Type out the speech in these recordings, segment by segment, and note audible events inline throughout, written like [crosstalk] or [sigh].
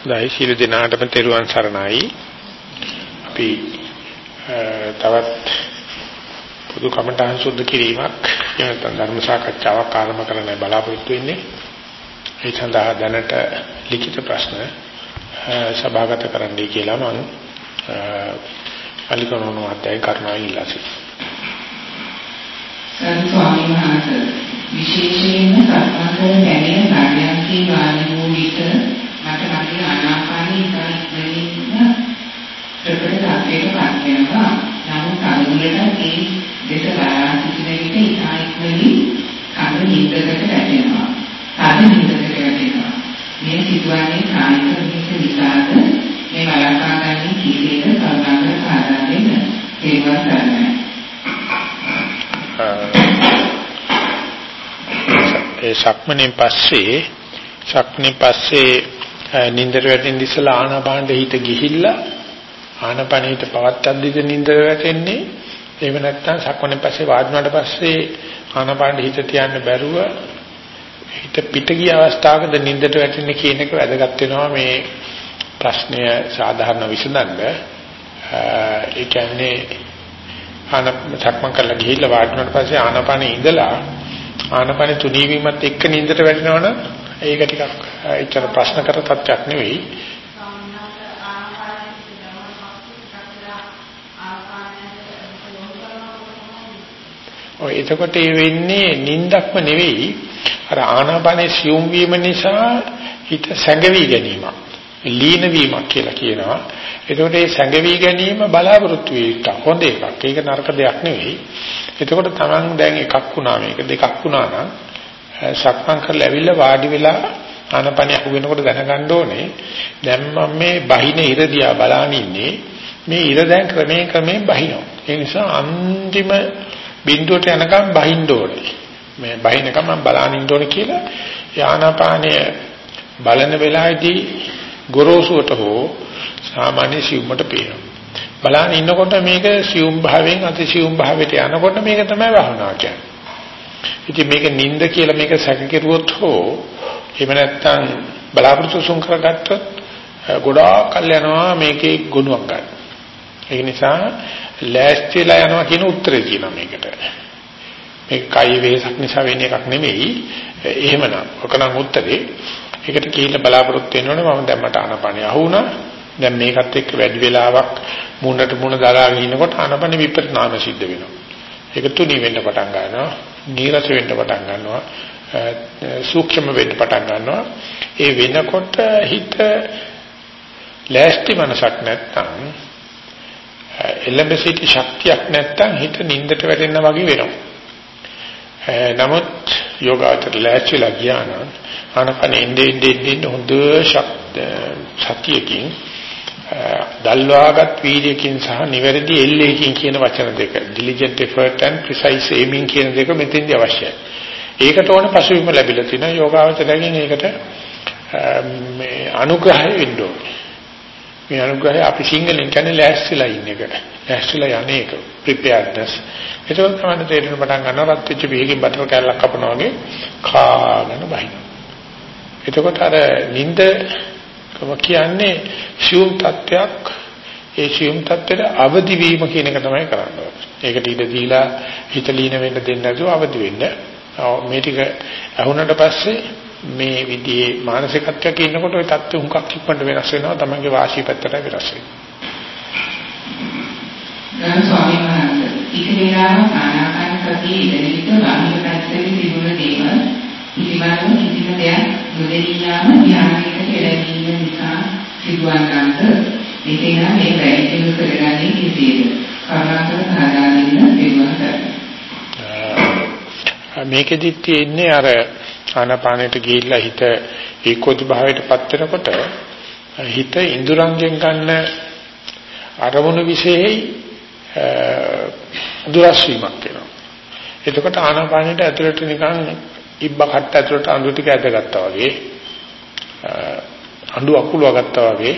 දැයි ශීල දිනාටම තෙරුවන් සරණයි. අපි තවත් පොදු කමඨහන් සුද්ධ කිරීමක් නැත්නම් ධර්ම සාකච්ඡාවක් ආරම්භ කරන්න බලාපොරොත්තු වෙන්නේ. ඒ සඳහා දැනට ලිඛිත ප්‍රශ්න සභාගත කරන්නයි කියලා මම අලිකරණ මාත්‍යයි කරුණාවෙන් ඉල්ලා සිටිනවා. ස්වාමීන් වහන්සේ විශේෂයෙන්ම සත්පන්තර දැනෙන පරියන්කේ වාණි වූ විට මට මගේ ආනාපානී ඉස්සරහින් ප්‍රකට තාපේට පත් වෙනවා. නමුත් අනුගලට ඒ දෙස බලා සිටින විට ඉතායිත්වලි කඳ නින්දකට වැටෙනවා. කඳ නින්දකට වැටෙනවා. මේ සිදුවන්නේ කායික මිස නිසාද මේ බලකාගන්නේ කීයේද කරුණාකර සාදා දෙන්න. ඒවත් ගන්නයි. ඒ සක්මණෙන් පස්සේ සක්මණෙන් පස්සේ නින්දර වැටෙන ඉස්සලා ආනාපානෙ හිත ගිහිල්ලා ආනාපානෙ හිත පවත්තද්දිද නින්දර වැටෙන්නේ එහෙම නැත්නම් සක්මණෙන් පස්සේ වාඩිනාට පස්සේ ආනාපානෙ හිත තියන්න බැරුව හිත පිට ගිය අවස්ථාවකද නින්දට වැටෙන්නේ කියන එක වැදගත් වෙනවා මේ ප්‍රශ්නය සාධාරණ විසඳන්න. ඒ කියන්නේ ආන සක්මන් කරලා ගිහිල්ලා වාඩිනාට පස්සේ ආනාපානෙ ඉඳලා ආනාපානෙ තුනී වීමත් එක්ක නින්දට වැටෙනවනම් ඒක ටිකක් එච්චර ප්‍රශ්න කර තත්යක් නෙවෙයි. ඔය එතකොට ඒ වෙන්නේ නින්දක්ම නෙවෙයි අර ආනාපානේ සියුම් වීම නිසා හිත සැඟවි ගැනීමක්. ලීන වීමක් කියලා කියනවා. එතකොට මේ සැඟවි ගැනීම බලාපොරොත්තු වෙන්න හොඳ එකක්. ඒක නරක දෙයක් නෙවෙයි. එතකොට Taman දැන් එකක් වුණා මේක දෙකක් වුණා නම් සක්මන් කරලා ඇවිල්ලා වාඩි වෙලා ආනපනිය අහු වෙනකොට දැනගන්න ඕනේ. දැන් මම මේ බහින ඉර දිහා බලාන ඉන්නේ. මේ ඉර දැන් ක්‍රමයෙන් ක්‍රමයෙන් බහිනවා. ඒ නිසා අන්තිම බිඳුවට යනකම් බහින්න ඕනේ. මේ බහිනකම් මම බලාන ඉන්න ඕනේ කියලා ආනාපානය බලන වෙලාවේදී ගොරෝසුවට හෝ සාමාන්‍ය සියුම්මට පේනවා. බලාන ඉන්නකොට මේක සියුම් භාවයෙන් අතිසියුම් භාවයට යනකොට මේක තමයි වහනවා කියන්නේ. ඉතින් මේක නිନ୍ଦ කියලා මේක සැකකිරුවොත් හෝ එහෙම නැත්නම් බලාපොරොත්තු සුන් කරගත්තොත් ගොඩාක් කල් යනවා මේකේ ගුණයක් ගන්න. ඒ නිසා ලෑස්තිලා යනවා කියන උත්තරේ කියනවා මේකට. මේක කයි වේසක් නිසා වෙන එකක් නෙමෙයි. එහෙමනම් ඔකනම් උත්තරේ. ඒකට කියලා බලාපොරොත්තු වෙනවනේ මම දැන් මට ආනපනිය අහුණා. දැන් මේකත් එක්ක වැඩි වෙලාවක් මුණට මුණ දාලාගෙන ඉනකොට ආනපන විපරිණාම සිද්ධ වෙනවා. ඒක තුනී වෙන්න පටන් ගන්නවා. නීරස වෙන්න පටන් ගන්නවා. සූක්ෂම වෙන්න පටන් ගන්නවා. ඒ වෙනකොට හිත ලෑස්ති මනසක් නැත්තම් එළඹ සිටි ශක්තියක් නැත්තම් හිත නින්දට වැටෙන්න වගේ වෙනවා. නමුත් යෝගාචර ලෑස්තිලා ගියා නම් ආනපන ඉන්නේ ඉන්නේ හොඳ සතියකින් දල්වාගත් වීර්යකින් සහ නිවැරදි එල්ලේකින් කියන වචන දෙක diligent effort and precise aiming කියන දෙක මෙතෙන්දී අවශ්‍යයි. ඒකට ඕන පසුබිම ලැබිලා තිනවා යෝගාවචරයෙන් ඒකට මේ අනුග්‍රහය වෙන්න ඕනේ. මේ අනුග්‍රහය අපි සිංහලෙන් කියන්නේ ලෑස්තිලා ඉන්න එක. ලෑස්තිලා යන්නේ ඒක preparedness. ඒක තමයි තේරෙන පටන් ගන්නවා රත් වෙච්ච බීකින් බටර් කෑල්ලක් කපනවා වගේ කාගෙන බහිනවා. එතකොට අර නිින්ද මම කියන්නේ සියුම් තත්වයක් ඒ සියුම් තත්වෙට අවදි වීම කියන එක තමයි කරන්නේ. ඒකට ඉඳ දීලා හිතලීන වෙන්න දෙන්නේ නැතුව අවදි වෙන්න. මේ ටික ඇහුනට පස්සේ මේ විදිහේ මානසිකත්වයක ඉන්නකොට ওই தත්ත්ව හුඟක් ඉක්මනට වෙනස් වෙනවා තමන්ගේ වාසිය පැත්තට වෙනස් වෙනවා. දැන් ස්වාමීන් වහන්සේ ඉතිරි ආනාපාන සතිය ඉඳලා බාහිර පැත්තේ තිබුණ දේවල් පිළිබඳව කිසිම දෙයක් නොදෙනී යාම ධ්‍යානයකට එළඹීම නිසා සිදුවන්නන්ට එසේනම් මේ වැඩිදියුණු කරගන්නේ කෙසේද? කරුණාකර සාදා දෙන්න දෙවන මේකෙදි තියෙන්නේ අර ආනාපානෙට ගිහිල්ලා හිත ඒකෝදි භාවයටපත් වෙනකොට හිත ඉඳුරංගෙන් ගන්න අරමුණු විශේෂයි දුරස් වීමක් වෙනවා. එතකොට ආනාපානෙට ඇතුළට නිකන් ඉබ්බ කට්ට ඇතුළට අඳු ටික ඇදගත්තා වගේ අඳු අකුලව ගත්තා වගේ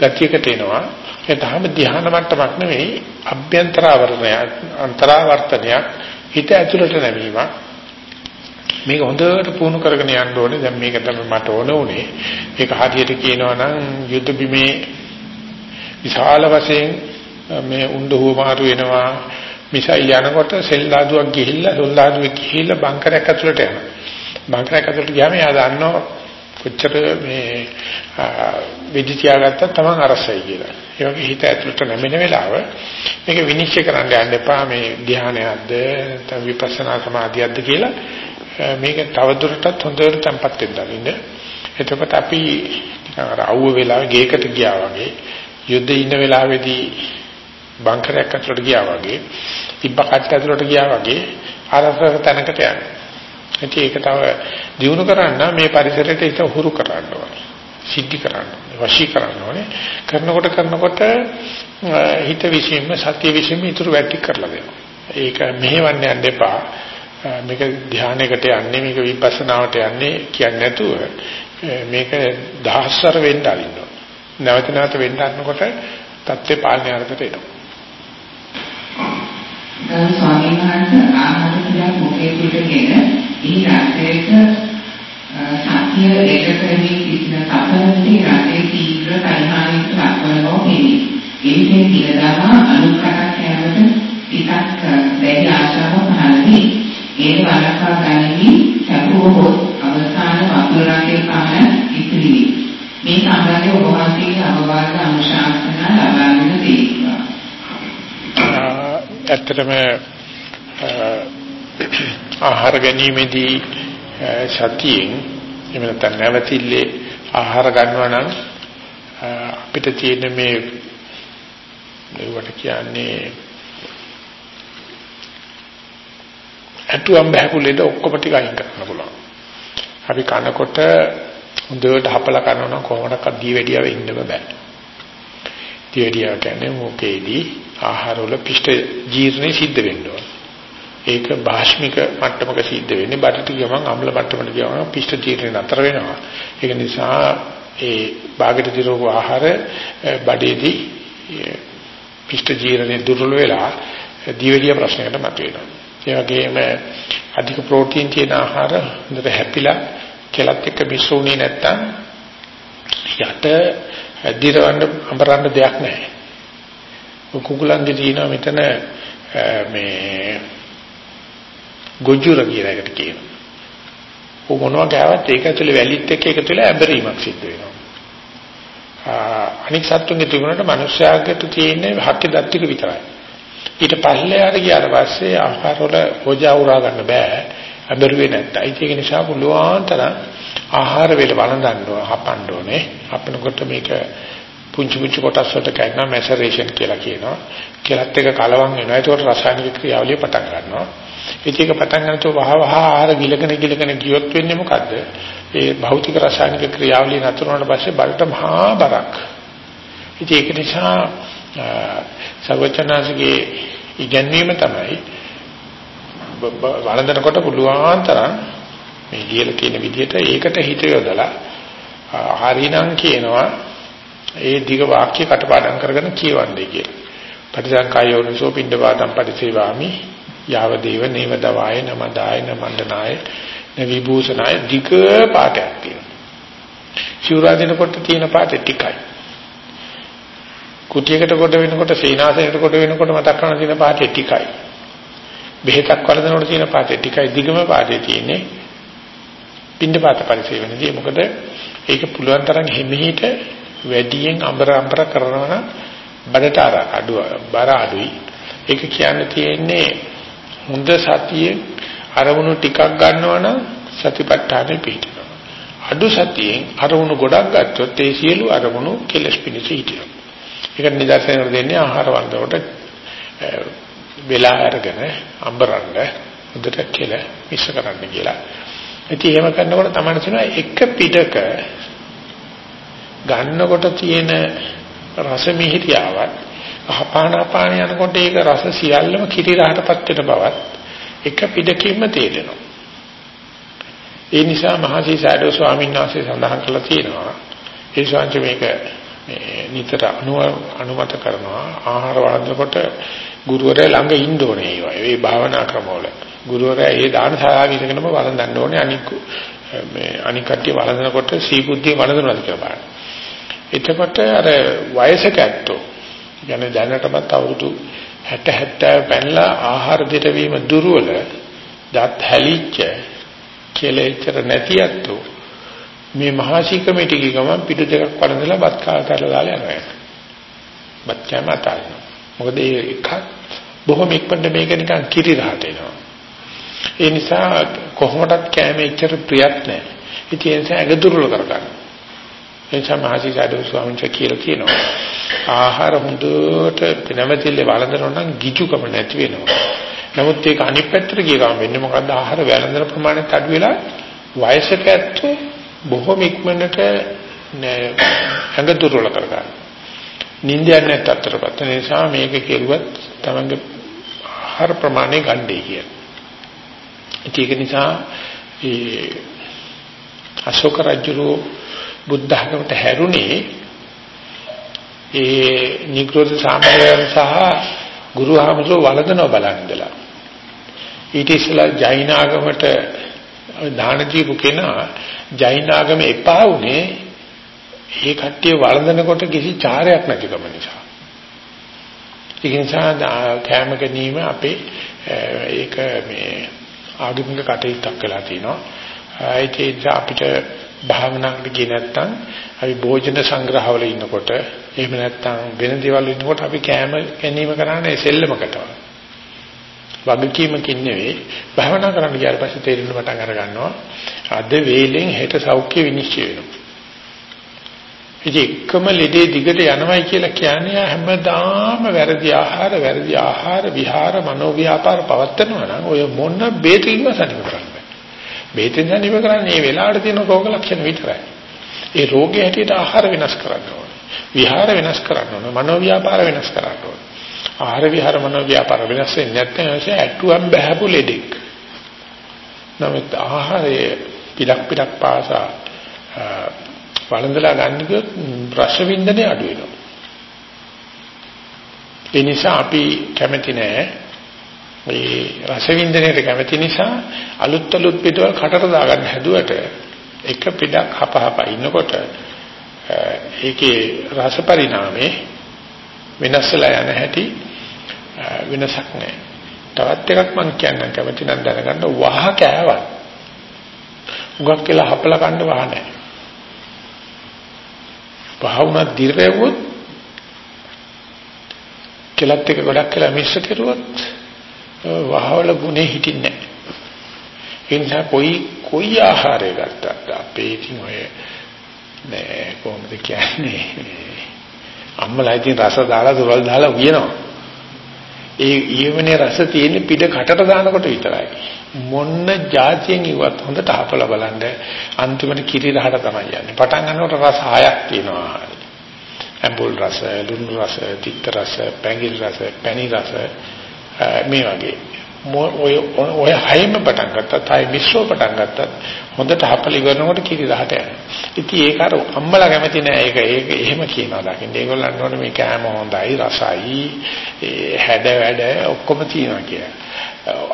ගතියකට එනවා ඒ තාම ධ්‍යාන මට්ටමක් නෙවෙයි අභ්‍යන්තරාවරණය අන්තරාවර්තනයක් හිත ඇතුළට නැමීමක් මේක හොඳට පුහුණු කරගෙන යන්න ඕනේ. දැන් මේක තමයි මට ඕන උනේ. ඒක හරියට කියනවා නම් යුද්ධ බිමේ විශාල වශයෙන් මේ උණ්ඩ හුවමාරු වෙනවා. මිසයි යනකොට සෙල්ලාදුවක් ගිහිල්ලා සොල්ලාදුවෙක් ගිහිල්ලා බංකරයක් ඇතුළට යනවා. බංකරයක් ඇතුළට ගියාම එයා දන්නවා කොච්චර මේ විදි තියාගත්තත් තමන් අරසයි කියලා. ඒ වගේ හිත ඇතුළට නැමෙන වෙලාව මේක විනිශ්චය කරන්න යන්න එපා මේ ධානයක්ද නැත්නම් විපස්සනා සමාධියක්ද කියලා මේක තවදුරටත් හොඳට තැම්පත් වෙන්න එතකොට අපි අර අවුව වෙලාවේ ගේකට ගියා වගේ යුද්ධේ ඉන්න වෙලාවේදී බංකරයක් ඇතුළට ගියා වගේ තිබ්බ කට්ට ඇතුළට ගියා වගේ ආරක්ෂක තැනකට යනවා. ඒක තව දිනු කරන්න මේ පරිසරයට ඒක හුරු කරන්න ඕනේ. සිද්ධි කරන්න වශී කරන්න ඕනේ. කරනකොට කරනකොට හිත විශ්ීම සත්‍ය විශ්ීම ඉතුරු වැටි කරලා දෙනවා. ඒක මෙහෙවන්න යන්න එපා. මේක ධානයකට යන්නේ මේක විපස්සනාවට යන්නේ කියන්නේ නැතුව මේක දහස්වර වෙන්න අරින්න නැවත නැවත වෙන්න අරනකොට தත්ත්වේ පාලනය අරකට එනවා. ගරු ස්වාමීන් වහන්සේ ආහාර කියලා මොකේ පිටගෙන ඉහි රාත්‍රියක සත්‍ය ඒක කරමින් සිටින සතරදී රටේ තීව්‍ර පරිහානියට ලක්වන බව පෙනේ. එනිසා කියලා අනුකරණයක් යෑමට ටිකක් දැඩි ආශාවක් පහළ වේ. ඒ වලකා ගැනීම සතුව අවසාන වතුරාගේ පාන ඉතිරි වේ. මේ සම්බන්ධව ඔබ වහන්සේගේ අවවාද අනුශාසනා ලබා දෙන දෙයක්. ඇත්තටම ආහාර ගැනීමේදී සතියෙන් එහෙම නැත්නම් නැවතිල්ලේ ආහාර ගන්නවා නම් අපිට තියෙන මේ ඒවට කියන්නේ අතුම් බහකුලෙද ඔක්කොම ටික අයින් කරන්න පුළුවන්. අපි කනකොට හොඳට හපලා කරනවා නම් කොහොමඩක්වත් දී වැඩියව ඉන්න බෑ. දී වැඩියව කියන්නේ මොකේදී ආහාර වල පිෂ්ඨ ජීර්ණය සිද්ධ වෙන්න ඕන. ඒක භාෂ්මික මට්ටමක සිද්ධ වෙන්නේ බඩට ගියමන් අම්ල මට්ටමට ගියමන් පිෂ්ඨ ජීර්ණය නතර වෙනවා. ඒක නිසා ඒ බාගට දිරෝග ආහාර බඩේදී පිෂ්ඨ ජීර්ණය දුර්වල වෙලා දිවෙලිය ප්‍රශ්නයකට මතුවෙනවා. ඒ වගේම අධික ප්‍රෝටීන් තියෙන ආහාර හොඳට හැපිලා කෙලත් එක්ක මිශ්‍ර වුණේ නැත්තම් යට දිරවන්න අඹරන්න දෙයක් නැහැ. කුකුලන්ගේ තියෙනවා මෙතන මේ ගොජුර කියලා එකට කියනවා. ਉਹ මොනවා ගාවත් ඒක ඇතුලේ වැලිත් එක්ක එකතු වෙලා ඇඹරීමක් සිද්ධ වෙනවා. අනික් සත්තුන්ගේ තිබුණාට මිනිස්යාගට තියෙන්නේ හත්ති දත්තික විතරයි. ඊට පල්ලෙහාට ගියාට පස්සේ ආහාර වල හොජා උරා ගන්න බෑ. ඇඹරුවේ නැත්තම්. ඒක නිසා පුළුවන් තරම් ආහාර වේල වළඳන්න ඕන, හපන්න ඕනේ. හපනකොට මේක පුංචි පුංචි කොටස් වලට කියනවා මැසරේෂන් කියලා කියනවා. කෙලත් එක කලවම් වෙනවා. ඒකට රසායනික ක්‍රියාවලිය පටන් ගන්නවා. ඉතින් ඒක පටන් ගන්නකොට වහ වහ ආහාර ගිලගෙන ගිලගෙන ගියොත් වෙන්නේ මොකද්ද? ඒ භෞතික රසායනික ක්‍රියාවලිය නතර වුණාට පස්සේ බලට මහා බරක්. ඉතින් ඒක නිසා සර්වචනාසිකේ ඉගැන්වීම තමයි වළඳනකොට පුළුවන් තරම් මේ ලියලා තියෙන විදිහට ඒකට හිත යොදලා හරිනම් කියනවා ඒ දිග වාක්‍ය කටපාඩම් කරගෙන කියවන්නේ කියලා. පටිසංකායෝනිසෝ පිණ්ඩපාතම් පටිසේවාමි යාව දේව නේව දවාය නමදාය නමණ්ඩනාය නවිභූෂනාය දිග පාඩයක් තියෙනවා. ශිවරාදිනකොට තියෙන පාඩේ ටිකයි. කුටියකට කොට වෙනකොට සීනාසනයකට කොට වෙනකොට මතක් කරන තියෙන පාඩේ ටිකයි. බෙහෙතක් වළඳනකොට තියෙන පාඩේ ටිකයි දිගම පාඩේ තියෙන්නේ පිණ්ඩපාත පරිසේවනදී මොකද ඒක පුළුවන් තරම් හිමිහිට වැඩියෙන් අඹර අඹර කරනවා නම් බඩට අර අඩු බර අඩුයි. ඒක කියන්න තියෙන්නේ හොඳ සතියේ අරමුණු ටිකක් ගන්නවා නම් සතිපට්ඨානෙ පිටිනවා. අඩු සතියෙන් අරමුණු ගොඩක් ගත්තොත් ඒ සියලු අරමුණු කෙලස් පිණිස හිටිනවා. ඒක නිදර්ශනයක් දෙන්නේ ආහාර වර්ධනයට වෙලා අරගෙන අඹරන්න හොඳට කෙල මිශ්‍ර කරන්න කියලා. ඉතින් එහෙම කරනකොට තමයි තියෙනවා එක පිටක ගන්නකොට තියෙන රස මිහිරියාවක් අහපානාපාන යනකොට ඒක රස සියල්ලම කිරි රහටපත් වෙන බවත් එක පිටකින්ම තේරෙනවා. ඒ නිසා මහසී සාඩෝ ස්වාමීන් වහන්සේ සඳහන් කළා තියෙනවා ඒ ශාන්ති මේක මේ නිතර අනුමත කරනවා ආහාර වළඳනකොට ගුරුවරයා ළඟ ඉන්න ඕනේ ඒවා. ඒ භාවනා ක්‍රමවල. ගුරුවරයා ඒ දාන ශාලාවේ ඉඳගෙනම වළඳන්න ඕනේ අනික මේ අනික් කට්ටිය වළඳනකොට සීබුද්ධිය වළඳනවාද කියලා බලන්න. එතකොට අර වයසක ඇත්තෝ කියන්නේ දැනටමත් අවුරුදු 60 70 පැනලා ආහාර දෙට වීම දුර්වල දත් හැලිච්ච කෙලෙච්චර නැති ඇත්තෝ මේ මහාශීකමෙට ගිය ගමන් පිටු දෙකක් වළඳලා බත් කාලා කරලා දාලා යනවා. බත් කෑම අතාරිනවා. මොකද ඒ එකක් බොහොම ඉක්මනට මේක නිකන් කිරි රහට එනවා. ඒ නිසා කොහොමදත් කෑම එච්චර ප්‍රියත් නැහැ. ඉතින් ඒ නිසා ඇඟ දුර්වල කරගන්න. ඒ නිසා මහසි සාදු ස්වාමීන් වහන්සේ කියලා කියනවා. ආහාර හොඳට නැවතිල්ල වළඳනවා නම් ගිජුකම නැති වෙනවා. නමුත් ඒක අනිත් පැත්තට ගිය ගමන් වෙන්නේ මොකද්ද ආහාර වැළඳන ප්‍රමාණයත් අඩු වෙලා වයසක ඇත්තෝ බොහොම ඉක්මනට ඇඟ දුර්වල කරගන්න. නිින්දයක් නැත් අතරපත් නිසා මේක කෙරුවත් තමන්ගේ ආහාර ප්‍රමාණය ගන්නයි කියන්නේ. ඒක නිසා ඒ අශෝක රජුරෝ බුද්ධ ධර්මයට හැරුණේ ඒ නිග්‍රෝධ සාමණේරයන් සහ ගුරුහාමුදුරුවෝ වළඳනව බලන්දලා ඊට ඉස්සලා ජෛන ආගමට දාන දීපු කෙනා ජෛන ආගම එපා වුණේ ඒ කට්ටිය වළඳනකොට කිසි චාරයක් නැතිකම නිසා. ඒ නිසා කැම ගැනීම අපේ ඒක මේ ආගමික කටයුත්තක් වෙලා තිනවා ඒක අපිට භාවනාවට ගියේ නැත්නම් අපි භෝජන සංග්‍රහවල ඉන්නකොට එහෙම නැත්නම් වෙන දේවල් ඉන්නකොට අපි කෑම ගැනීම කරන්නේ සෙල්ලමකට වගකීමකින් නෙවෙයි භාවනා කරන්න ගියාට පස්සේ තේරෙන්න පටන් අර ගන්නවා අද වේලෙන් හෙට සෞඛ්‍ය විනිශ්චය වෙනවා. ඉතින් එකම ලෙඩේ දිගට යනවයි කියලා කියන්නේ හැමදාම වැරදි ආහාර වැරදි ආහාර විහාර මනෝ ව්‍යාපාර පවත්නවා නම් ඔය මොන බේතින්ම සනිප කරන්නේ බේතෙන් සනිප කරන්නේ මේ වෙලාවට තියෙන රෝග ලක්ෂණ විතරයි. ඒ රෝගේ හැටියට ආහාර වෙනස් කරන්න ඕනේ. විහාර වෙනස් කරන්න ඕනේ. මනෝ ව්‍යාපාර වෙනස් කරන්න ඕනේ. ආහාර විහාර මනෝ ව්‍යාපාර වෙනස් වෙන්නේ නැත්නම් ඒක ඇටුවම් බහැපු ලෙඩෙක්. නමුත් ආහාරයේ පිටක් පිටක් පාසා වළඳලා ගන්න කිව්වොත් රස වින්දනය අඩු වෙනවා. ඒ නිසා අපි කැමති නෑ මේ රස වින්දනයට කැමති නිසා අලුත් අලුත් පිටවල් කටට දාගන්න හැදුවට එක පිටක් හපහප ඉන්නකොට ඒකේ රස පරිණාමේ වෙනස්ලා යන හැටි වෙනසක් නෑ. තවත් එකක් මම කියන්නම් කැමති නම් දැනගන්න වහ කෑවත් උගක් කියලා හපලා කන්න වහ නෑ. භාවනා දිරෙවොත් කෙලත් එක ගොඩක් කියලා මිශ්‍ර කරුවොත් වහවල ගුණේ හිටින්නේ නැහැ. ඒ නිසා කොයි කොයි ආහාරය ගත්තත් අපේ ඉතින් ඔය නෑ කොහොමද කියන්නේ අම්මලා ඉතින් රස දාලා සුවල් දාලා උයනවා. ඒ ඊවනේ රස තියෙන්නේ පිට කටට දානකොට විතරයි. මොන්න જાතියෙන් ඉවත් හොඳට හපලා බලන්න අන්තිමට කිරි රහට තමයි යන්නේ. පටන් ගන්නකොට රස හයක් තියෙනවා. ඇඹුල් රස, ලුණු රස, තිත්ත රස, පැංගිරි රස, පැණි රස මේ වගේ. ඔය ඔය හයෙම පටන් ගත්තත්, හය මිශ්‍රව පටන් ගත්තත් හොඳට හපල ඉවරනකොට කිරි රහට යනවා. ඉතින් ඒක අර අම්මලා කැමති නෑ ඒක ඒක එහෙම කියනවා දකින්න. ඒගොල්ලන් ඕනේ මේ කෑම හොඳයි, රසයි, හැඩ වැඩ ඔක්කොම තියෙනවා කියලා.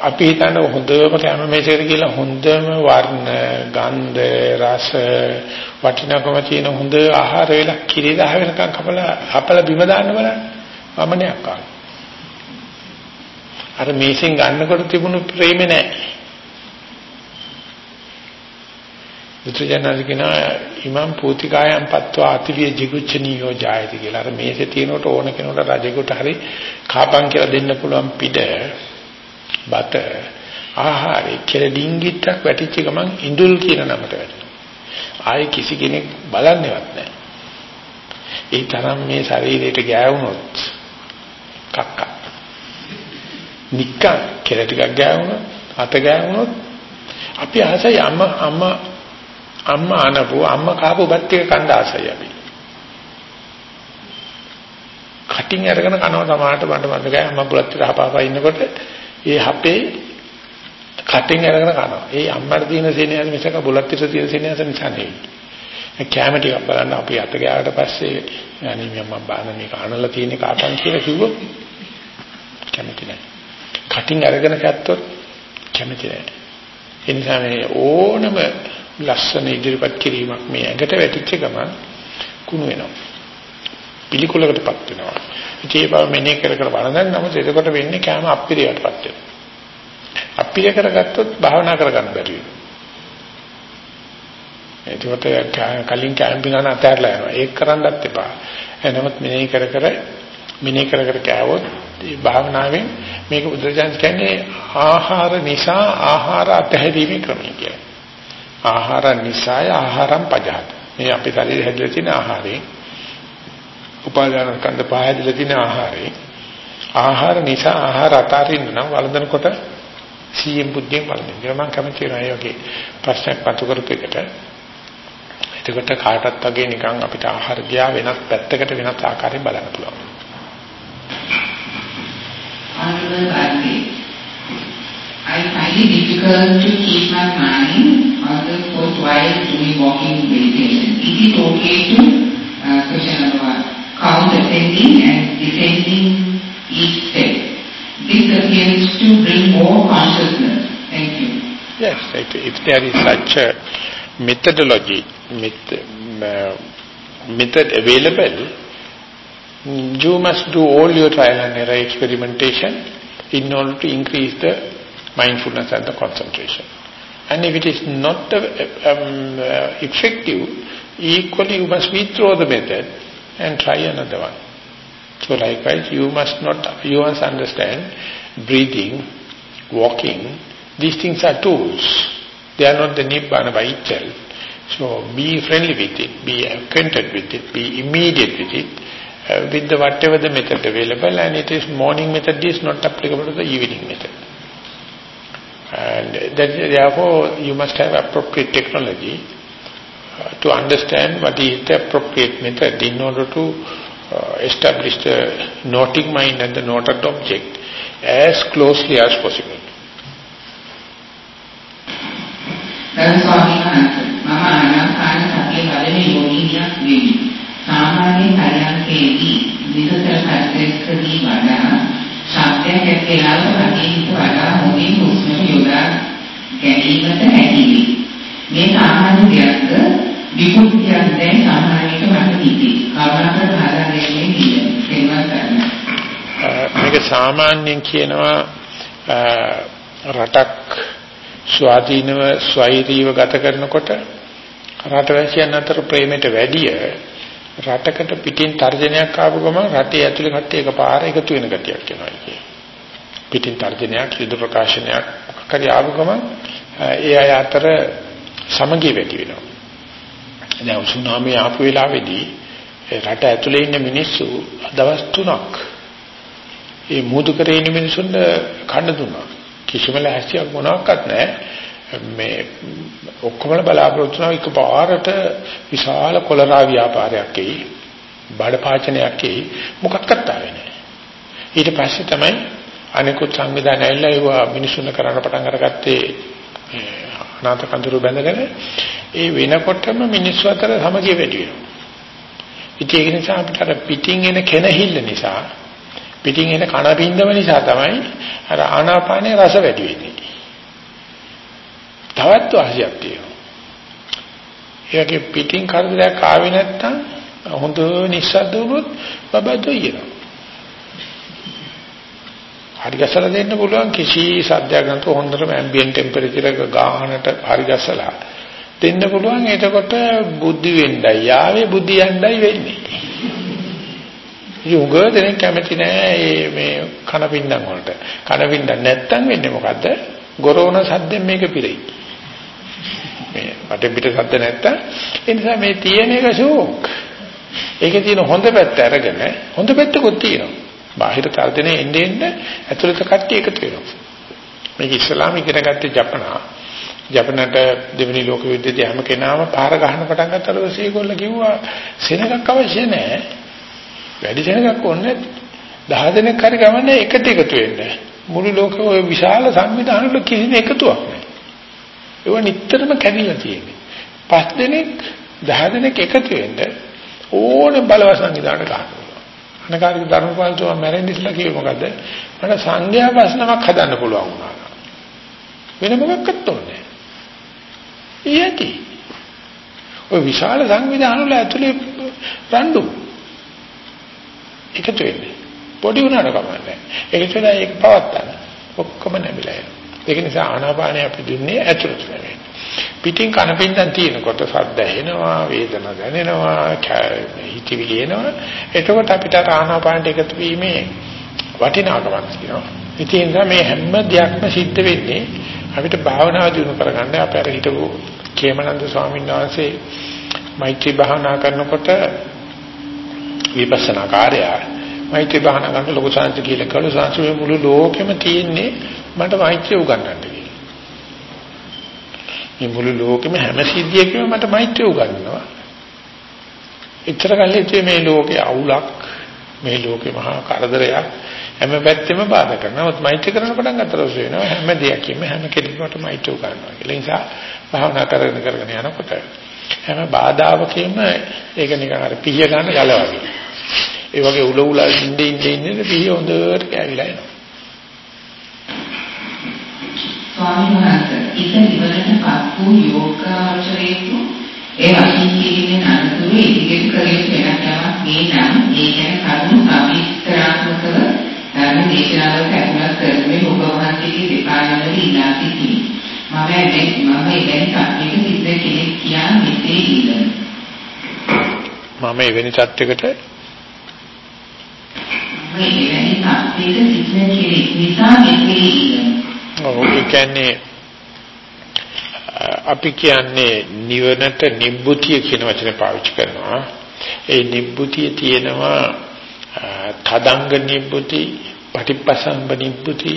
අපි හිතන හොඳම කැම මේසෙට කියලා හොඳම වර්ණ, ගන්ධ, රස, වටිනාකම තියෙන හොඳ ආහාර වේලා කිරි දහ වෙනකන් කපලා හපලා බිම දාන්න බලන්න. වමනයක් ආවා. අර මේසෙන් ගන්නකොට තිබුණු ප්‍රේමේ නැහැ. බුදුජානක ඉමම් පූතිකායන් පත්වා අතිවිය jigucchaniyo ජායති කියලා. අර මේසේ තියෙනකොට ඕන කෙනෙකුට රජෙකුට හරි කාපන් කියලා දෙන්න පුළුවන් පිට බත ආහාරය කියලා ඩිංගිත්තක් වැටිච්ච ගමන් ඉඳුල් කියන නමට වැටෙනවා. ආයේ කිසි කෙනෙක් බලන්නේවත් නැහැ. ඒ තරම් මේ ශරීරයට ගෑවුනොත් කක්ක. නික්කන් කියලා ටිකක් ගෑවුනොත් අත ගෑවුනොත් අපි ආසයි අම්මා අම්මා අම්මා අනපුව අම්මා කාපු බත් ටික කන්න ආසයි අපි. කටින් අරගෙන කනවා සමානට බඩ බඩ ගෑ අම්මා බුලත් ටික හපාපා ඉන්නකොට ඒ හපේ කටින් අරගෙන කනවා. ඒ අම්මට තියෙන සෙනෙහස මිසක බුලත් ටික තියෙන සෙනෙහස නිසා නෙවෙයි. කැම ටිකක් බලන්න අපි අත ගෑවට පස්සේ අනේ මම බාන මේක අනලා තියෙන කාටන් කියලා කිව්වොත් කැමති නැහැ. කටින් අරගෙන ගත්තොත් කැමති නැහැ. ඒ නිසා මේ ඕනම ලස්සන ඉදිරිපත් කිරීමක් මේ ඇඟට වැටිච්ච ගමන් කුණු වෙනවා. පිළිකුලකටපත් වෙනවා. ඒ බව මෙනේ කර කර බලනනම් නමුත් එතකොට වෙන්නේ කෑම අප්පිරියටපත් වෙනවා. අප්පිරිය කරගත්තොත් භාවනා කරගන්න බැරි වෙනවා. එතකොට කලින් කැම්පින් යන අතහැරලා යනවා. ඒක කරන්නත් එපා. එනමුත් මෙනේ කර කර මෙනේ කර කර කෑවොත් මේ භාවනාවෙන් මේක බුදුරජාණන් කියන්නේ ආහාර නිසා ආහාර අතහැරීමේ ක්‍රමය කියලා. ආහාර නිසාය ආහාරම් පජහත. මේ අපේ ශරීරය හැදලා තියෙන ආහාරයෙන් උපාදාන ස්කන්ධ පහ හැදලා තියෙන ආහාරයෙන් ආහාර නිසා ආහාර අතාරින්න නම් වළඳනකොට සීයෙන් බුද්ධියෙන් වළඳන්න. ඒක මම කැමති වෙනවා ඒ වගේ ප්‍රශ්නයක් පතු කරපු එකට. එතකොට කාටත් වගේ නිකන් අපිට ආහාර ගියා වෙනත් පැත්තකට වෙනත් ආකාරයෙන් බලන්න පුළුවන්. I find it difficult to keep my mind on the foot while doing walking meditation. Is it okay to, uh, question number one, count ascending and descending each step? This appears to bring more consciousness. Thank you. Yes, if, if there is such a methodology, method, uh, method available, you must do all your trial and error experimentation in order to increase the mindfulness and the concentration. And if it is not uh, um, uh, effective, equally you must withdraw the method and try another one. So likewise, you must not, you must understand, breathing, walking, these things are tools. They are not the Nibbana by itself. So be friendly with it, be acquainted with it, be immediate with it, uh, with the whatever the method available and it is morning method is not applicable to the evening method. And that, therefore you must have appropriate technology uh, to understand what is the appropriate method in order to uh, establish the noting mind and the noted object as closely as possible. That's all. Mama, I'm not going to be සාමාන්‍ය පරියන්කේදී විදතර පරිසරයකදී වඩා ශබ්දයක් ඇතිවලා රකින්ට වඩා හොඳින් හුස්ම යොදා ගැනීමට හැකියි. මේ සාමාන්‍ය දෙයක්ද විමුක්තියක් දැන් සාමාන්‍යයට මට හිතේ. කරුණාකර බාධා දෙන්නේ නේද? මේක සාමාන්‍යයෙන් කියනවා රටක් ස්වාධීනව ස්වෛරීව ගත කරනකොට රටවැසියන් අතර ප්‍රේමයට වැඩිය රටකට පිටින් තර්ජනයක් ආපු ගමන් රටේ ඇතුලේ කට්ටිය එකපාර එකතු වෙන ගතියක් එනවා කියන්නේ. පිටින් තර්ජනයක් යුද ප්‍රකාශනයක් කරි ආපු ගමන් ඒ අය අතර සමගිය වැඩි වෙනවා. දැන් සුනාමි ආපු වෙලාවේදී රට ඇතුලේ ඉන්න මිනිස්සු දවස් 3ක් ඒ මුදු කරේ ඉන්න මිනිසුන්ට කන්න දුන්නා. කිසිම ලැහැස්තියක් මොනවත් නැහැ. මේ ඔක්කොම බලාපොරොත්තු වෙනවා එකපාරට විශාල කොලරා ව්‍යාපාරයක් එයි. බඩ පාචනයක් එයි. මොකක්වත් ආවේ නැහැ. ඊට පස්සේ තමයි අනිකුත් සංවිධාන ඇවිල්ලා ඒවා මිනිසුන් කරන්න පටන් අරගත්තේ අනාථ කඳුරු බැඳගෙන ඒ වෙනකොටම මිනිස්සු අතර සමගිය වැඩි වෙනවා. ඉතින් ඒක නිසා අපිට අර පිටින් එන කෙනහිල්ල නිසා පිටින් එන කන බින්දම නිසා තමයි අර ආනාපානයේ රස වැඩි වෙන්නේ. තවත් වාසියක් තියෙනවා. ඒකේ පිටින් කරදරයක් ආවේ නැත්තම් හොඳ නිස්සද්ද වුණොත් බබදෝ ඉනවා. හරි ගසලා දෙන්න පුළුවන් කිසි සද්දයක් නැතුව හොඳටම ඇම්බියන්ට් ටෙම්පරේචර් එක ගානට හරි ගසලා දෙන්න පුළුවන් එතකොට බුද්ධි වෙන්නයි ආවේ බුද්ධි යන්නයි වෙන්නේ. යුග දෙනෙක් කැමති නෑ මේ කන පින්නම් වලට. කන පින්නම් නැත්තම් වෙන්නේ මොකද්ද? ගොරෝන සද්දෙන් මේක පිරෙයි. මේ වටේ පිට සද්ද නැත්තම් ඒ නිසා මේ තියෙන එක ෂෝක්. ඒකේ තියෙන හොඳ පැත්ත අරගෙන හොඳ පැත්තකුත් තියෙනවා. බාහිර තර්ජනේ එන්නේ එන්නේ ඇතුළත කට්ටිය එකතු වෙනවා. මේක ඉස්ලාම ඉගෙන ගත්තේ ජපනා. ජපනට දෙවෙනි ලෝක යුද්ධයේදී හැම කෙනාම පාර ගහන පටන් ගත්තට පස්සේ ඒගොල්ලෝ කිව්වා සෙනගක් අවශ්‍ය නැහැ. වැඩි සෙනගක් ඕනේ දහ දෙනෙක් හරි ගමන්නේ එකට එකතු වෙන්න. මුළු ලෝකෙ ඔය විශාල සංවිධාන වල කිසිම එකතුවක් නැහැ. ඒවා නිතරම කැඩිලා තියෙන්නේ. පස් දෙනෙක් දහ දෙනෙක් එකතු වෙන්න ඕනේ බලවත් සංවිධාන ගන්නවා. අනකාරික ධර්මපාලතුමා මැරෙන්න ඉස්සලා කිව්වේ මොකද? මට සංඝයා ප්‍රශ්නමක් හදන්න පුළුවන් වුණා. වෙන මොකක්වත් ඕනේ නැහැ. ඔය විශාල සංවිධාන වල ඇතුලේ රණ්ඩු එකතු වෙන්නේ. පොඩි උනාට කමන්නේ. ඒක තමයි ඒක පවත්තන. ඔක්කොම නැමිලා යනවා. ඒක නිසා ආනාපානය අපි දුන්නේ ඇතුළට නෙවෙයි. පිටින් කන පින්දන් තියෙනකොට සද්ද ඇහෙනවා, වේදනා දැනෙනවා, හිතවිලි එනවා. එතකොට අපිට ආනාපානට එකතු වීමේ වටිනාකමක් තියෙනවා. ඉතින් මේ හැම දෙයක්ම සිද්ධ වෙන්නේ අපිට භාවනාව දිනු කරගන්න අපේ අර හිටපු කේමනන්ද ස්වාමීන් වහන්සේ මෛත්‍රී භාවනා කරනකොට විපස්සනා කාර්යය මෛත්‍රී භාවනා කරන ලොකු සාන්ති කියලා කළු සාංශයේ මුළු ලෝකෙම තියෙන්නේ මට මෛත්‍රිය උගන්වන්න කියලා. මේ මුළු ලෝකෙම හැම සිද්ධියකම මට මෛත්‍රිය උගන්වනවා. එච්චර කල්ලි මේ ලෝකේ අවුලක් මේ ලෝකේ මහා කරදරයක් හැම පැත්තෙම බාධා කරනවා. නමුත් මෛත්‍රී කරන පටන් ගන්නතර වෙනවා හැම දෙයකින්ම හැම කෙනෙකුට මෛත්‍රී උගන්වනවා කියලා. ඒ නිසා භාවනා කරගෙන කරගෙන යනකොට හැම බාධාවකම ඒක නිකන් අර පිහිය ගන්න ගල වගේ. ඒ වගේ උල උල ඉඳින් ඉඳින් ඉඳින් පිහිය හොඳට කැවිලා එනවා. ස්වාමීන් වහන්සේ ඉත ඉවරට පත් වූ යෝගාචරයේතු ඒ වශයෙන් කිරීමෙන් අනුතුරු ඉදිරියට යුතු වෙනස්කමක් මේ නම් ඒ ගැන කරුණු සවිස්තරාත්මකව ධර්ම දේශනාවලට ඇතුළත් කරමින් ඔබ වහන්සේගේ දෙපාර්තමේන්තුවේ ඉලා සිටියි. මම එන්නේ මම එවැනි තත්යක සිද්ධ කෙනෙක් කියා මෙසේ ඉල්ලනවා. මම එවැනි තත්යකට මම එවැනි තත්යක සිද්ධ කෙනෙක් නිසා මෙසේ ඉල්ලනවා. ඔව් ඒ කියන්නේ අපි කියන්නේ නිවනට නිබ්බුතිය කියන වචනේ පාවිච්චි කරනවා. ඒ නිබ්බුතිය තියෙනවා තදංග නිබ්බුති, පටිපසම්බ නිබ්බුති,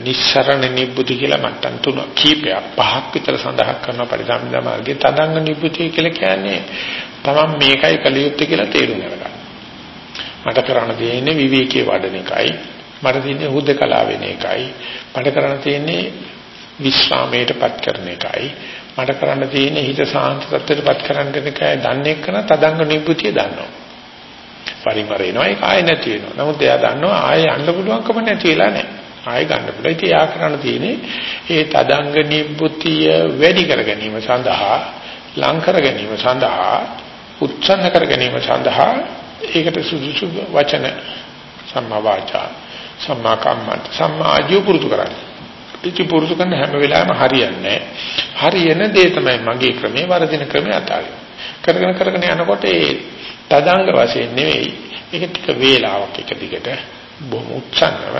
නිස්සරණ නිබ්බුති කියලා මට්ටම් තුන කීපයක් පහක් විතර සඳහන් කරන පරිසම්පදා මාර්ගයේ තදංග නිබ්බුති කියලා කියන්නේ තමන් මේකයි කළ යුත්තේ කියලා තේරුම් ගන්න. මට කරන්න දෙන්නේ විවේකයේ වඩන එකයි මට තියෙන්නේ හුදකලා වෙන එකයි. මට කරන්න තියෙන්නේ විශ්‍රාමයටපත් කරන එකයි. මට කරන්න තියෙන්නේ හිත සාන්ත තත්ත්වයටපත් කරන්න එකයි. දන්නේ කරන තදංග නිබ්බුතිය දන්නවා. පරිමරේනවා. ඒක ආයෙ නැති වෙනවා. නමුත් එයා දන්නවා ආයෙ යන්න පුළුවන්කම නැති වෙලා නැහැ. ආයෙ ගන්න පුළුවන්. ඉතින් එයා කරන්න තියෙන්නේ ඒ තදංග නිබ්බුතිය වැඩි කර ගැනීම සඳහා ලං කර ගැනීම සඳහා උත්සන්න කර ගැනීම සඳහා ඒකට සුදුසු වචන සම්මා වාචා සම්මා කම්මන්ත සම්මා ආජීව පුරුදු කරන්නේ. ඉති පුරුදු කරන හැම වෙලාවෙම හරියන්නේ හරියන දේ තමයි මගේ ක්‍රමේ වර්ධින ක්‍රමේ අතාරින්න. කරගෙන කරගෙන යනකොට ඒ තදංග වශයෙන් නෙවෙයි ඒක ටික වේලාවක් එක දිගට බොහොම උත්සන්නව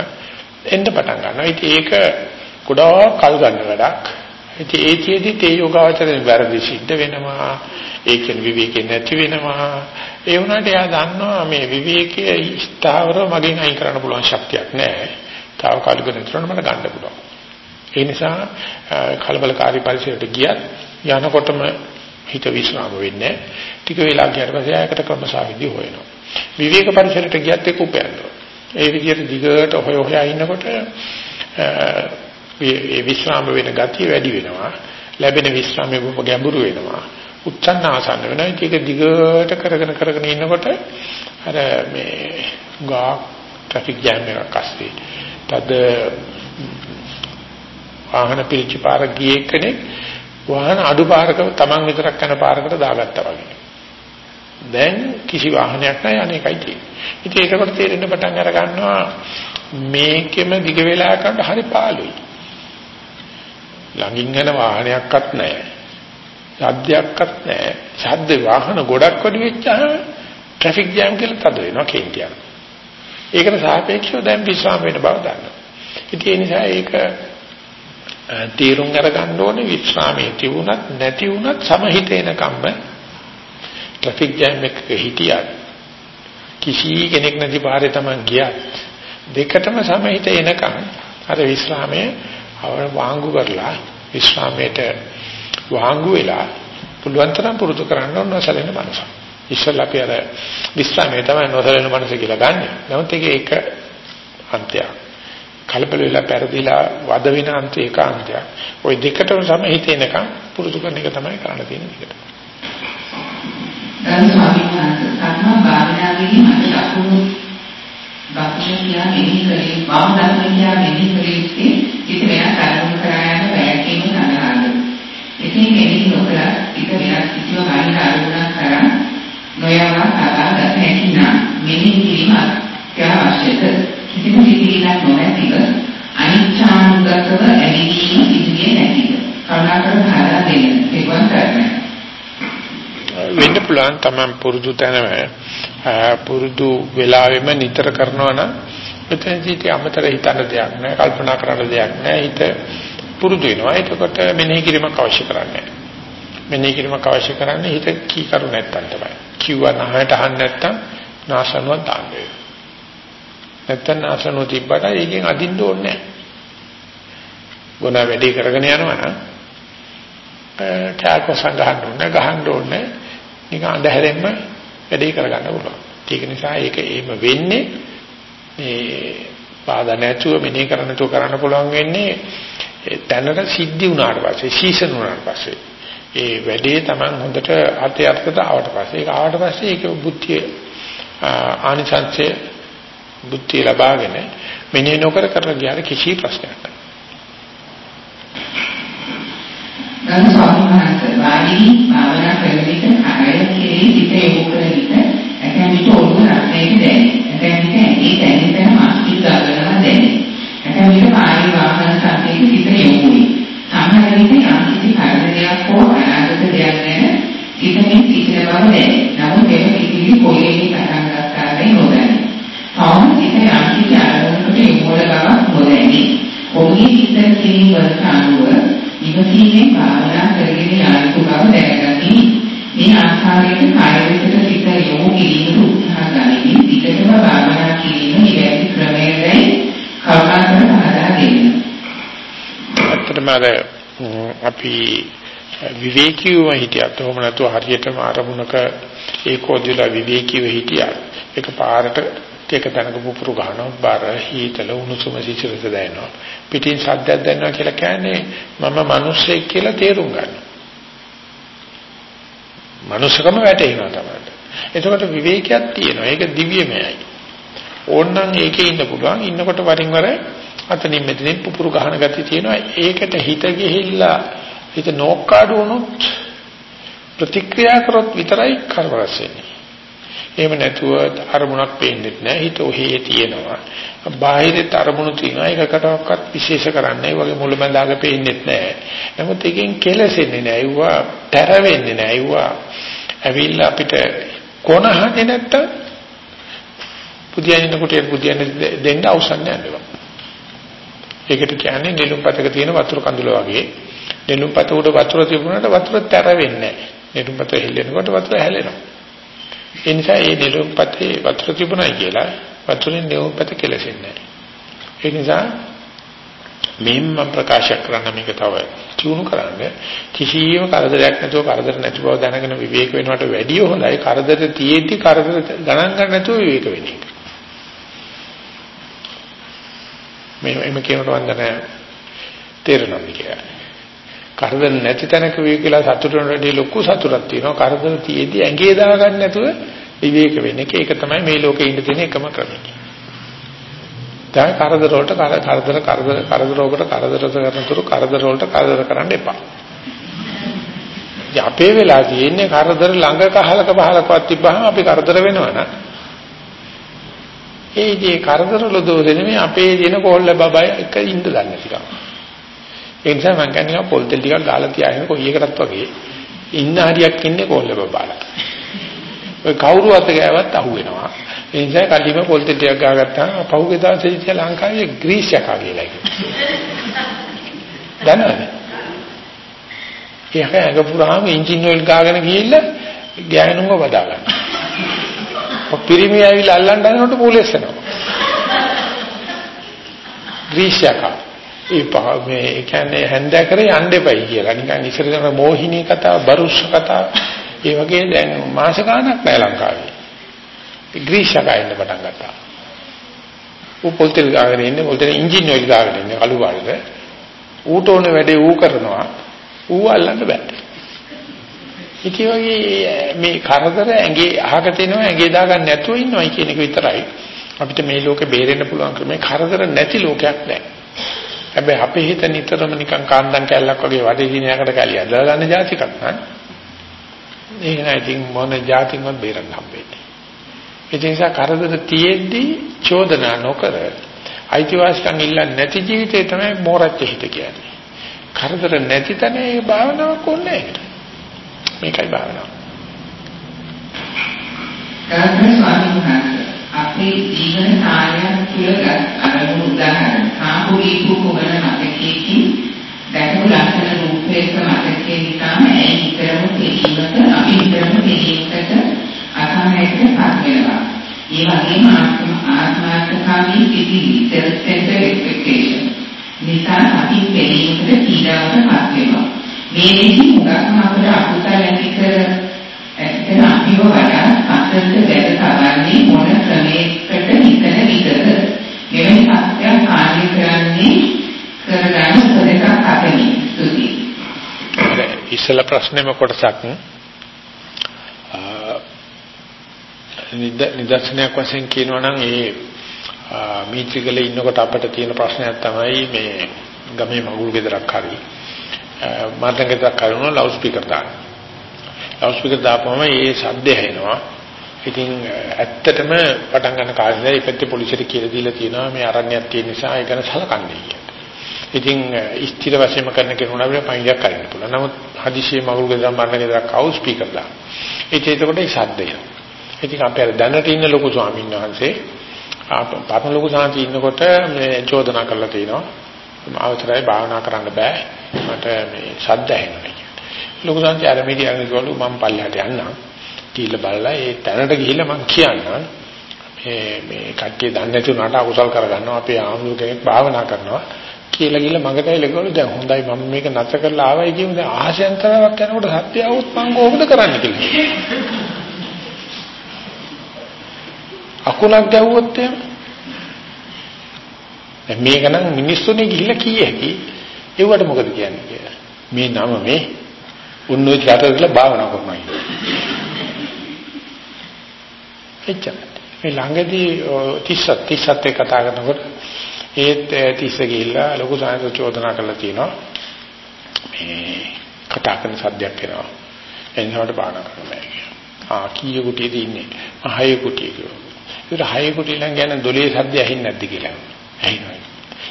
එන්න පටන් ගන්නවා. ඉතින් ඒක ගොඩාක් කල් ගන්න වැඩක්. ඉතින් ඒකෙදි තේ යෝගාවචරයෙන් වැරදි සිද්ධ වෙනවා. ඒකෙන් විවේකේ නැති වෙනවා. ඒ වුණාට එයා දන්නවා මේ විවේකයේ ස්ථාවරව මගෙන් අයින් කරන්න පුළුවන් ශක්තියක් නැහැ. తాවකාලික නිතරම මට ගන්න පුළුවන්. ඒ නිසා කලබලකාරී පරිසරයට ගියත් යනකොටම හිත විශ්‍රාම වෙන්නේ ටික වෙලා ගියාට පස්සේ ආයකට ක්‍රමසාවිදි හොයනවා. විවේක පරිසරයට ගියත් ඒක උපයනවා. ඒ විදිහට දිගට හොය හොයා ඉන්නකොට ඒ විශ්‍රාම වෙන ගතිය වැඩි වෙනවා. ලැබෙන විශ්‍රාමයේ බොහොම ගැඹුරු වෙනවා. උච්චන්න ආසන්න වෙනවා. ඒක දිගට කරගෙන කරගෙන ඉන්නකොට අර මේ ගා ට්‍රැෆික් ජෑම් එකක් අස්සේ. තද වාහන පිළිචි පාර ගියේ කෙනෙක් වාහන අඩු පාරක Taman විතරක් යන පාරකට දාගත්තා වගේ. දැන් කිසි වාහනයක් නැහැ අනේකයි තියෙන්නේ. ඉතින් ඒකකට තේරෙන්න පටන් අර ගන්නවා මේකෙම දිග වෙලා කරන්න හරි පාළුයි. ළඟින් යන වාහනයක්වත් නැහැ. සද්දයක්වත් නැහැ. ශබ්ද වාහන ගොඩක් වැඩි වෙච්චාම ට්‍රැෆික් ජෑම් කියලා තද වෙනවා කේන්තියක්. ඒකට සාපේක්ෂව දැන් විශ්‍රාම වෙන බව දන්නවා. ඉතින් ඒ නිසා ඒක තීරුම් අරගන්න ඕනේ විශ්‍රාමයේ තිබුණත් නැති වුණත් සමහිතේන කම්ම ට්‍රැෆික් ජෑම් එකක හිටියත් කිසි කෙනෙක් නැති පාරේ Taman ගියත් දෙකටම සමහිත එනකම් අර විශ්‍රාමයේ අවර වාංගු කරලා විශ්‍රාමයට වාංගු වෙලා පුළුවන් තරම් පුරුදු කරන්න ඕන නොසලෙන මනස. ඉස්සෙල්ලා අපි අර විස්රාමයේ තමයි නොසලෙන මනස කියලා ගන්නෙ. නමුත් ඒක එක අන්තයක්. කලබල වෙලා පෙරදිලා වද වෙන අන්ත ඒක අන්තයක්. ওই දෙකටම සම හිතේනකම් පුරුදු කරන එක තමයි කරන්න තියෙන විදිහට. දැන් ස්වාමීන් වහන්සේ සම්මා භාවනාවේදී මට ලකුණු දක්ෂ කියා මෙහි කරේ වම් දක්ෂ කියා මෙහි කරේ ඉත වෙනස් අරමුණු එසේ මෙහි නොකර ඉත වෙනස් කිසිම බාහිර අරමුණක් කරා නොයවා සබා ගත හැකි නම් මෙහි කිරීම අත්‍යවශ්‍යද? කිසිම සිතිවිල්ලක් නොමැතිව අනිච්ඡානුගතව ඇලීම සිදුවේ නැතිව කරුණාකර භාරා දෙන්න. පිටවන් කරන්න. වෙන්න පුළුවන් තමයි පුරුදු තැනම පුරුදු වෙලාවෙම නිතර කරනවා නම් මෙතනදී අමතර හිතන්න දෙයක් නෑ කල්පනා කරන්න දෙයක් නෑ. හිත පුරුදු වෙනවා. එතකොට මෙනෙහි කිරීමක් අවශ්‍ය කරන්නේ මෙනෙහි කිරීමක් අවශ්‍ය කරන්නේ හිත කී කරු නැත්තම් තමයි. කිව්වා නැහැට අහන්න නැත්තම් නාසනුවක් දාන්නේ නැත්තම් නාසනුව තිබ්බට ඒකෙන් අදින්න ඕනේ නෑ ගුණ වැඩි කරගෙන යනවා නම් කෑකො සංගහන්න ඕනේ ගහන්න ඕනේ නිකන් අඳුරෙන්ම වැඩේ කරගන්න පුළුවන්. ඒක නිසා ඒක එහෙම වෙන්නේ මේ බාධා නැතුව මෙනේ කරන්න තු කරන්න පුළුවන් වෙන්නේ දැනට සිද්ධි වුණාට පස්සේ සීසන් වුණාට පස්සේ ඒ වැඩේ Taman හොඳට අතේ අතට ආවට පස්සේ ඒක ආවට පස්සේ ඒක බුද්ධිය ආනිසංසය බුද්ධිය ලබාගෙන මෙනේ නොකර කරලා ගියාට කිසි ප්‍රශ්නයක් නැහැ. ගරු ස්වාමීන් වහන්සේ වාඩි භාවනා කරන විට කායය කෙරෙහි සිත යොමු කරන විට ඇතැම් විට ඔළුව රත්නයේ දැනේ. ඇතැම් විට ඇඟේ දැනෙන තැන මාස්ටික් ගලනවා දැනේ. ඇතැම් විට පාරේ වාහන සාපේක සිත යොමු වේ. සමහර විට යම් කිසි කරදරයක් හෝ අනාගත දෙයක් ගැන සිතමින් සිටින බව දැනේ. නමුත් එම පිටිවි කොහේදී පටන් ගන්නාදයි නොදැනේ. තවම සිත යම් කිසි අරමුණකට යොමු වන බවක් නොදැනේ. ඔහුගේ සිත කිරීම වලට අනුව ඉවසීමෙන් භාවනා කරගෙන යායුතු බව දැනගනි. මේ ආකාරයට කායවිතර සිත යොමු කිරීමට උත්සාහ ගනිමින් පිටතම භාවනා කිරීම නිවැරදි ක්‍රමයයි කරුණාකර පහදා දෙන්න. අත්‍තරම අපි විවේකීව හිටියත් ඕම නැතුව හරියටම ආරමුණක ඒකෝදිලා විවේකීව හිටියා. ඒක පාරට ඒක තනක පුපුරු ගන්නවා බර හීතල උණුසුම සිසිලස දැනෙනවා පිටින් සද්දයක් දැනෙනවා කියලා කියන්නේ මම මිනිස්සෙක් කියලා තේරුම් ගන්නවා මනුස්සකම වැටෙනවා තමයි එතකොට විවේකයක් තියෙනවා ඒක දිව්‍යමයයි ඕනනම් ඒකේ ඉන්න පුළුවන් ඉන්නකොට වරින් වර අතනින් මෙතනින් පුපුරු ගහන ගතිය තියෙනවා ඒකට හිත ගිහිල්ලා හිත නෝක්කාඩු වුණොත් ප්‍රතික්‍රියා කරොත් විතරයි කරවරස් වෙන්නේ එහෙම නැතුව අරමුණක් පේන්නේ නැහැ. හිත ඔහේ තියෙනවා. බාහිරේ අරමුණු තියෙනවා. ඒකකටවත් විශේෂ කරන්නේ වගේ මුලමඳාග පේන්නේ නැහැ. නමුත් එකෙන් කෙලසෙන්නේ නැහැ. ඒවා තර වෙන්නේ නැහැ. ඒවා ඇවිල්ලා අපිට කොනහන්නේ නැත්තම් පුදියනින කොටේ පුදියන දෙන්න අවසන් නැහැ ඒකට කියන්නේ නෙළුම්පතක තියෙන වතුර කඳුල වගේ. නෙළුම්පත උඩ වතුර තිබුණාට වතුර තර වෙන්නේ නැහැ. නෙළුම්පත හෙල්ලෙනකොට වතුර හැලෙනවා. ඒ නිසා මේ නිරෝපතේ වතුර තිබුණයි කියලා වතුරෙන් නිරෝපත කෙලසෙන්නේ නැහැ. ඒ නිසා මෙහෙම මම ප්‍රකාශ කරන්න මේක තව චුණු කරන්න කිසියම් කරදරයක් නැතුව කරදර නැති බව දැනගෙන විවේක වෙනවට වැඩිය හොඳයි කරදර තියෙද්දි කරදර ගණන් ගන්න නැතුව විවේක වෙන එක. මේ එමෙ කියනකොට වන්දන තේරෙනවා කියලා. කරදර නැති තැනක වේ කියලා සතුටුන වැඩි ලොකු සතුටක් තියෙනවා. කරදර තියේදී ඇඟේ දාගන්න නැතුව විවේක වෙන එක. ඒක තමයි මේ ලෝකේ ඉන්න තියෙන එකම ක්‍රමය. දැන් කරදර වලට කරදර කරදර කරදර වලට කරදර කරනතුරු කරදර වලට කරදර කරන්න එපා. අපේ වෙලා තියෙන්නේ කරදර ළඟ කහලක පහලකවත් තිබ්බහම අපි කරදර වෙනවනම් ඒ જે කරදර වල දෝෂෙ නෙමෙයි අපේ දින කොල්ල බබයි එක ඉන්න දන්නේ නැතිකම. ඒ නිසා මම කියන්නේ පොල් තෙල් ටිකක් ගාලා තියාගෙන කොයි එකටත් වගේ ඉන්න හරියක් ඉන්නේ කොල්ල බබාලා. ඔය කවුරු අත ගෑවත් අහු වෙනවා. ඒ නිසා කල්ලිම පොල් තෙල් ටිකක් ගාගත්තාම පහුගිය දවසේ ඉතින් ලංකාවේ ග්‍රීස් යකා කියලා කිව්වා. දන්නවද? ඒක ඇඟ පුරාම එන්ජින් ඔයිල් ගාගෙන ගිහිල්ලා ගෑනුන්ව වදා ගන්න. පිරිමි ඇවිල්ලා අල්ලන්න හදනකොට පොලිස් එනවා. ග්‍රීස් යකා ඒ මේ කියන්නේ හැන්දෑ කරේ යන්න එපයි කියලා. නිකන් ඉස්සර කරන මෝහිනී කතාව, බරුස්ස කතාව, ඒ වගේ දැන් මාස ගාණක් නැහැ ලංකාවේ. ග්‍රීෂකා ඉන්න පටන් ගත්තා. ඌ පොල්තෙල් ගාගෙන ඉන්නේ, පොල්තෙල් එන්ජින් ඔයිල් ගාගෙන ඉන්නේ කළු පාටද. ඌට ඕන වැඩේ ඌ කරනවා. ඌ අල්ලන්න බෑ. ඉතින් වගේ මේ කරදර ඇඟේ අහක තෙනවා ඇඟේ දාගන්න නැතුව ඉන්නවයි කියන එක විතරයි. අපිට මේ ලෝකේ බේරෙන්න පුළුවන් ක්‍රමේ කරදර නැති ලෝකයක් නැහැ. හැබැයි අපේ හිත නිතරම නිකන් කාන්දම් කැල්ලක් වගේ වටේ දිනයකට කැලිය ඇදලා ගන්න જાතිකක් නෑ. ඒක නෑ ඉතින් මොන જાතින්වත් බේරන්න හම්බෙන්නේ. ඒ නිසා කරදර තියෙද්දි චෝදනා නොකර අයිතිවාසිකම් ඉල්ලන්නේ නැති ජීවිතේ තමයි මෝරච්ච හිත කියන්නේ. කරදර නැති තැන ඒ භාවනාවක් ඕනේ මේකයි භාවනාව. ගාමිණී ස්වාමීන් වහන්සේ අපේ ජීවන කාර්යයන් තුළ අරමුණු උදාහරණ සාහෘදීපු කුමන මතකයකින් දැකපු ලක්ෂණ රූපයක මතකයේ නිසාම ඒ විතරම තේීමට අපි විතරම තේීමකට අසහනයකට පත් වෙනවා. ඒ වගේම ආත්ම ආත්මාර්ථකාමී සිටිවි self centered expectation නිසා අපි තේීමකට පීඩාවට පත් වෙනවා. මේ දෙකම උගක්ම අපට අකුසල ඇති කර ඇත්තට අපිව වඩා අසල්ට වැඩ කරන්නේ මොන ක්‍රමයකට හිතන විටද මෙවැනි සත්‍යයක් කාර්ය කරන්නේ කරගන්න උපදෙසක් අපෙනි. ස්තුති ඉස්සල ප්‍රශ්නේම කොටසක්. නිදර්ශනයක් වශයෙන් කියනවා නම් ඒ මීත්‍රිකලේ ඉන්නකොට අපිට තියෙන ප්‍රශ්නයක් තමයි මේ ගමේ මගුල් ගෙදරක් හරි. මටන් ගෙදරක් හරිනවා ලවුඩ් ස්පීකර් දාන්න ලවුඩ් ස්පීකර් දාපුවම ඒ ශබ්දය ඇහෙනවා ඉතින් ඇත්තටම පටන් ගන්න කාලේ ඉතින් පැත්තේ පොලිසියට කියලා දීලා තියෙනවා මේ අරණ්‍යයක් තියෙන නිසා ඒක ගැන සලකන්නේ කියලා. ඉතින් ස්ථිර වශයෙන්ම කරන කෙනෙකුට අපිට පයින්යක් කරන්න පුළුවන්. නමුත් හදිසියෙ මගුල් ගෙදර මරණ ගෙදරක් ආව ස්පීකර් දාන්න. ඒක ඒකට ඒ ශබ්දය. ඉතින් අපි අර දැනට ඉන්න ලොකු ස්වාමීන් වහන්සේ පාපන ලොකු සාන්ති ඉන්නකොට මේ චෝදනා කරලා තිනවා. අවතරයි භාවනා කරන්න බෑ. මට මේ ශබ්ද ඇහෙනවා කියලා. ලොකු සාන්ති අර මෙඩියන් ගිහලු මම පල්ලෙහාට යන්නම්. කියලා බලලා ඒ තැනට ගිහිල්ලා මම කියන්නම් මේ මේ කට්ටිය දන්නේ නැති උනාට අකුසල් කරගන්නවා අපේ ආමුදු කෙනෙක් භාවනා කරනවා කියලා ගිහලා මගට එලගවලු දැන් හොඳයි මම මේක නැත කරලා ආවයි කියමු දැන් ආශයන්තරයක් යනකොට සත්‍ය આવුත් මම කොහොමද කරන්නේ කියලා [laughs] අකුණක් ගැහුවොත් එහෙම දැන් මේක නම් මිනිස්සුනේ ගිහිල්ලා කී හැකි ඒවට මොකද කියන්නේ කියලා මේ නම මේ උන්නෝච රටවල භාවනා කරනවා එච්චරයි. මේ ළඟදී 30 37 කතා කරනකොට ඒත් 30 ගිහිල්ලා ලොකු සායක චෝදනා කරලා තියෙනවා. මේ කතා කරන සද්දයක් එනවා. එන්නවට බාන කරනවා කියලා. ආ කීය කුටියද ඉන්නේ? හය කුටිය කියලා. ඒක හය කුටිය ළඟ යන දොලේ සද්ද ඇහෙන්නේ නැද්ද කියලා. ඇහෙනවා.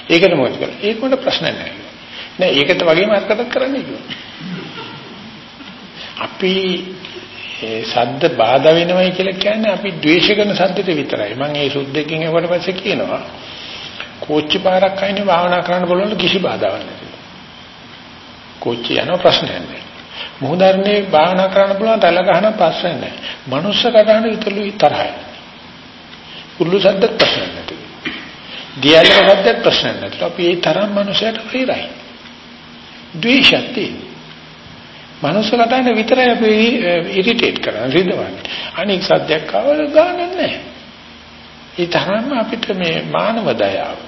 ඒකට මොකද කරන්නේ? ඒක මොකට ප්‍රශ්න නැහැ. නෑ ඒකට වගේම අර්ථකථන කරන්න කිව්වා. අපි ඒ සද්ද බාධා වෙනවයි කියලා කියන්නේ අපි ද්වේෂ කරන සද්දෙට විතරයි. මම ඒ සුද්ධකින් එවට පස්සේ කියනවා කෝච්චි පාරක් අයිනේ භාවනා කරන්න බලන්න කිසි බාධාවක් නැහැ. කෝච්චි යන ප්‍රශ්නයක් නැහැ. මොහොතන්නේ භාවනා කරන්න පුළුවන් තල ගහන ප්‍රශ්නයක් නැහැ. මනුස්ස කතාන විතරලු තරහයි. කුල්ලු සද්දත් ප්‍රශ්නයක් නැහැ. දියල්ල සද්දත් ප්‍රශ්නයක් නැහැ. අපි ඒ තරම් මනුස්සයට වෛරයි. ද්වේෂයක් තියෙනවා. මනුස්ස කතාවේ විතරයි අපි ඉරිටේට් කරන්නේ රිදවන්නේ. අනික සද්දයක් ආවල ගානක් නැහැ. ඒ තරම්ම අපිට මේ මානව දයාව.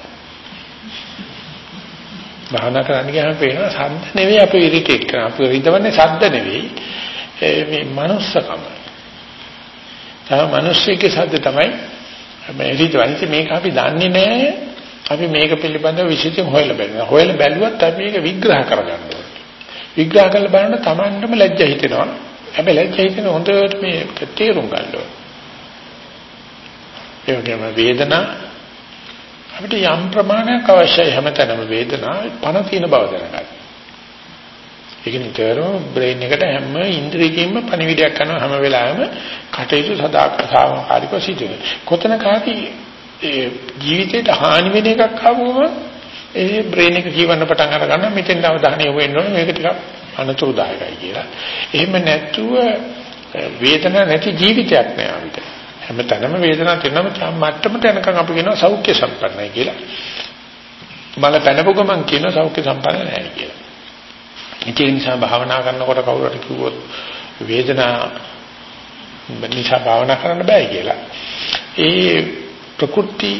භාවනා කරන්න ගියාම පේනවා සද්ද නෙවෙයි අපි ඉරිටේට් කරන්නේ. අපි රිදවන්නේ සද්ද නෙවෙයි. මේ මනුස්සකම. තව මිනිස්සෙක්ගේ සද්ද තමයි මේ රිදවන්නේ මේක අපි දන්නේ නැහැ. අපි මේක පිළිබඳව විශේෂයෙන් හොයලා බලනවා. හොයලා බැලුවත් අපි මේක විග්‍රහ කරගන්න ඕනේ. විග්‍රහ කරලා බලන තමන්ටම ලැජ්ජ හිතෙනවා. හැබැයි ලැජ්ජ හිතෙන හොඳට මේ තේරුම් ගන්න ඕනේ. ඒ වගේම වේදනා අපිට යම් ප්‍රමාණයක් අවශ්‍යයි හැමතැනම වේදනා පණ තියෙන බව දැනගන්න. ඒක නිතරම බ්‍රේන් එකට හැම ඉන්ද්‍රියකින්ම පණිවිඩයක් කරනවා හැම වෙලාවෙම කටයුතු සදාකාලිකව සිදු වෙනවා. කොතන කාටි ඒ ජීවිතේට හානි වෙන එකක් ආවම ඒ බ්‍රේන් එක කියවන්න පටන් අර ගන්නවා මෙතෙන් අවධානය යොමු වෙන්න ඕනේ මේක ටිකක් අනතුරුදායකයි කියලා. එහෙම නැතුව වේදනාවක් නැති ජීවිතයක් නෑ අපිට. හැමතැනම වේදනාවක් තියෙනම මට්ටමට යනකම් අපි කියනවා සෞඛ්‍ය සම්පන්නයි කියලා. මල පැනපු ගමන් කියනවා සෞඛ්‍ය සම්පන්න නැහැ කියලා. ඒ නිසා භාවනා කරනකොට කවුරුහරි කිව්වොත් වේදනාව නිසා භාවනා කරන්න බෑ කියලා. ඒ ප්‍රකෘති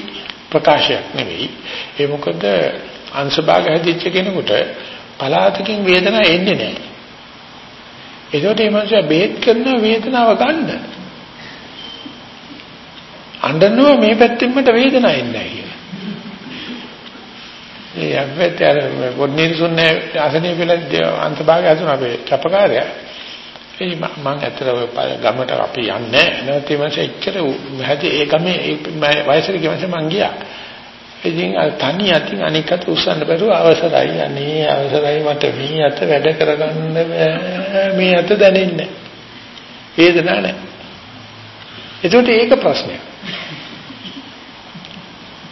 ප්‍රකාශයක් නෙවෙයි. ඒ මොකද අංශභාග හැදිච්ච කෙනෙකුට පලාතකින් වේදනාව එන්නේ නැහැ. ඒකට මේ මනුස්සයා බේත් කරන වේදනාව ගන්න. අඬනවා මේ පැත්තෙන් මට වේදනාවක් එන්නේ නැහැ කියලා. ඒ අපිට අර පොඩ්නිරිසුන්නේ ආසනීය කියලා අන්තභාගය හසුන අපේ කැපකාරයා. ඒ මම ඇත්තට ඔය ගමට අපි යන්නේ නැත්නම් ඒ මාසේ එච්චර හැදී ඒ ගමේ වයසට ගියමස මං ගියා. ඉතින් අර තනි අතින් අනිකට උස්සන්න බැරුව අවසරයි අනේ අවසරයි මට මේ අත වැඩ කරගන්න බෑ මේ අත දැනෙන්නේ වේදනාවක් නැහැ. ඒකට ඒක ප්‍රශ්නයක්.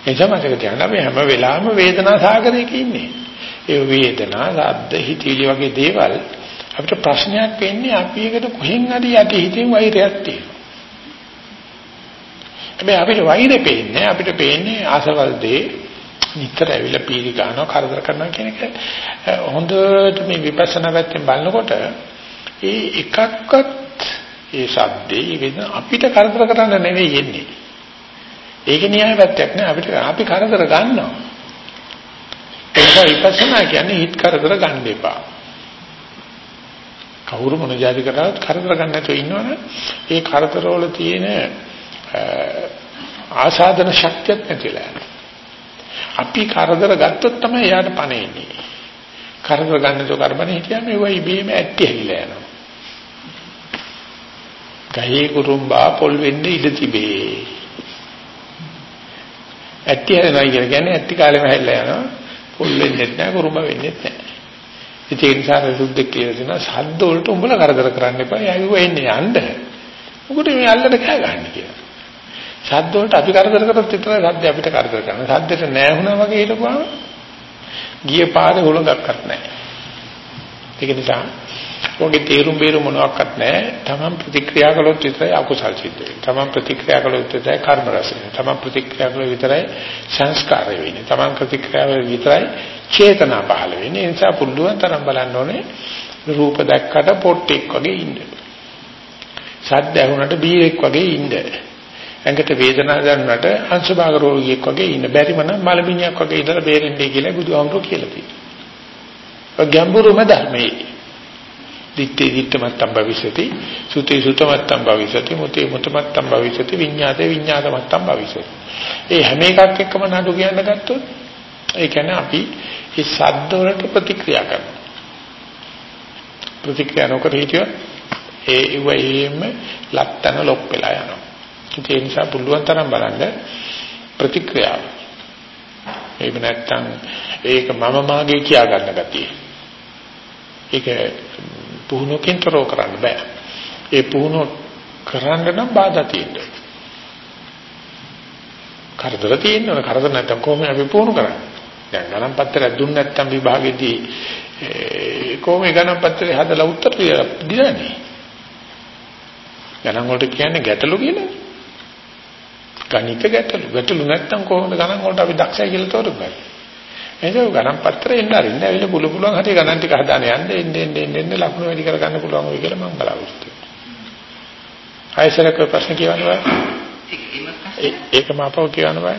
එසමතක තියන්න අපි හැම වෙලාවෙම වේදනා සාගරයක ඉන්නේ. ඒ වේදනා, ශබ්ද, හිතවිලි වගේ දේවල් අපිට ප්‍රශ්නයක් වෙන්නේ අපි එකට කොහෙන් හරි යටි හිතින් වෛරයක් තියෙනවා. හැබැයි අපිට වෛරෙ පේන්නේ අපිට පේන්නේ ආසවල් දේ නිතර ඇවිල්ලා පීරි ගන්නවා කරදර කරනවා කියන එක හොඳට මේ විපස්සනා පැත්තෙන් බලනකොට ඒ එකක්වත් ඒ සද්දේ වෙන අපිට කරදර කරන්න නෙවෙයි එන්නේ. ඒක න්‍යාය පැත්තක් නෑ අපිට අපි කරදර ගන්නවා. ඒක විපස්සනා කියන්නේ හිත කරදර ගන්න එපා. කවුරු මොන જાති කරාත් කරදර ගන්න නැතුව ඉන්නවනේ ඒ කරදරවල තියෙන ආසාදන ශක්තියක් නැතිලා අපි කරදර ගත්තොත් තමයි එයාට පණ එන්නේ. කරදර ගන්න තෝ කරබනේ හිටියම ඒවා ඉබේම ඇටි හැලිලා යනවා. ගහේ කුරුම්බා පොල් වෙන්න ඉඩ තිබේ. ඇටි හැලෙනවා කියලා කියන්නේ ඇටි කාලෙම හැල්ලා යනවා. පොල් වෙන්නේ නැහැ කුරුම්බා වෙන්නේ නැහැ. ඒ නිසා සුද්ධ කියලා දෙනවා සද්ද වලට උඹලා කරදර කරන්න එපා. යයිව එන්නේ යන්න. මොකද මේ අල්ලට කෑ ගන්න කියලා. සද්ද වලට අපි කරදර කරොත් විතරයි සද්ද අපිට කරදර කරන්නේ. සද්දට නෑ වුණා වගේ හිටපුවාම ගිය පාරේ හුලඟක්වත් නැහැ. ඒක නිසා ඔගේ තේරුම් බේරු මොනවත් නැහැ. Taman ප්‍රතික්‍රියා කළොත් විතරයි අකුසල් සිද්ධ වෙන්නේ. Taman ප්‍රතික්‍රියා කළොත් විතරයි කර්ම රස වෙන්නේ. Taman ප්‍රතික්‍රියා කළොත් විතරයි සංස්කාර වෙන්නේ. Taman ප්‍රතික්‍රියා කළොත් විතරයි චේතනා පහළ වෙන්නේ. ඒ නිසා පුළුවන් තරම් බලන්න ඕනේ රූප දැක්කට පොට්ටෙක් වගේ ඉන්න. සද්ද ඇහුනට බීරෙක් වගේ ඉන්න. ඇඟට වේදනාවක් දැනුනට අංශභාග රෝගියෙක් වගේ ඉන්න. බැරිම නම් මලමිණියක් වගේ ඉඳලා බේරෙන්නේ කියලා බුදුහාමුදුරුවෝ කියලා තියෙනවා. ගැඹුරුම ධර්මයේ දිත්තේ දිත්තමත්තම් භවිෂති සුතේ සුතමත්තම් භවිෂති මුතේ මුතමත්තම් භවිෂති විඤ්ඤාතේ විඤ්ඤාතමත්තම් භවිෂති. ඒ හැම එකක් එක්කම නඩු කියන්න ගත්තොත් ඒ කියන්නේ අපි මේ සද්ද වලට ප්‍රතික්‍රියා කරනවා. ප්‍රතික්‍රියා නොකර හිටියොත් ඒ ඉවෙම ලත්තන ලොප් වෙලා යනවා. ඒ නිසා පුළුවන් තරම් බලන්න ප්‍රතික්‍රියාව. එහෙම නැත්නම් ඒක මම මාගේ කියා ගන්න ගතිය. ඒක පුහුණුවකින් තරව කරන්න බෑ. ඒ පුහුණුව කරන්න නම් බාධා තියෙනවා. කරදර තියෙනවා. කරදර නැත්නම් කොහොමද අපි පුහුණු කරන්නේ? දැන් ගණන් පත්‍රයක් දුන්නේ නැත්නම් විභාගෙදී කොහොමද ගණන් පත්‍රය හදලා උත්තර දෙන්නේ? ගණන් වලට කියන්නේ ගැටලු කියලා. ගණිත ගැටලු. ගැටලු නැත්නම් කොහොමද ගණන් වලට අපි දක්ෂයි කියලා තෝරගන්නේ? එහෙනම් ගණන් පත්‍රේ එන්න අරින්න ඇවිල්ලා පුළු පුළුවන් හරිය ගණන් ටික හදාන යන්න එන්න එන්න එන්න ලකුණු වැඩි කර ගන්න පුළුවන් වෙයි කියලා මම බලාපොරොත්තු වෙනවා. ආයෙසරක ප්‍රශ්න කියවන්න බෑ. ඒකම අපව කියවන්න බෑ.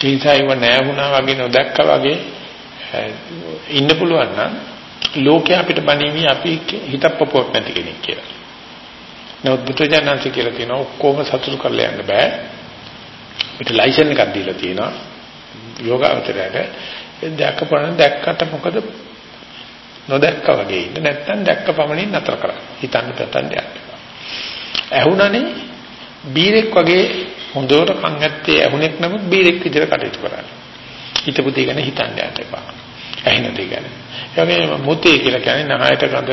තීසයිව නැහැ වුණා වගේ නොදැක්කා වගේ ඉන්න පුළුවන් නම් ලෝකේ අපිට බණීවි අපි හිතප්පපුවක් නැති කෙනෙක් කියලා. නමුත් බුදුජානන්ස කියලා කියනවා ඔක්කොම සතුටු කරලා යන්න බෑ. අපිට ලයිසන් එකක් දීලා තියෙනවා. යෝගාවචරයට දැක්කපණ දැක්කට මොකද නොදැක්කා වගේ ඉන්න නැත්නම් දැක්ක පමණින් නතර කරන්න. හිතන්න පැතන්න යන්න. ඇහුණනේ බීරෙක් වගේ හොඳට කන් ඇත්තේ ඇහුණෙක් නමුත් බීරෙක් විදිහට කටයුතු කරන්නේ. හිතපු දේ ගැන හිතන්න යන්න එපා. ඇහෙන දේ ගැන. ඒ වගේම මුතේ කියලා කියන්නේ නහයට ගඳ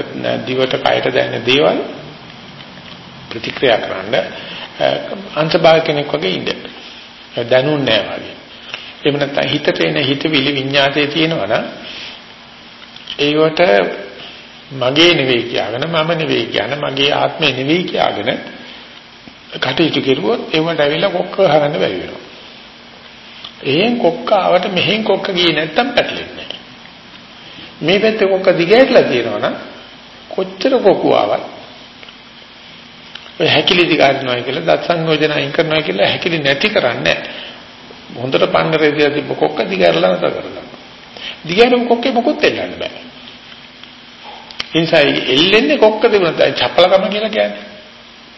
දිවට කයට දැනෙන දේවල් ප්‍රතික්‍රියා කරන්න අංශභාග කෙනෙක් වගේ ඉන්න. දැනුන්නේ නැහැ වගේ. එහෙම නැත්නම් හිතට එන හිතවිලි විඤ්ඤාතයේ තියෙනවා නම් ඒවට මගේ නෙවෙයි කියලාගෙන මම නෙවෙයි කියන මගේ ආත්මය නෙවෙයි කියලාගෙන කටයුතු කෙරුවොත් ඒවට ඇවිල්ලා කොක්ක හරන්න බැරි වෙනවා. එහෙන් කොක්ක ආවට මෙහෙන් කොක්ක ගියේ නැත්තම් පැටලෙන්නේ නැහැ. මේ පැත්තේ කොක්ක දිගහැරලා තියෙනවා නම් කොච්චර කොක්කු ආවත් ඔය හැකිලි දිගාරිනවා කියලා දත් සංයෝජන අයින් කරනවා කියලා හැකිලි නැති කරන්නේ හොඳට පන්නරේ තියා තිබ්බ කොක්ක දිගහැරලා නැතර කරලා. දිගහැරෙම කොක්කේ මොකොත් එල්ලන්න බෑ. ඉන්සයි එල්ලෙන්නේ කොක්ක තිබුණා. චපලකම කියලා කියන්නේ.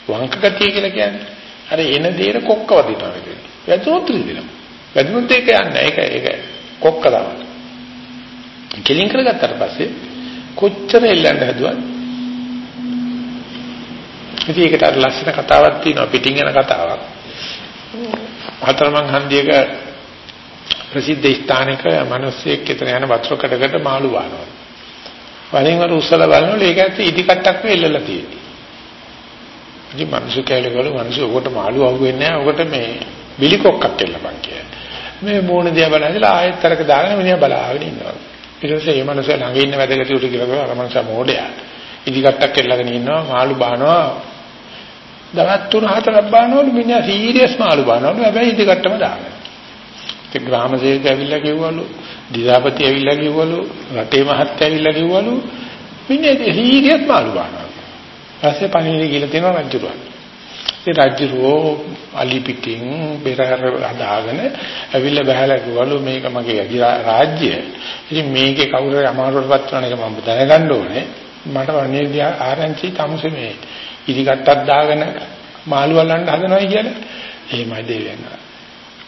වංක ගතිය කියලා කියන්නේ. අර එන දේට කොක්ක වදිනවා කියන්නේ. වැදුනොත් රිදෙනවා. වැදුනොත් ඒක යන්නේ. ඒක ඒක කොක්ක තමයි. කෙලින් කරගත්තාට පස්සේ කොච්චර එල්ලන්න හැදුවත් ඉතින් ඒකට අර ලස්සන කතාවක් තියෙනවා පිටින් යන කතාවක්. හතරමං හන්දියක ප්‍රසිද්ධ ස්ථානික මිනිස්සෙක් එතන යන වතුර කඩකට මාළු වහනවා. වලින් වර උස්සලා බලනකොට ඒක ඇත්තේ ඉදි කට්ටක් වෙල්ලලා තියෙන්නේ. ඉතින් මිනිස්සු කැලේ ගලු මිනිස්සු ඔකට මාළු අහුවෙන්නේ නැහැ. ඔකට මේ බිලි කොක්කක් එල්ලපන් කියලා. මේ මූණ දිහා බලලා ආයෙත් තරක දාගෙන මිනිහා බලාගෙන ඉන්නවා. ඊට පස්සේ මේ මිනිස්සු ළඟ ඉන්න වැදගත් උට කියලා අර මනුස්සයා මෝඩයා. ඉදි කට්ටක් එල්ලගෙන ඉන්නවා මාළු බානවා. දවස් තුන හතරක් බානවලු මිනිහා සීරියස් මාළු බානවලු හැබැයි ඉදි කට්ටම දාගෙන. ඒ ග්‍රාම සේවක ඇවිල්ලා කිව්වලු දිසාපති ඇවිල්ලා කිව්වලු රටේ මහත්තයා ඇවිල්ලා කිව්වලු මිනිහා සීරියස් මාළු බානවා. ඊපස්සේ පණිවිඩ කියලා තියෙනවා රජුරුවන්. ඒ රජුරෝ අලි පිටින් බෙරහර හදාගෙන ඇවිල්ලා බහලා කිව්වලු මේක මගේ රාජ්‍ය. ඉතින් මේකේ කවුරු අමාරුවටපත් කරන එක මම දැනගන්න ඕනේ. මට වනේදී ආරංචි තමුසේ මේ ඉදිකට්ටක් දාගෙන මාළු අල්ලන්න හදනවයි කියලා. එහෙමයි දෙවියන්ලා.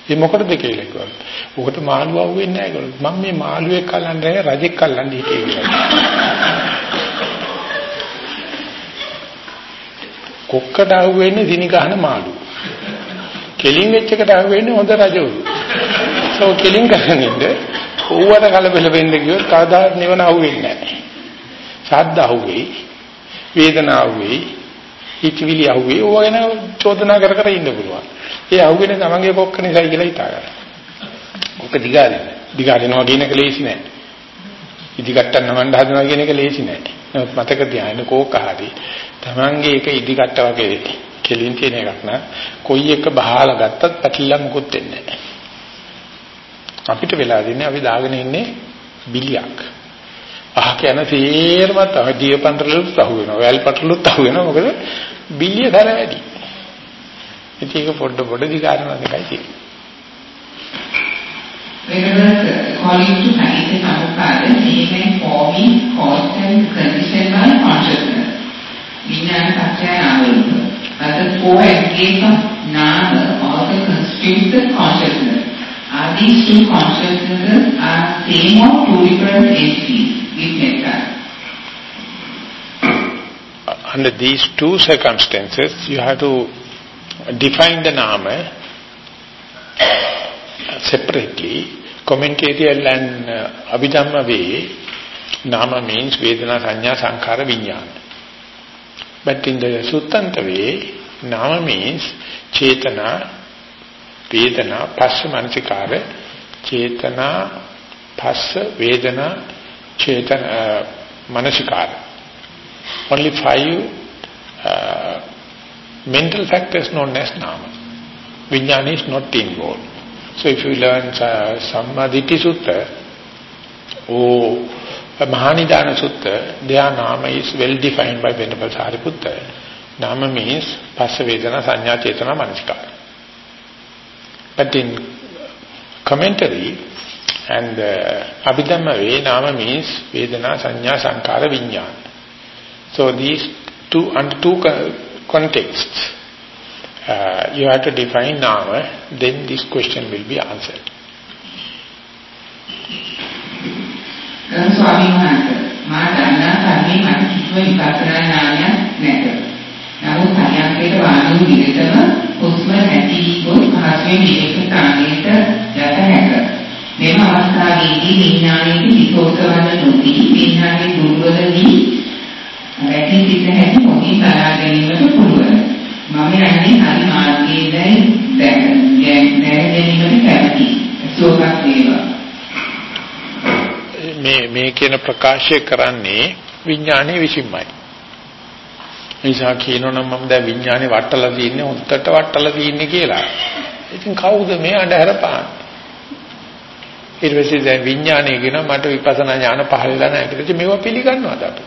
ඒ මොකටද කියලා කිව්වා. උකට මාළු අහුවෙන්නේ නැහැ කියලා. මම මේ මාළුවෙක් අල්ලන්න නැහැ රජෙක් අල්ලන්න හිටියේ කියලා. කොක්කට අහුවෙන්නේ දිනි ගහන මාළු. කෙලින් වෙච්ච එකට අහුවෙන්නේ හොඳ රජවරු. සෝ කෙලින් ගහනින්ද ඌවට කලබල වෙන්න ගියොත් කවදාවත් නිවන අහුවෙන්නේ නැහැ. ශබ්ද අහුවෙයි, වේදනාව අහුවෙයි, හිතවිලි අහුවෙයි. ඕවා ගැන චෝදනා කර කර ඉන්න පුළුවන්. ඒ අහුවෙන්නේ තමන්ගේ කොක්ක නිසායි කියලා හිතාගන්න. කොක්ක දිගාරින. දිගාරිනවා කියන එක ලේසි නෑ. ඉදිකට්ටක් නමන්න හදනවා කියන එක ලේසි නෑ. නමුත් මතක තියාගන්න කෝක හරි Tamange එක ඉදිකට්ට වගේ කෙලින් තියෙන එකක් නා කොයි එක බහලා ගත්තත් පැටලිලා මුකුත් වෙන්නේ නැහැ. අපිට වෙලා දෙන්නේ අපි දාගෙන ඉන්නේ බිලියක්. අහක යන තේරමත් අවදිය පන්තරලුත් අහු වෙනවා. වැල් පටලුත් අහු වෙනවා. මොකද බිලිය දර වැඩි. ඉතින් ඒක පොඩ පොඩ දිගාරන එකයි තියෙන්නේ. Whenever calling to and Prabhupada, name and forming, cause condition by consciousness. Vijnana Satya Namarupa. But the four aggregates of Nama also constitute the consciousness. Are these two consciousnesses are same or two different entities with metta? Under these two circumstances, you have to define the Nama separately, commentatorial and uh, Abhidhamma way, Nama means Vedana, Sanya, Sankhara, Vinyana. But in the Suttanta way, Nama means Chetana, Vedana, Passa, Manasikara, Chetana, Passa, Vedana, Chetana, uh, Manasikara. Only five uh, mental factors known as Nama. Vijnana is not involved. So if you learn uh, Sammaditi Sutta or Mahanidana Sutta, their Nama is well defined by Venerable Sariputta. Nama means Passa Vedana Sanya Chetana Manasikara. But in commentary and uh, Abhidhamma way, Nama means Vedana Sanya Sankara Vinyana. So these two, under two contexts, uh, you have to define nama, then this question will be answered. ගරු ස්වාමීන් වහන්සේ මා දන්නා කර්මයේ මට කිසිම විපස්සනා ඥානයක් නැත. නමුත් පරයන්කයට වාඩි වූ විටම හුස්ම නැති ගොස් පහසුවෙන් විවේක ස්ථානයට යත හැක. මෙම අවස්ථාවේදී විඥානයේ විකෝසවන නොදී විඥානයේ දුර්වල වී වැටි සිට හැටි මොහි බලා ගැනීමට පුළුවන්. මම යන්නේ හරි මාර්ගයේදී දැන ගැනීමට කැමැති. සෝකක් වේවා. මේ මේ කියන ප්‍රකාශය කරන්නේ විඥානයේ විසින්මයි. නිසා කියනවනම් මම දැන් විඥානේ වටලා තින්නේ උත්තට වටලා තින්නේ කියලා. ඉතින් කවුද මේ අඳුර පාන්නේ? ඊට පස්සේ දැන් විඥානය කියන මට විපස්සනා ඥාන පහළලා නැහැ කියලා. ඉතින් මේවා පිළිගන්නවද අපි?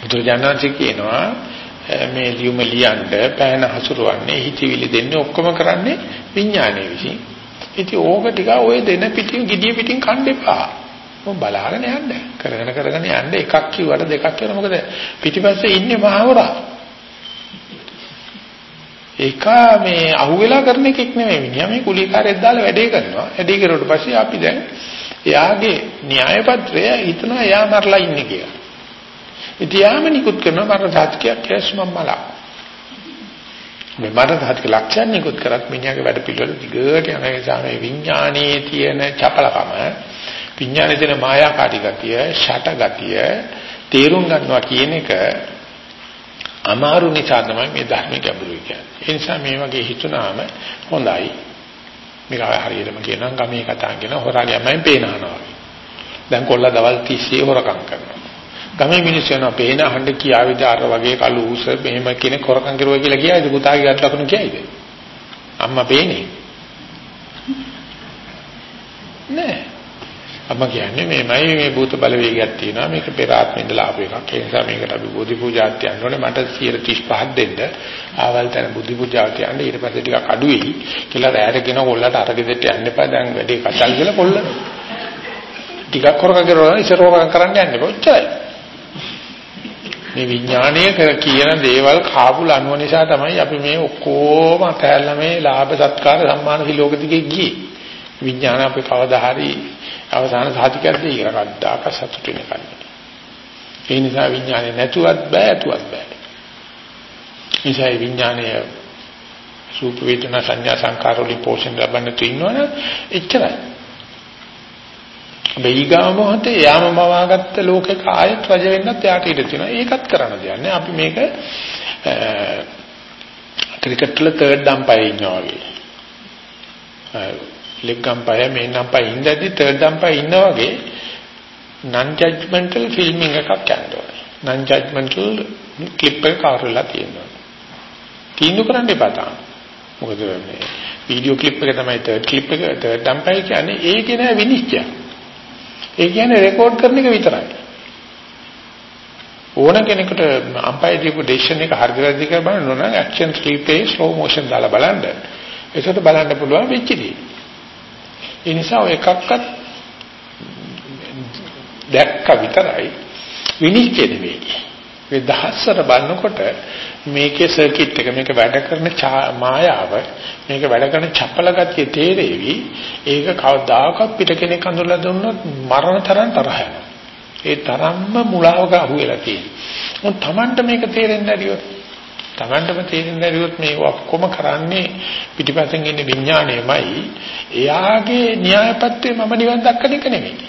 බුදුජානනාංශ කියනවා මේ ලියුම ලියන්න පෑන හසුරවන්නේ හිතවිලි දෙන්නේ ඔක්කොම කරන්නේ විඥානයේ විසින්. ඉතින් ඕක ටික ඔය දෙන පිටින් gediya පිටින් කන්න එපා. මොකද බලාගෙන යන්න. කරගෙන කරගෙන යන්න එකක් කිව්වට දෙකක් කියනවා. මොකද පිටිපස්සේ ඉන්නේ මහවරා. ඒක මේ අහුවෙලා කරන එකෙක් නෙමෙයි. මිනිහා මේ කුලීකාරයෙක් දාලා වැඩේ කරනවා. වැඩේ කරුවට පස්සේ අපි දැන් එයාගේ න්‍යාය පත්‍රය හිතනවා එයා මරලා ඉන්නේ කියලා. ඉතින් යාම නිකුත් කරනවා මරණ සාධකයක් ඇස්මම් මලා. මේ මරණ සාධක ලක්ෂණ නිකුත් කරත් මිනිහාගේ වැඩ පිළිවෙල දිගට යන නිසා මේ විඥානයේ තියෙන චපලකම විඥානයේ තියෙන මායාකාරී ගතිය, ෂට ගතිය තේරුම් ගන්නවා කියන එක අමාරු නිසා තමයි මේ ධර්ම ගැඹුරුයි කියන්නේ. ඒ නිසා මේ වගේ හිතුනාම හොඳයි. මේක හරියටම කියනවා ගමේ කතා කියන හොරාගේ අම්මෙන් පේනනවා. දැන් කොල්ලා දවල් 30 හොරකම් කරනවා. ගමේ මිනිස්සු යනවා පේන අහන්න කියාවිද අර වගේ කළු ඌස මෙහෙම කෙනෙක් හොරකම් කරුවා කියලා කියයිද පුතාගේ ගත් ලකුණු කියයිද? අම්මා පේන්නේ. නෑ. අම්මා කියන්නේ මේමයි මේ භූත බලවේගයක් තියෙනවා මේක පෙර ආත්මෙ ඉඳලා ආපු එකක්. ඒ නිසා මේකට අපි බෝධි පූජාත් යන්න ඕනේ. මට 135ක් දෙන්න. ආවල් තැන බුද්ධි පූජාවට යන්න. ඊට පස්සේ ටිකක් අඩු වෙයි කියලා රැයට කියන කොල්ලට අරගෙදෙට යන්න එපා. දැන් වැඩේ කචල් කියලා කොල්ල ටිකක් හොරක කරනවා ඉස්සර හොරක කරන්න යන්න කොච්චරයි මේ විඥානීය කර කියන දේවල් කාබුල අනුව නිසා තමයි අපි මේ ඔක්කොම අතහැරලා මේ ලාභ සත්කාර සම්මාන සිලෝක දිගේ ගියේ විඥාන අපි කවදා හරි අවසාන සාතිකයක් දෙයි කියලා කද්දාක සතුට වෙනකන්. ඒ නිසා විඥානේ නැතුවත් බෑ ඇතුවත් බෑ. නිසා විඥානය සූප වේදනා සංඥා සංකාර වලින් පෝෂණ ලබන්න තියෙනවනේ එච්චරයි. බෙයිගාම මොහොතේ යාම මවාගත්ත ලෝකෙක ආයත් රජ වෙන්නත් යාට ඉඩ තියෙනවා. ඒකත් කරන්න දෙයක් නෑ. අපි මේක ක්‍රිකට් වල තර්ඩ් අම්පයර් ඉන්නවා වගේ. ලෙග් අම්පයර් මේන් අම්පයර් ඉඳදී තර්ඩ් අම්පයර් ඉන්නා වගේ non judgmental filming එකක් යනවා. non judgmental clip එක කවර් වෙලා තියෙනවා. තීන්දුව කරන්න එපා තාම. මොකද මේ වීඩියෝ ක්ලිප් එක තමයි තර්ඩ් ක්ලිප් එක තර්ඩ් අම්පයර් කියන්නේ ඒකේ නෑ විනිශ්චය. ඒ කියන්නේ රෙකෝඩ් කරන එක විතරයි. ඕන කෙනෙකුට අම්පයර් දීපු ඩිසිෂන් එක හරිද වැරදිද කියලා බලන්න ඕන නම් ඇක්ෂන් රීප්ලේ ස්ලෝ මොෂන් දාලා බලන්න. ඒකට බලන්න පුළුවන් වෙච්ච දේ. ඒ නිසා ඔය එකක්වත් දැක්ක විතරයි විනිශ්චය නෙවෙයි. මේ දහස්සර බලනකොට මේකේ සර්කිට් එක මේක වැඩ කරන මායාව මේක වැඩ කරන චපල ගතිය තේරෙවි. ඒක කවදාකවත් පිට කෙනෙක් අඳුරලා දුන්නොත් මරණ තරම් තරහ යනවා. ඒ තරම්ම මුලාවක අහුවෙලා තියෙනවා. මොන් Tamanට මේක තේරෙන්නේ නැරියොත් Tamanටම තේරෙන්නේ නැරියොත් මේ ඔක්කොම කරන්නේ පිටිපස්සෙන් ඉන්න විඥාණයමයි. එයාගේ න්‍යායපත්‍රය මම නිවන් දක්කන එක නෙමෙයි.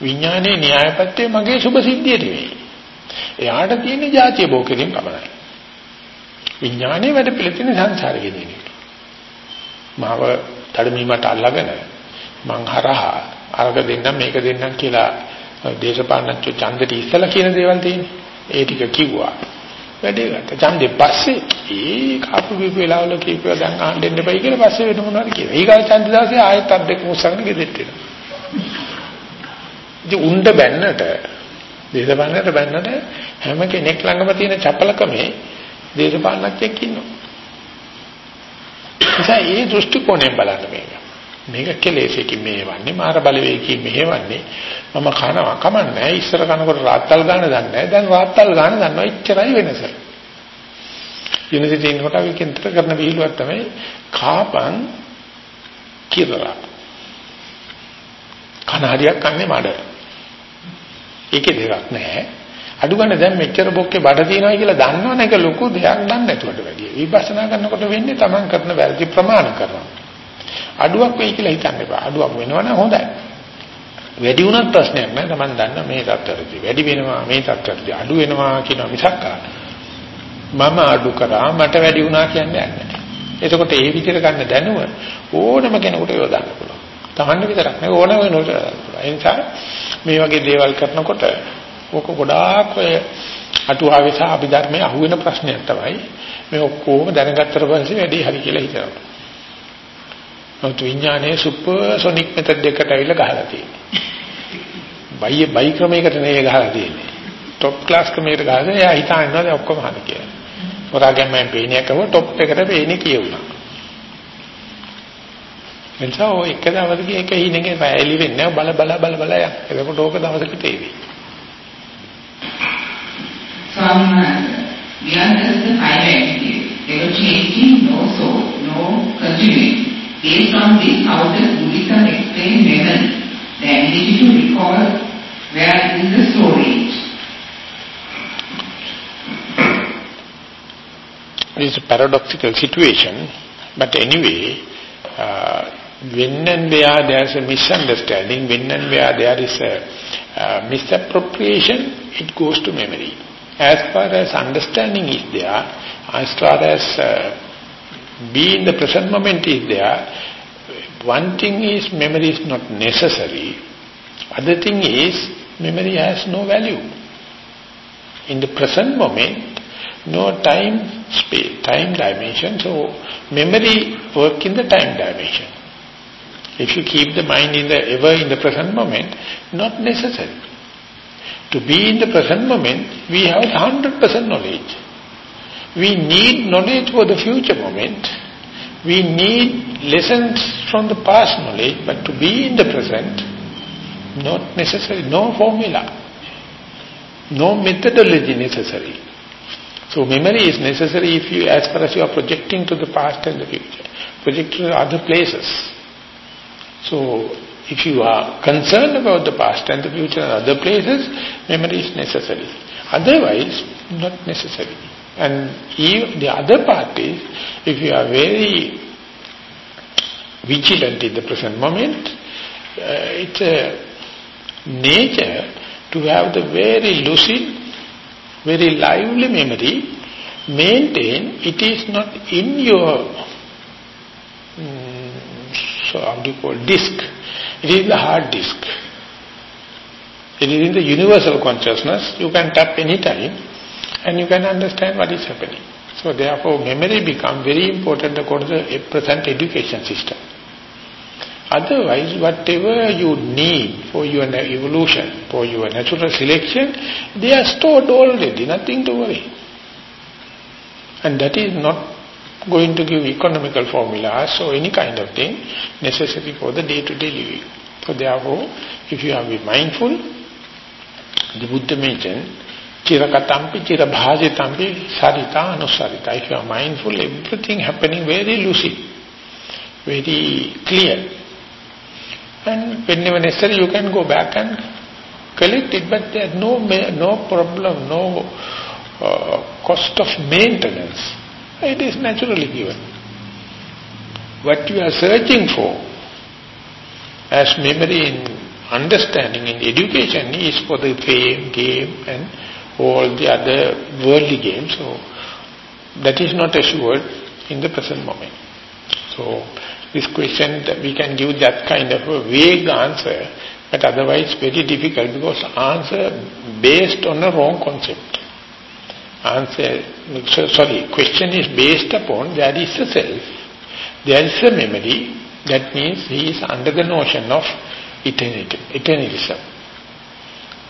විඥානයේ න්‍යායපත්‍රය මගේ සුභ සිද්ධිය නෙමෙයි. එයාට තියෙන જાතිය බෝකෙකින් පමණයි. විඥානයේ වැඩ පිළිතුරු සංසාරේ ගෙනෙන්නේ. මාව තඩමීමට අල්ලගෙන මං හරහා අරක දෙන්නම් මේක දෙන්නම් කියලා දේශපාලනච්ච ඡන්දට ඉස්සලා කියන දේවල් තියෙන්නේ. ඒ ටික කිව්වා. වැඩේ ගත්තා. ඡන්දෙ පස්සේ ඒ කාපු බීපු වෙලාවල කීපුවා දැන් ආන්න දෙන්න එපයි කියලා පස්සේ වෙන මොනවද කියලා. ඊගා ඡන්ද දාසේ ආයෙත් අත් දෙක මුස්සගෙන ගෙදෙට්ට එනවා. ඉතින් උණ්ඩ බැන්නට දේශපාලනයට බැන්නට හැම කෙනෙක් ළඟම තියෙන චපලකමේ දේශපාලනඥයෙක් ඉන්නවා. නිසා ඒ දෘෂ්ටි කෝණයෙන් බලන්න මේක. මේක කෙලෙසකින් මෙහෙවන්නේ මාර බලවේගකින් මෙහෙවන්නේ මම කනවා කමන්නේ ඉස්සර කනකොට රාත්තල් ගන්න දන්නේ නැහැ දැන් රාත්තල් ගන්න දන්නවා එච්චරයි වෙනස. යුනිවර්සිටි ඉන්නකොට අපි කේන්ද්‍ර කරන විහිළුවක් තමයි කාපන් කියලා. කන හරියක් කන්නේ මඩ. ඒකේ දෙයක් නැහැ. අඩු ගන්න දැන් මෙච්චර බොක්කේ බඩ තියනවා කියලා දන්නවනේ ඒක ලොකු දෙයක් දන්නේ නැතුවට වැඩිය. විපස්සනා කරනකොට වෙන්නේ Taman කරන වැරදි ප්‍රමාණ කරනවා. අඩුවක් වෙයි කියලා හිතන්න එපා. අඩුවක් වෙනවනම් හොඳයි. වැඩි වුණත් ප්‍රශ්නයක් නෑ. Taman දන්න මේ තත්ත්වවලදී වැඩි වෙනවා මේ තත්ත්වවලදී අඩු වෙනවා කියන මිසක් මම අඩු කරා මට වැඩි වුණා කියන්නේ නැහැ. එතකොට ඒ විදිහට ගන්න දැනුම ඕනම කෙනෙකුට යොදන්න පුළුවන්. තමන්න විතරක් නෙවෙයි ඕනම වෙනකොට ඒ නිසා මේ වගේ දේවල් කරනකොට ඕක ගොඩාක් ඔය අටුවාවේ සහ අභිධර්මයේ අහුවෙන ප්‍රශ්නයක් තමයි මේ ඔක්කොම දැනගත්තට පස්සේ වැඩි හරි කියලා හිතනවා. නමුත් විඥානයේ සුපර්සොනික් මෙතඩ් එකකට ඇවිල්ලා ගහලා තියෙනවා. බයි බයි ක්‍රමයකට නෙවෙයි ගහලා තියෙන්නේ. টොප් ක්ලාස් ක්‍රමයකට ගහලා එයා හිතන්නේ ඔක්කොම හරි කියලා. මොරාගෙන් මම පේන්නේ කව টොප් එකට පේන්නේ කියුණා. එනිසා ඔය එක දවසක එක හිණගේ පැයලි වෙන්නේ බල බල බල බල යන. එතකොට ඕක දවසක තේරෙයි. From beyond the higher entity, ever changing, no soul, no continuing. Based on this, how does Buddhism explain memory? The ability to recall where is the storage? It is a paradoxical situation, but anyway, uh, when and where there is a misunderstanding, when and where there is a uh, misappropriation, it goes to memory. As far as understanding is there, as far as uh, being the present moment is there, one thing is memory is not necessary. Other thing is memory has no value. In the present moment, no time, space, time dimension. So memory work in the time dimension. If you keep the mind in the ever in the present moment, not necessary. To be in the present moment, we have 100% knowledge. We need knowledge for the future moment. We need lessons from the past knowledge, but to be in the present, not necessary, no formula, no methodology necessary. So memory is necessary if you, as far as you are projecting to the past and the future, projecting to other places. So, if you are concerned about the past and the future and other places, memory is necessary. Otherwise, not necessary. And the other part is, if you are very vigilant in the present moment, uh, it's a nature to have the very lucid, very lively memory, maintain it is not in your so how do you call disk? It is the hard disk. It is in the universal consciousness. You can tap any time and you can understand what is happening. So therefore memory becomes very important according to the present education system. Otherwise, whatever you need for your evolution, for your natural selection, they are stored already, nothing to worry. And that is not going to give economical formulas or any kind of thing necessary for the day-to-day -day living. So therefore, if you have to be mindful, the Buddha mentioned, Chirakatampi, Chirabhajitampi, Sarita, Anusarita. If you are mindful, everything happening very lucid, very clear. And whenever necessary, you can go back and collect it, but there is no, no problem, no uh, cost of maintenance. It is naturally given. What you are searching for as memory in understanding in education is for the fame, game and all the other worldly games. So that is not assured in the present moment. So this question we can give that kind of a vague answer but otherwise very difficult because answer based on a wrong concept answer, sorry, question is based upon there is a self, there is a memory, that means he is under the notion of eternity, eternalism.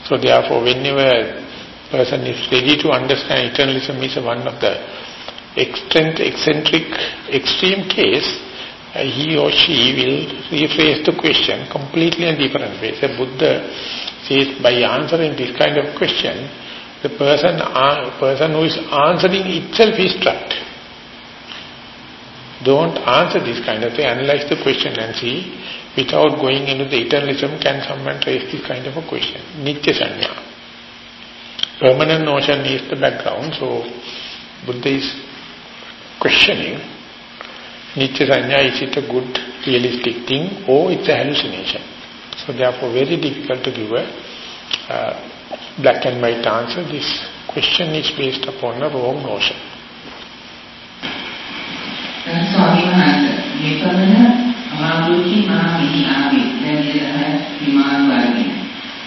So therefore, whenever person is ready to understand eternalism is one of the eccentric, extreme case, uh, he or she will rephrase the question completely in different way. The Buddha says by answering this kind of question, the person, uh, person who is answering itself is trapped. Don't answer this kind of thing, analyze the question and see, without going into the eternalism, can someone raise this kind of a question? Nitya Sanya. permanent notion is the background. So Buddha is questioning Nitya Sanya, is it a good realistic thing or it's a hallucination? So therefore very difficult to give a uh, black and white answer. This question is based upon a wrong notion. ස්වාමීන් වහන්සේ මෙපමණ අමාරුකී මා මෙහි ආවේ දැන් ඉරහ විමාන වර්ගය.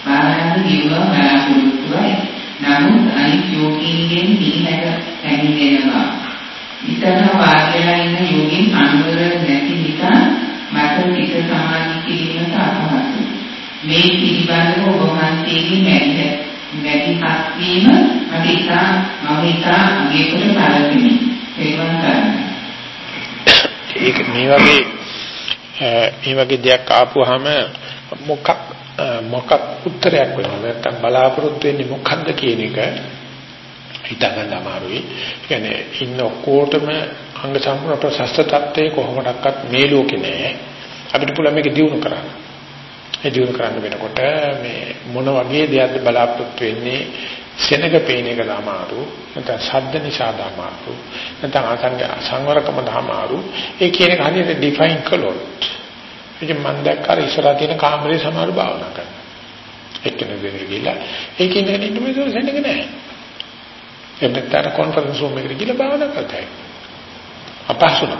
බාහිර ජීව බලාපොරොත්තුවයි. නමුත් අනිත් යෝගීන්ගෙන් නිහැර පැමිණෙනවා. ඉතන වාග්යලා ඉන්න යෝගීන් අනුවර නැති නිසා මට පිට සමාධි කිරීමට අපහසුයි. මේ පිළිබඳව ඔබ වහන්සේගේ මැදිහත් මැදිහත් වීම මට ඉතා මම ඉතා අගයකට සැලකෙමි. ඒවන් කරන්නේ ඒක මේ වගේ මේ වගේ දෙයක් ආපුවාම මොකක් මොකක් උත්තරයක් වෙනවා නැත්තම් බලාපොරොත්තු වෙන්නේ මොකක්ද කියන එක හිතා ගන්න අමාරුයි. කියන්නේ ඉන්න ඔක්කොටම අංග සම්පූර්ණ ප්‍රශස්ත තත්ත්වයේ කොහොමඩක්වත් මේ ලෝකේ නෑ. අපිට පුළුවන් මේක දිනු කරන්න. ඒ දිනු කරන්න වෙනකොට මේ මොන වගේ දෙයක්ද බලාපොරොත්තු වෙන්නේ? සෙනග පේන එක අමාරු නැත්නම් ශබ්ද නිසා අමාරු නැත්නම් අසංග සංවරකම අමාරු ඒ කියන එක හරියට ඩිෆයින් කළොත් ඉතින් මම දැක්කා ඉස්සරහ තියෙන කාමරේ සමහර භාවනා කරනවා. එක්කෙනෙක් දෙන්නේ ගිහලා ඒකේ ඉඳගෙන ඉන්න මේ දොර සෙනග නැහැ එන්නතර කොන්ෆරන්ස් රූම් එකකට ගිහලා භාවනා කරතයි අපහසුන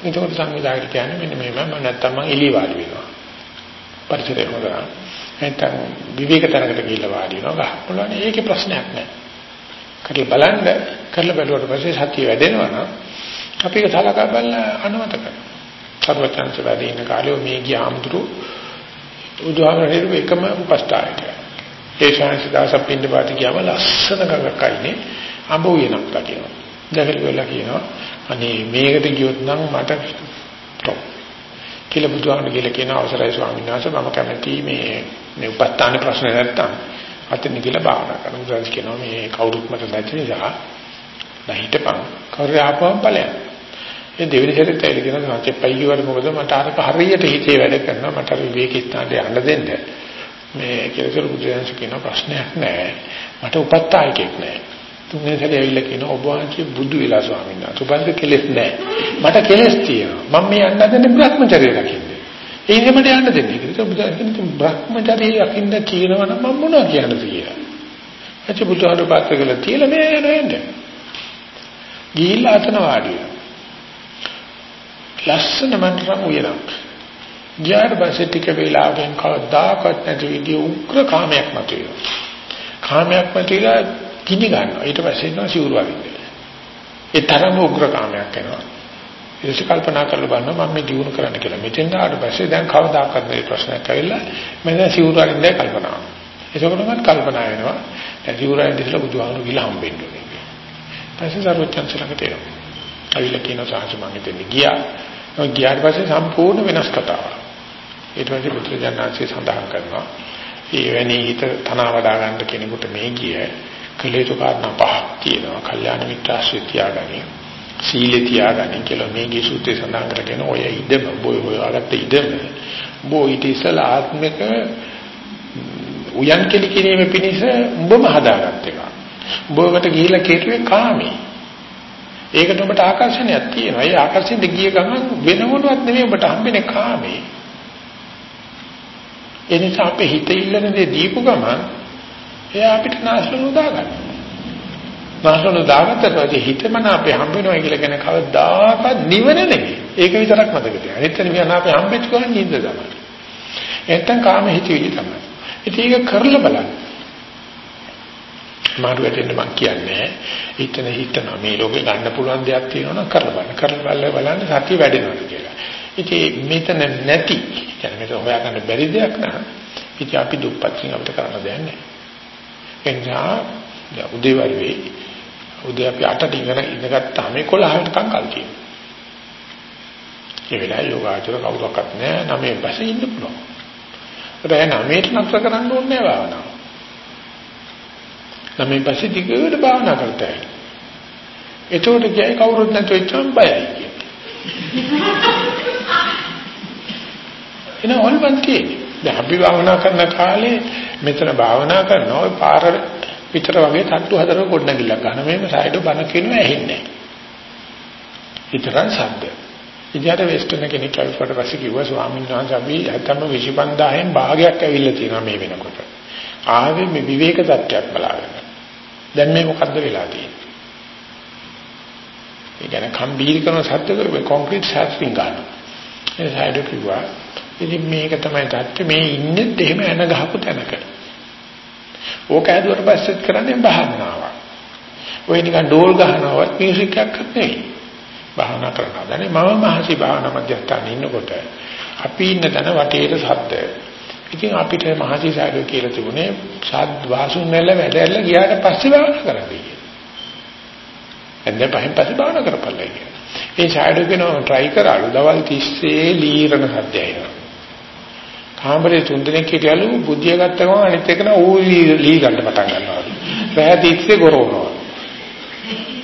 ඒකෝට සංවිධායක කියන්නේ මෙන්න මේම මම නැත්තම් මම එළිය වාඩි වෙනවා. පරිසරය හොදනවා නැත්නම් විවේක තැනකට ගිහිල්ලා වාඩි වෙනවා ගහ පුළුවන් ඒකේ ප්‍රශ්නයක් නැහැ. කරලා බලන්න කරලා බැලුවට පස්සේ සතිය වැඩෙනවා නම් අපි ඒක සලකා බලලා අනුමත කරනවා. සර්වචන්ස වැඩි ඉන්න කාලේ මේ ගිය ආමතුරු උදාහරණයක් එකම උපස්ථායක. ඒ ශාන්ති දාස පින්න පාති කියම ලස්සන ගඟක් අයිනේ අඹ උයනක් කටිනවා. දැකලා වෙලා කියනවා අනේ මේකට ගියොත් නම් මට ටොප් කියලා බුදුහාමුදුරු කියලා කියන අවසරයි ස්වාමීන් වහන්සේ මම කැමති මේ මේ උපස්ථාන ප්‍රශ්න නැත්තම් අතන කියලා භාවනා කරනවා. බුදුහාමුදුරු කියනවා මේ කවුරුත් මට නැති නිසා නැහිටපන් කවුරු ආපුවම ඵලයක්. ඒ දෙවෙනි සැරේත් ඇවිල්ලා කියනවා සත්‍ය පයියවර මොකද මට අරක හරියට හිතේ වැඩ කරනවා මට අර විවේක ස්ථානට යන්න දෙන්න. මේ කියලා බුදුහාමුදුරු කියන ප්‍රශ්නයක් නෑ. මට උපස්ථායකෙක් නෑ. තුන්වෙනි සැරේ ඇවිල්ලා කියනවා ඔබ වහන්සේ බුදු වෙලා ස්වාමීන් වහන්සේ. ඔබන්ට කෙලෙස් නැහැ. මට කෙලෙස් තියෙනවා. මම මේ යන්න හදන්නේ බ්‍රහ්මචර්යය රකින්න. ඒ ඉන්නේ මට යන්න දෙන්නේ කියලා. බුදුන් කියන්නේ බ්‍රහ්මචර්යය රකින්න කියනවා නම් මම මොනවා කියන්නද කියලා. ඇයි බුදුහාර පාත්‍ර කියලා තියලා මේ යන වෙන්නේ. ගිහිල්ලා අතන වාඩි වෙනවා. ලස්සන මන්ත්‍රම් උයනක්. ගියාට පස්සේ ටික වෙලාවකින් කවදාකවත් නැති විදිහ උග්‍ර කාමයක් මතුවෙනවා. කාමයක් මතුවලා කිනි ගන්නවා. ඊට පස්සේ එනවා සිවුරු අරින්න. ඒ තරම උග්‍ර කාමයක් එනවා. ඊට කල්පනා කරලා බලනවා මම මේ දිනු කරන්න කියලා. මෙතෙන් ආවට පස්සේ දැන් කවදාකවත් මේ ප්‍රශ්නයක් ඇවිල්ලා මම දැන් සිවුරු අරින්නයි කල්පනා. ඒකකොටමත් කල්පනා වෙනවා. දැන් සිවුරු අරින්න ඉස්සලා බුදුහාමුදුරු ගිහලා හම්බෙන්න ඕනේ. පස්සේ සර්වචන්සලකට එනවා. අවිල කියන සාහස මම හිතෙන් ගියා. ඔය ගියාට පස්සේ සම්පූර්ණ වෙනස් කතාවක්. ඊට පස්සේ බුදුරජාණන්සේ සඳහන් කරනවා. ඒ වෙණි හිත තනවා වඩා ගන්න කෙනෙකුට මේ ගිය කලේතු කාරණා පහක් තියෙනවා. කල්යාණ මිත්‍ර ආශ්‍රය තියාගනි. සීලේ තියාගනි කියලා මේ ගිසුත්තේ සඳහන් කරගෙන ඔය ඉදම බොය ඔය අගත්ත ඉදම බෝ ඊට ඉස්සලා ආත්මික උයන් කෙලි කිරීම පිණිස උඹම හදාගත්ත එක. උඹකට ගිහිලා කෙරුවේ කාමේ. ඒකට ඔබට ආකර්ෂණයක් තියෙනවා. ඒ ආකර්ෂණෙට ගිය ගමන් වෙන මොනවත් නෙමෙයි ඔබට හම්බෙන්නේ කාමේ. ඒ නිසා අපේ හිත ඉල්ලන දේ දීපු ගමන් එයා අපිට නාස්ලුණු දාගන්න. නාස්ලුණු දාගත්තට පස්සේ හිතමන අපේ හම්බ වෙනවා කියලා කියන කවදාකවත් නිවන නෙමෙයි. ඒක විතරක් මතක තියාගන්න. එතන වියන අපේ හම්බෙච්ච ගමන් නිින්ද තමයි. නැත්තම් කාම හිතවිලි තමයි. ඉතින් ඒක කරලා බලන්න. මාරු වැටෙන්න මම කියන්නේ හිතන හිතන මේ ලෝකේ ගන්න පුළුවන් දෙයක් තියෙනවා නම් කරලා බලන්න. කරලා බලලා බලන්න සතිය වැඩෙනවා කියලා. ඉතින් මෙතන නැති කියන්නේ මේක හොයාගන්න බැරි දෙයක් නෑ. ඉතින් අපි දුප්පත්කින් අපිට කරන්න දෙයක් නෑ. එනිසා උදේ වරුවේ උදේ අපි 8ට ඉඳගෙන ඉඳගත්තාම 11ට කංකල් තියෙනවා. ඒ වෙලාවේ යෝගාචර කවුරක්වත් නැහැ නමේ පස්සේ ඉන්න පුළුවන්. රෑ නමේට නතර කරන්න ඕනේ නැහැ භාවනාව. නමේ පස්සේ දිගට භාවනා කරතයි. එතකොට කියයි කවුරුත් නැතුව ඉච්චම් බයයි කියන්නේ. එන හොල්මන් තියෙන්නේ. දැන් අපි භාවනා කරන කාලේ මෙතන භාවනා කරනවා ඔය පාර විතර වගේ තට්ටු හතරක ගොඩනැගිල්ලක් ගන්න මේම සයිඩෝ බන කියනවා ඇහෙන්නේ නැහැ. විතරක් ශබ්ද. ඉතින් වෙස්ටර්න් කෙනෙක් කල්පට පස්සේ කිව්වා ස්වාමීන් වහන්සේ අපි හැතැම්ම 25000න් භාගයක් ඇවිල්ලා තියෙනවා මේ වෙනකොට. ආවේ මේ විවේක தත්ත්වයක් බලාගෙන. දැන් මේ මොකද්ද වෙලා තියෙන්නේ? ඒ කියන්නේ කම්බීර කරන සත්‍යක කොන්ක්‍රීට් ශාස්ත්‍රින් ගන්නවා. ඒ සයිඩෝ කිව්වා ඉතින් මේක තමයි தත්ත්වය මේ ඉන්නේ එහෙම එන ගහපු තැනක. ඕක ඇදුවට පස්සෙත් කරන්නේ භාවනාවක්. ඔය නිකන් ඩෝල් ගහනවත් මියුසික් එකක් නෙවෙයි. භාවනා කරනවා. දැන් මම මහසි භාවනා මධ්‍යස්ථානයේ ඉන්නකොට අපි ඉන්න තැන වටේට සද්ද. ඉතින් අපිට මහසි සාරෝ කියලා තිබුණේ සාද් වාසුන් නැල්ල වැඩැල්ල ගියාට පස්සේ භාවනා කරන්න එන්නේ පහෙන් පස්සේ භාවනා කරපළයි කියලා. ඒ ෂැඩෝ කෙනා try කරාලු දවල් 30 ලීරණ සද්දය එනවා. කාමරේ තුන් දෙනෙක් හිටියලු බුද්ධිය ගත්ත ගමන් අනිත් එකන ඌ ලී ගන්න පටන් ගන්නවා. රෑ 30 ගොරවනවා.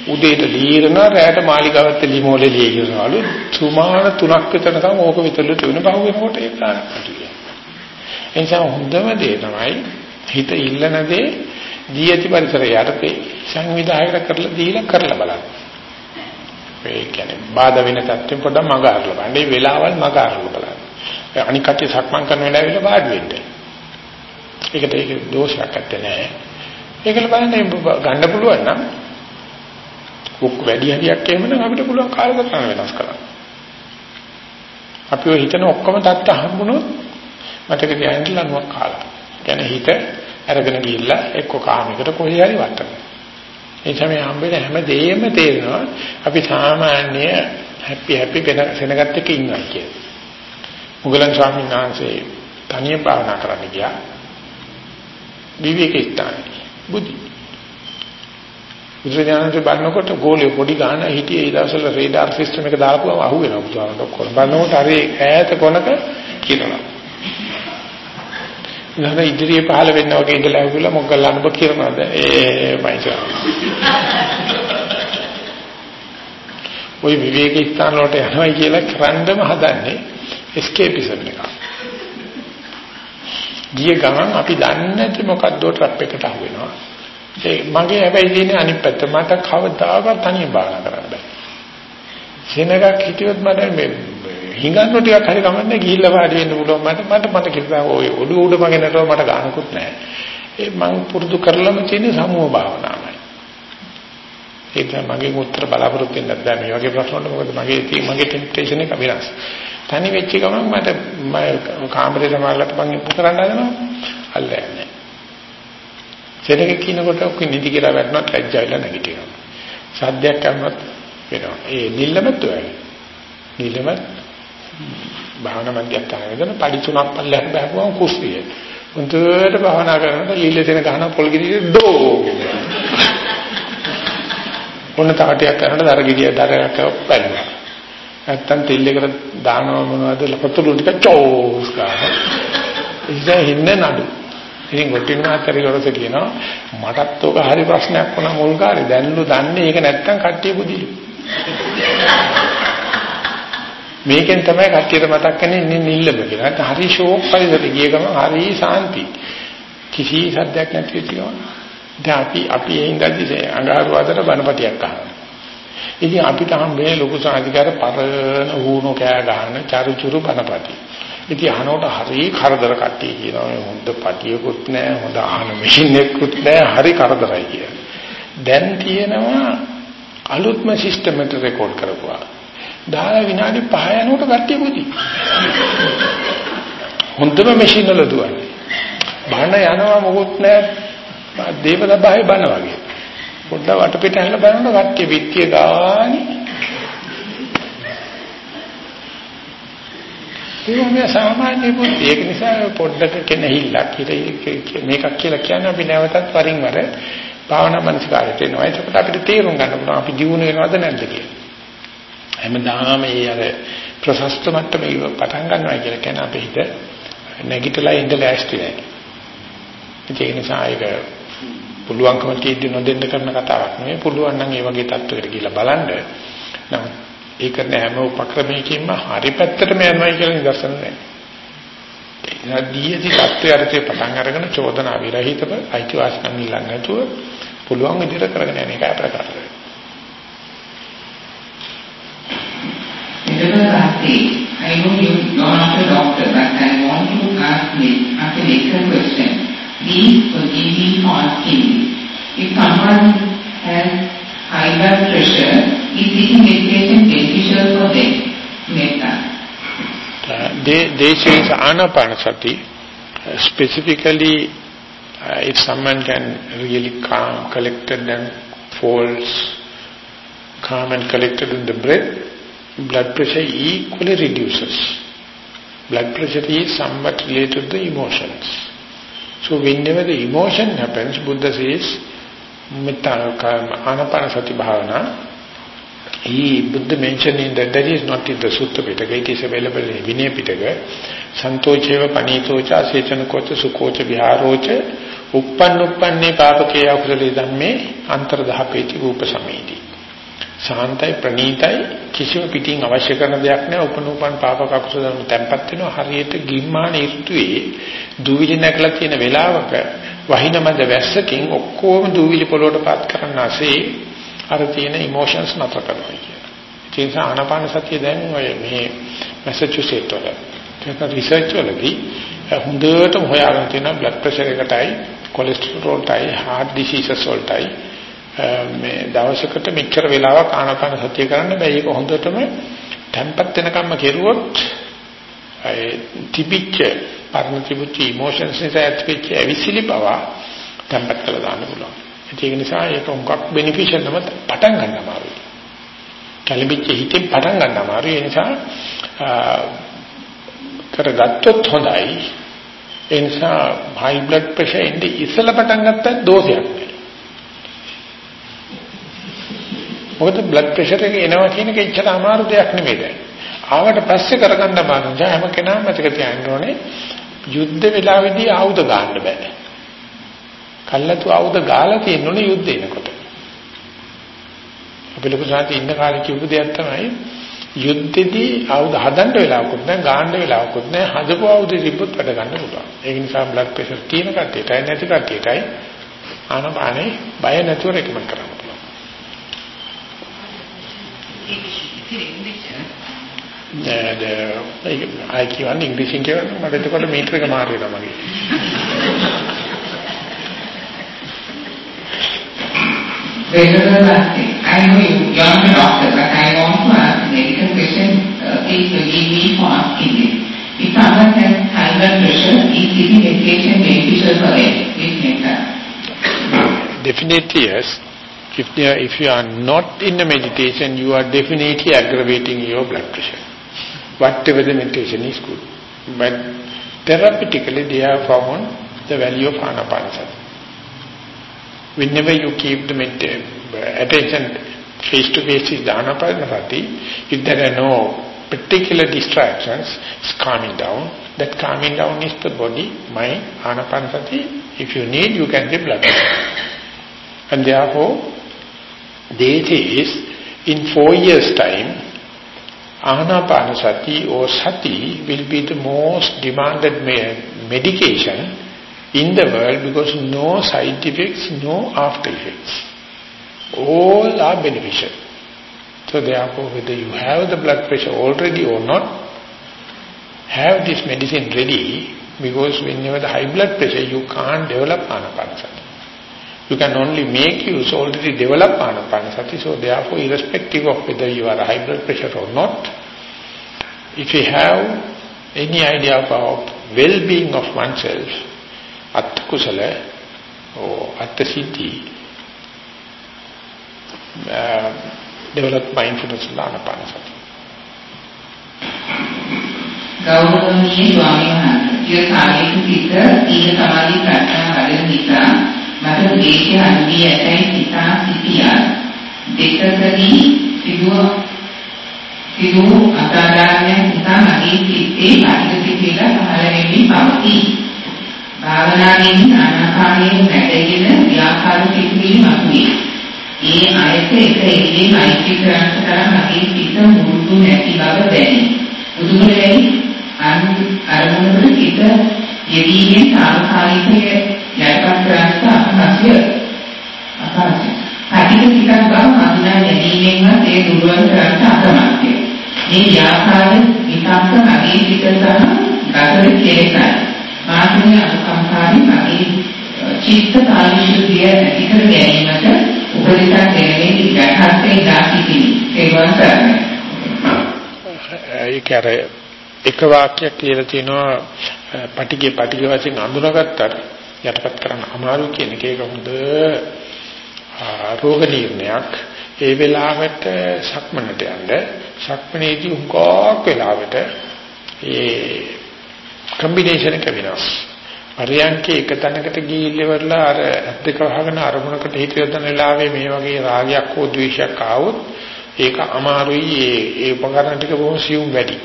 උදේට ලීරණ රැයට මාලිගාවත් ලිමෝලේ ලියනවලු සුමාන තුනක් විතරකම් ඕක විතරලු තුන බහුව වෙනකොට ඒක ගන්නට එනිසා හොඳම දේ තමයි හිත ඉල්ලන දේ දී ඇති පරිසරය යටතේ සංවිධායක කරලා දීලා කරලා බලන්න. ඒ කියන්නේ බාධා වෙන තත්ත්වෙ පොඩ්ඩක් මග අරලා බලන්න. මේ වෙලාවල් මග අරලා බලන්න. අනික් කටේ සක්මන් කරන වෙලාවෙල වාඩි වෙන්න. ඒකට ඒක දෝෂයක් නැත්තේ. ඒකල බලන්න ගන්න පුළුවන් නම් ඔක් වැඩි හරියක් එහෙමනම් අපිට පුළුවන් කාලසටහන වෙනස් කරන්න. අපි ඔය හිතන ඔක්කොම தත්ත හම්බුනොත් මතක තියාගන්න ලනුවක් කාලා. කියන්නේ හිත අරගෙන ගිහිල්ලා එක්ක කාමයකට කොහේ හරි වටන. ඒ තමයි හම්බෙන හැම දෙයක්ම තේරෙනවා අපි සාමාන්‍ය හැපි හැපි වෙන සෙනගත් එක ඉන්නවා කියන්නේ. මුගලන් ස්වාමීන් වහන්සේ තනියම භාවනා කරන්න ගියා. විවේක ස්ථානයේ බුද්ධි බුදුරජාණන්සේ බලනකොට ගෝලිය පොඩි ගාන හිටියේ ඒ දවස්වල රේඩාර් සිස්ටම් එක දාපුවම අහු වෙනවා බුදුහාමර ඔක්කොම. බලනකොට හරි ඈත කොනක කියනවා. නේද ඉදිරියේ පහළ වෙන්න වගේ ඉඳලා ඇවිල්ලා මොග්ගල්ලාන ඔබ කියනවාද? ඒ මයිසා. [laughs] ওই විවේක ස්ථාන වලට යනවා කියලා කරන්නම හදන්නේ escapeism එක. ගිය ගමන් අපි දන්නේ නැති මොකද්ද ට්‍රැප් එකට අහු වෙනවා. ඒ මගේ හැබැයි තියෙන අනිත් පැත්ත මට කවදාකවත් තනියම බාහනා කරන්න බෑ. සෙනගක් හිටියොත් මට මේ හිඟන්නු ටිකක් හරි ගමන්නේ ගිහිල්ලා වාඩි වෙන්න පුළුවන් මට මට මට කිව්වා ඔය ඔඩු උඩ මගේ නටව මට ගානකුත් නැහැ. ඒ මං පුරුදු කරලම තියෙන සමුහ භාවනාවයි. ඒක මගේ උත්තර බලාපොරොත්තු වෙන්න බෑ මේ වගේ ප්‍රශ්න වලට මොකද මගේ තියෙන මගේ ටෙම්ප්ටේෂන් එක විනාශ. තනි වෙච්ච ගමන් මට මම කාමරේ සමාලලට මං ඉපු කරන්න හදනවා අල්ලන්නේ. සෙනග කියනකොට ඔක්කොම නිදි කියලා වැටුණත් ලැජ්ජාවිලා නැගිටිනවා. සද්දයක් කරනවත් වෙනවා. ඒ නිල්ලමත් ඔයයි. නිල්ලම භාවනා මධ්‍යස්ථානයේදන පඩි තුනක් පල්ලෙහාට බහුවම කුස්සිය. උන්ටට භාවනා කරනකොට ලීල දෙන ගහන පොල් ගිරිය ඩෝ. [laughs] ඔන්න තාටියක් කරනකොට දර ගිරිය දරයක් පැල්ලුවා. නැත්තම් තෙල් එකට දානවා මොනවද ලපතුළු ටික චෝස් ගන්න. ඉතින් හින්න නඩු. ඉතින් ගොටින් මාතර ඉවරස කියනවා මටත් ඔක හරි ප්‍රශ්නයක් වුණා මුල් කාලේ දැන්ලු දන්නේ ඒක නැත්තම් කට්ටිය බුදිලු මේකෙන් තමයි කට්ටියට මතක් කරන්නේ නිල්ලම කියලා. නැත්නම් හරි ෂෝක් පරිසරෙ ගිය ගමන් හරි සාන්ති. කිසි සද්දයක් නැති තියෙනවා. දැන් අපි අපි එින්දදී අඟහරු අතර බණපටියක් අහනවා. ඉතින් අපිට හම්බෙන්නේ ලොකු සාධිකාර පරණ වුණු කෑ ගන්න චරුචුරු බණපටි. ඉතින් අහනකොට හරි කරදර කට්ටිය කියනවා මේ හොඳ පටියකුත් නැහැ හොඳ අහන මැෂින් එකකුත් නැහැ හරි කරදරයි කියලා. දැන් තියෙනවා අලුත්ම සිස්ටම් එකට රෙකෝඩ් කරපුවා. දාලා විනාඩි 5 යනකොට කට්ටිය පුදි. හොඳම මැෂින් වල දුවන්නේ. බාන යනවා මොකුත් නැහැ. දේවදබාවේ බන වගේ. පොඩ්ඩක් වටපිට හැල්ල බලනකොට කට්ටිය පිටිය ගානේ ඒක මේ සාමාන්‍ය බුද්ධි. ඒක නිසා පොඩ්ඩක කෙනෙහිල්ලක් මේකක් කියලා කියන්නේ අපි නැවතත් වරින් වර භාවනා මනසකාරයට එනවා. ඒකට අපිට තේරුම් ගන්න පුළුවන් අපි ජීවුන වෙනවද නැද්ද කියලා. හැමදාම මේ අර ප්‍රශස්ත මට්ටමේ පටන් ගන්නවා කියලා කියන්නේ අපේ හිත නැගිටලා ඉඳලා ඇස්ති නැහැ. ඒ නිසා ඒක පුළුවන්කම තියෙද්දි නොදෙන්න කරන කතාවක් නෙවෙයි. පුළුවන් නම් ඒ වගේ තත්ත්වයකට ගිහිල්ලා බලන්න. නමුත් ඒ කරන හැම උපක්‍රමයකින්ම හරි පැත්තටම යනවා කියලා නිදර්ශන නැහැ. නදීයදී தත්ත්වයට පටන් අරගෙන චෝදනා විරහිතව අයිතිවාසිකම් ඉල්ලන්නේ නැතුව පුළුවන් විදිහට කරගෙන යන එකයි අපිට කරන්නේ. I know you are not a doctor, but I want to ask this as a medical question. Please forgive me for asking If someone has high blood pressure, is taking medication beneficial for them? Metta. Uh, they, they say it's anapanasati, uh, specifically uh, if someone can really calm, collected and falls calm and collected in the breath, blood pressure equally reduces. Blood pressure is somewhat related to the emotions. So whenever the emotion happens, Buddha says, Anapanasati Bhavana, he, Buddha mentioned in that, that is not in the Sutta Pitaka, it is available in Vinaya Pitaka, Santocheva Panitocha Asechanakocha Sukhocha Viharocha Uppanuppanne Papake Akusale Dhamme Antardhapeti Rupa Samedi. සාන්තයි ප්‍රණීතයි. කිසිම පිටින් අවශ්‍ය කරන දෙයක් නෑ. උපනූපන් පාපක අකුසල ධර්ම තැම්පත් වෙනවා. හරියට ගිම්මාන ඍතුවේ දූවිලි නැකලා තියෙන වෙලාවක වහිනමද වැස්සකින් ඔක්කොම දූවිලි පොළොවට පාත් කරන්නාසේ අර තියෙන ඉමෝෂන්ස් නතර කරනවා කියන. ඒ නිසා ආනාපාන සතිය දැන් ඔය මේ මැසචුසෙට් වල ඒක රිසර්ච් වලදී හොඳටම හොයාගෙන තියෙන බ්ලඩ් ප්‍රෙෂර් එකටයි කොලෙස්ටරෝල් එකටයි heart diseases වලටයි. මේ දවසකට මෙච්චර වෙලාවක් ආනාපාන සතිය කරන්න බෑ. ඒක හොඳටම තැම්පත් වෙනකම්ම කෙරුවොත් ඒ තිබිච්ච පරණ තිබුච්ච ඉමෝෂන්ස් නිසා ඇතිවෙච්ච අවිසිලි බව තැම්පත් කරලා දාන්න පුළුවන්. ඒක නිසා ඒක උඟක් බෙනිෆිෂල් නම පටන් ගන්න අමාරුයි. කලිබිච්ච හිතෙන් පටන් ගන්න අමාරුයි. ඒ නිසා කරගත්තොත් හොඳයි. ඒ නිසා හයි බ්ලඩ් ප්‍රෙෂර් ඉඳි ඉස්සලා පටන් ගත්තත් දෝෂයක් නෑ. මොකද බ්ලඩ් ප්‍රෙෂර් එක එනවා කියන එක එච්චර අමාරු දෙයක් නෙමෙයි දැන්. ආවට පස්සේ කරගන්න බෑ. හැම කෙනාම මතක තියාගන්න ඕනේ යුද්ධ වෙලාවේදී ආයුධ ගන්න බෑ. කල්ලාතු ආයුධ ගාලා තියෙනුනේ යුද්ධ එනකොට. අපි ලොකු සාති ඉන්න කාලේ කිව්ව දෙයක් තමයි යුද්ධෙදී ආයුධ හදන්න වෙලාවකුත් නැහැ, ගන්න වෙලාවකුත් නැහැ. හදපු ආයුධ තිබ්බොත් වැඩ ගන්න පුළුවන්. ඒක නිසා බ්ලඩ් ප්‍රෙෂර් තියෙන කට්ටියටයි නැති කට්ටියටයි ආනපානේ බය නැතුව රෙකමන්ඩ් කරන්න. ආයි කියන්නේ ඉංග්‍රීසියෙන් කියවන්න මට එතකොට මීටර එක මාරු වෙනවා මගේ. I know you, you are a doctor, but I want to ask a medical question. Uh, please forgive me for asking it. If someone has high blood pressure, is taking medication beneficial for them? Please make that. Definitely yes. If, are, if you are not in the meditation, you are definitely aggravating your blood pressure. Whatever the meditation is good. But therapeutically, they have found the value of anapanasati. Whenever you keep the uh, attention face-to-face -face is the anapanasati, if there are no particular distractions, it's calming down. That calming down is the body, mind, anapanasati. If you need, you can get blood. And therefore, Date is, in four years' time, Anapanasati or Sati will be the most demanded medication in the world because no side effects, no after effects. All are beneficial. So therefore, whether you have the blood pressure already or not, have this medicine ready because when you have the high blood pressure, you can't develop Anapanasati. You can only make use already develop anapanasati. So therefore, irrespective of whether you are high blood pressure or not, if you have any idea about well-being of oneself, atta kusala or atta siddhi, uh, develop mindfulness of anapanasati. ගෞරවනීය ස්වාමීන් වහන්සේ, සිය කාලයක සිට සීල සමාධි ප්‍රඥා වඩන නිසා මට ද්වේෂය අන්දී ඇතැයි සිතා සිටියා දෙකකදී සිදුව සිදු අසාධාරණයක් නිසා මගේ සිත්තේ පරිගතිකල පහළ වෙමින් පවතී භාවනාවෙන් ආනාපානයෙන් වැඩගෙන ව්‍යාපාර සිතුවිලි මතුවේ ඒ ආයත එක එළියේ මෛත්‍රී කරන්න තරම් මගේ සිත මුරුදු නැති බව දැනේ බුදුගුණෙයි අරමුණකට හිත යෙදීමේ සාමකාලිකය යටපත් කරගන්න අපහසුය. අපහසුය. කටික ටිකක් බව හඳුනා ගැනීමෙන්වත් ඒ දුර්වල කරන්න අකමැත්තයි. මේ ව්‍යාපාර විතක්ක මගේ පිට සහ ගතර කෙලෙසයි. මානසික අනුකම්පාවෙන් මගේ චිත්ත පාරිශුද්ධිය ඇති කර ගැනීමට උපදෙසක් දෙන්නේ යටහතේ දාසිතිනි. ඒවන් කරන්නේ. ඒක අර එක වාක්‍යයක් කියලා තියෙනවා පටිගේ පටිගේ වශයෙන් අඳුනගත්තට යටපත් කරන්න අමාරු කියන එක. ඒක හොඳ රෝග නිర్ణයක්. ඒ වෙලාවට සක්මනට යන්න. සක්මනේදී උගාක් වෙලාවට ඒ කම්බිනේෂන් එක වෙනස් පරියන්කේ එක තැනකට ගිහිල්ලෙවලා අර ඇත්තක වහගෙන අරමුණකට හිත යොදන වෙලාවේ මේ වගේ රාගයක් හෝ ද්වේෂයක් ආවොත් ඒක අමාරුයි. ඒ ඒ උපකරණ ටික බොහොම සියුම් වැඩි.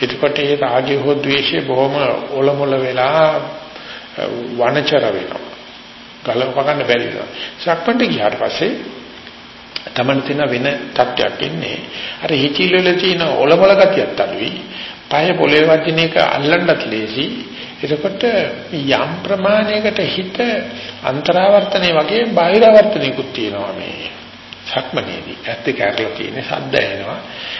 එතකොට ඒ රාගය හෝ ද්වේෂය බොහොම ඔලමුල වෙලා වනචර වෙනවා. ගලව ගන්න බැරි වෙනවා. සක්මන්ට ගියාට පස්සේ තමන් තියෙන වෙන තත්ත්වයක් ඉන්නේ. අර හිචිල වල තියෙන ඔලමුල ගතියත් අඩුයි. පය පොළවේ වදින එක අල්ලන්නත් ලේසි. එතකොට යම් ප්‍රමාණයකට හිත අන්තරාවර්තනය වගේ බාහිරාවර්තනයකුත් තියෙනවා මේ සක්මනේදී. ඇත්ත කැරලා තියෙන සද්ද එනවා.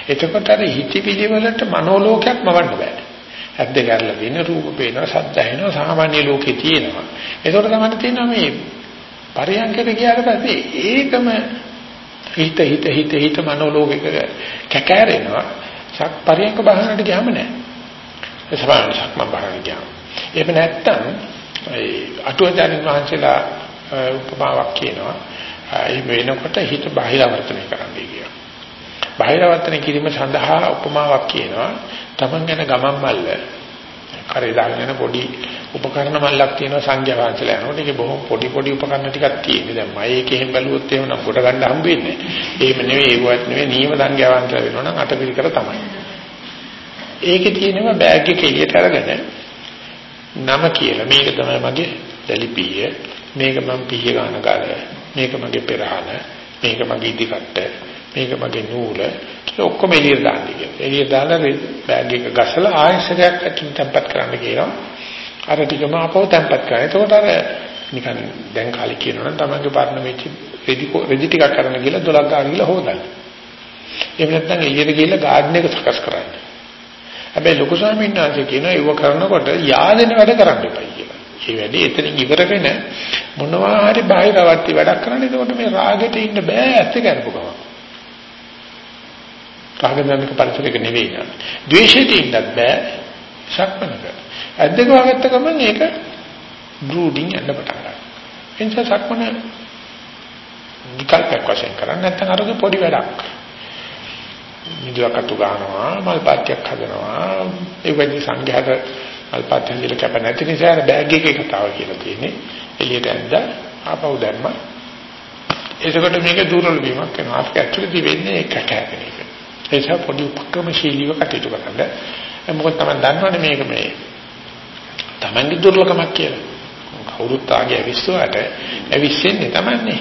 එතකොට අර හිතවිලි වලට මනෝලෝකයක් මවන්න බෑ. ඇත්ත කැරලා තියෙන රූප පේනවා, සද්ද ඇහෙනවා, සාමාන්‍ය ලෝකේ තියෙනවා. එතකොට තමයි තියෙනවා මේ පරියන්කට ගියාට පස්සේ ඒකම හිත හිත හිත හිත මනෝලෝකයක කැකෑරෙනවා. සක් පරියන්ක බහනට ගියාම නෑ. ඒ සමාන සක්ම බහනට ගියාම. එහෙම නැත්තම් ඒ අටුවාචාර්ය වහන්සේලා උපමාවක් කියනවා. ඒ වෙනකොට හිත බාහිරවර්තනය කරන්නයි කියනවා. බාහිරවර්තනය කිරීම සඳහා උපමාවක් කියනවා. Taman ගැන ගමන් මල්ල කරේ දාගෙන පොඩි උපකරණ මල්ලක් තියෙනවා සංඝයා වහන්සේලා යනකොට ඒකේ බොහොම පොඩි පොඩි උපකරණ ටිකක් තියෙනවා. දැන් මම ඒකෙන් බැලුවොත් එහෙම නම් කොට ගන්න හම්බ වෙන්නේ නැහැ. එහෙම නෙවෙයි ඒවත් නෙවෙයි නීම සංඝයා වහන්සේලා වෙනවා නම් අටපිරිකර තමයි. ඒකේ තියෙනවා බෑග් එක එළියට අරගෙන නම කියලා මේක තමයි මගේ දැලිපිය මේක මම පිහිය ගන්න ගාල මේක මගේ පෙරහන මේක මගේ ඉදිකට මේක මගේ නූල කියලා ඔක්කොම එළියට දාන්න කියනවා. එළියට දාලා බෑග් එක ගසලා ආයෙසරයක් ඇතුළට තැම්පත් කරන්න කියනවා. අර ටිකම අපව තැම්පත් කරා. එතකොට අර නිකන් දැන් කාලේ කියනවනම් තමන්ගේ පරණ වෙච්ච රෙදි රෙදි ටිකක් කරන්න කියලා දොලක් ගන්න කියලා හොදන්න. එහෙම නැත්නම් එළියට ගිහලා ගාඩන් එක සකස් කරන්න. හැබැයි ලොකු ස්වාමීන් වහන්සේ කියනවා ඒව කරනකොට yaadෙන වැඩ කරන්න එපා කියලා. මේ වැඩේ එතනින් ඉවර වෙන මොනවා හරි බාහිරවත්ටි වැඩක් කරන්න. එතකොට මේ රාගෙට ඉන්න බෑ ඇත්ත කරපු ගමන්. රාගදන්නක පරිසරයක නෙවෙයි නේද? ද්වේෂයට ඉන්නත් බෑ සක්මනක. ඇද්දක වගත්ත ගමන් ඒක බ්‍රූඩින් යන්න පටන් ගන්නවා. එනිසා සක්මන විකල්පයක් වශයෙන් කරන්නේ නැත්නම් අරගේ පොඩි වැඩක්. මිදුවක් අතු ගන්නවා මල් පාත්‍යක් හදනවා ඒ වගේ සංඝයාට මල් පාත්‍යක් කියලා කැප නැති නිසා බෑග් එකේ කතාව කියලා තියෙන්නේ එළියට ඇඳ ආපහු දැම්ම එතකොට මේක දුර්වල වීමක් වෙනවා අපිට ඇක්චුලි වෙන්නේ ඒක කැපෙන එක ඒ නිසා පොඩි උපක්‍රමශීලීව කටයුතු කරන්න. මොකද තමයි දන්නවනේ මේක මේ Tamange දුර්ලභමක් කියලා. කවුරුත් ආගේ ඇවිස්සුවාට ඇවිස්සෙන්නේ Tamanne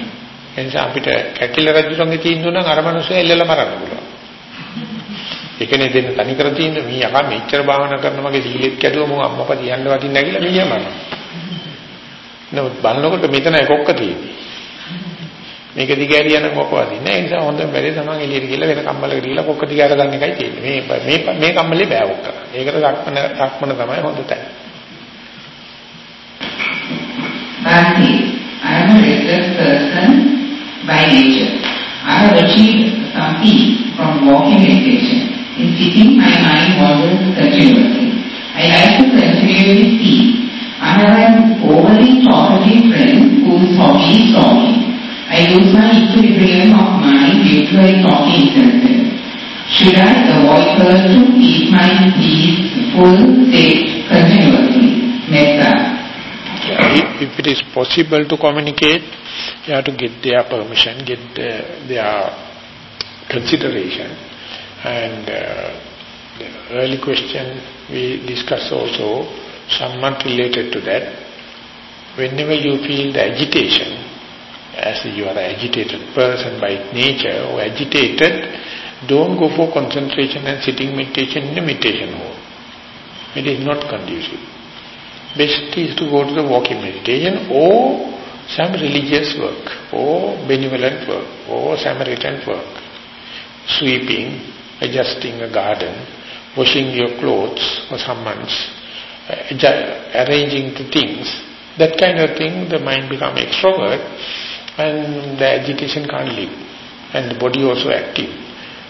ඒ නිසා අපිට කැකිල රජුගේ තියෙන නම් අර මනුස්සය එල්ලලා මරන්න පුළුවන්. ඒකනේ දෙන්න තනි කර තියෙන මේ යකා මෙච්චර භාවනා කරන මගේ සීලෙත් කැඩුව මොකක් අම්මපා තියන්න වටින්නේ නැහැ කියලා මීයා මරනවා. නමුත් බලනකොට මෙතන කොක්ක තියෙන්නේ. මේක දිගෑරිය නම් මොකක් වදින්නේ. ඒ නිසා හොඳ බැරි තමන් එළියට ගිහලා වෙන කම්මලකට ගිහලා කොක්ක දිගාර ගන්න එකයි තියෙන්නේ. මේ මේ මේ කම්මලේ බෑ ඔක්ක. ඒකට රක්මන රක්මන තමයි හොඳ තැන. Bhakti, I am a restless person by nature. I have achieved some peace from walking meditation. In sitting, my mind wanders continuously. I like to continually speak. I have an overly talkative friend whose hobby is talking. I lose my equilibrium of to her talking incessant. Should I avoid to keep my peaceful state continuously? Metta. If it is possible to communicate, you have to get their permission, get their, their consideration. And uh, the early question we discussed also, somewhat related to that. Whenever you feel the agitation, as you are an agitated person by nature or agitated, don't go for concentration and sitting meditation in meditation mode. It is not conducive. Best is to go to the walking meditation or some religious work or benevolent work or Samaritan work. Sweeping, adjusting a garden, washing your clothes for some months, uh, arranging the things, that kind of thing, the mind become extrovert and the agitation can't live. And the body also active.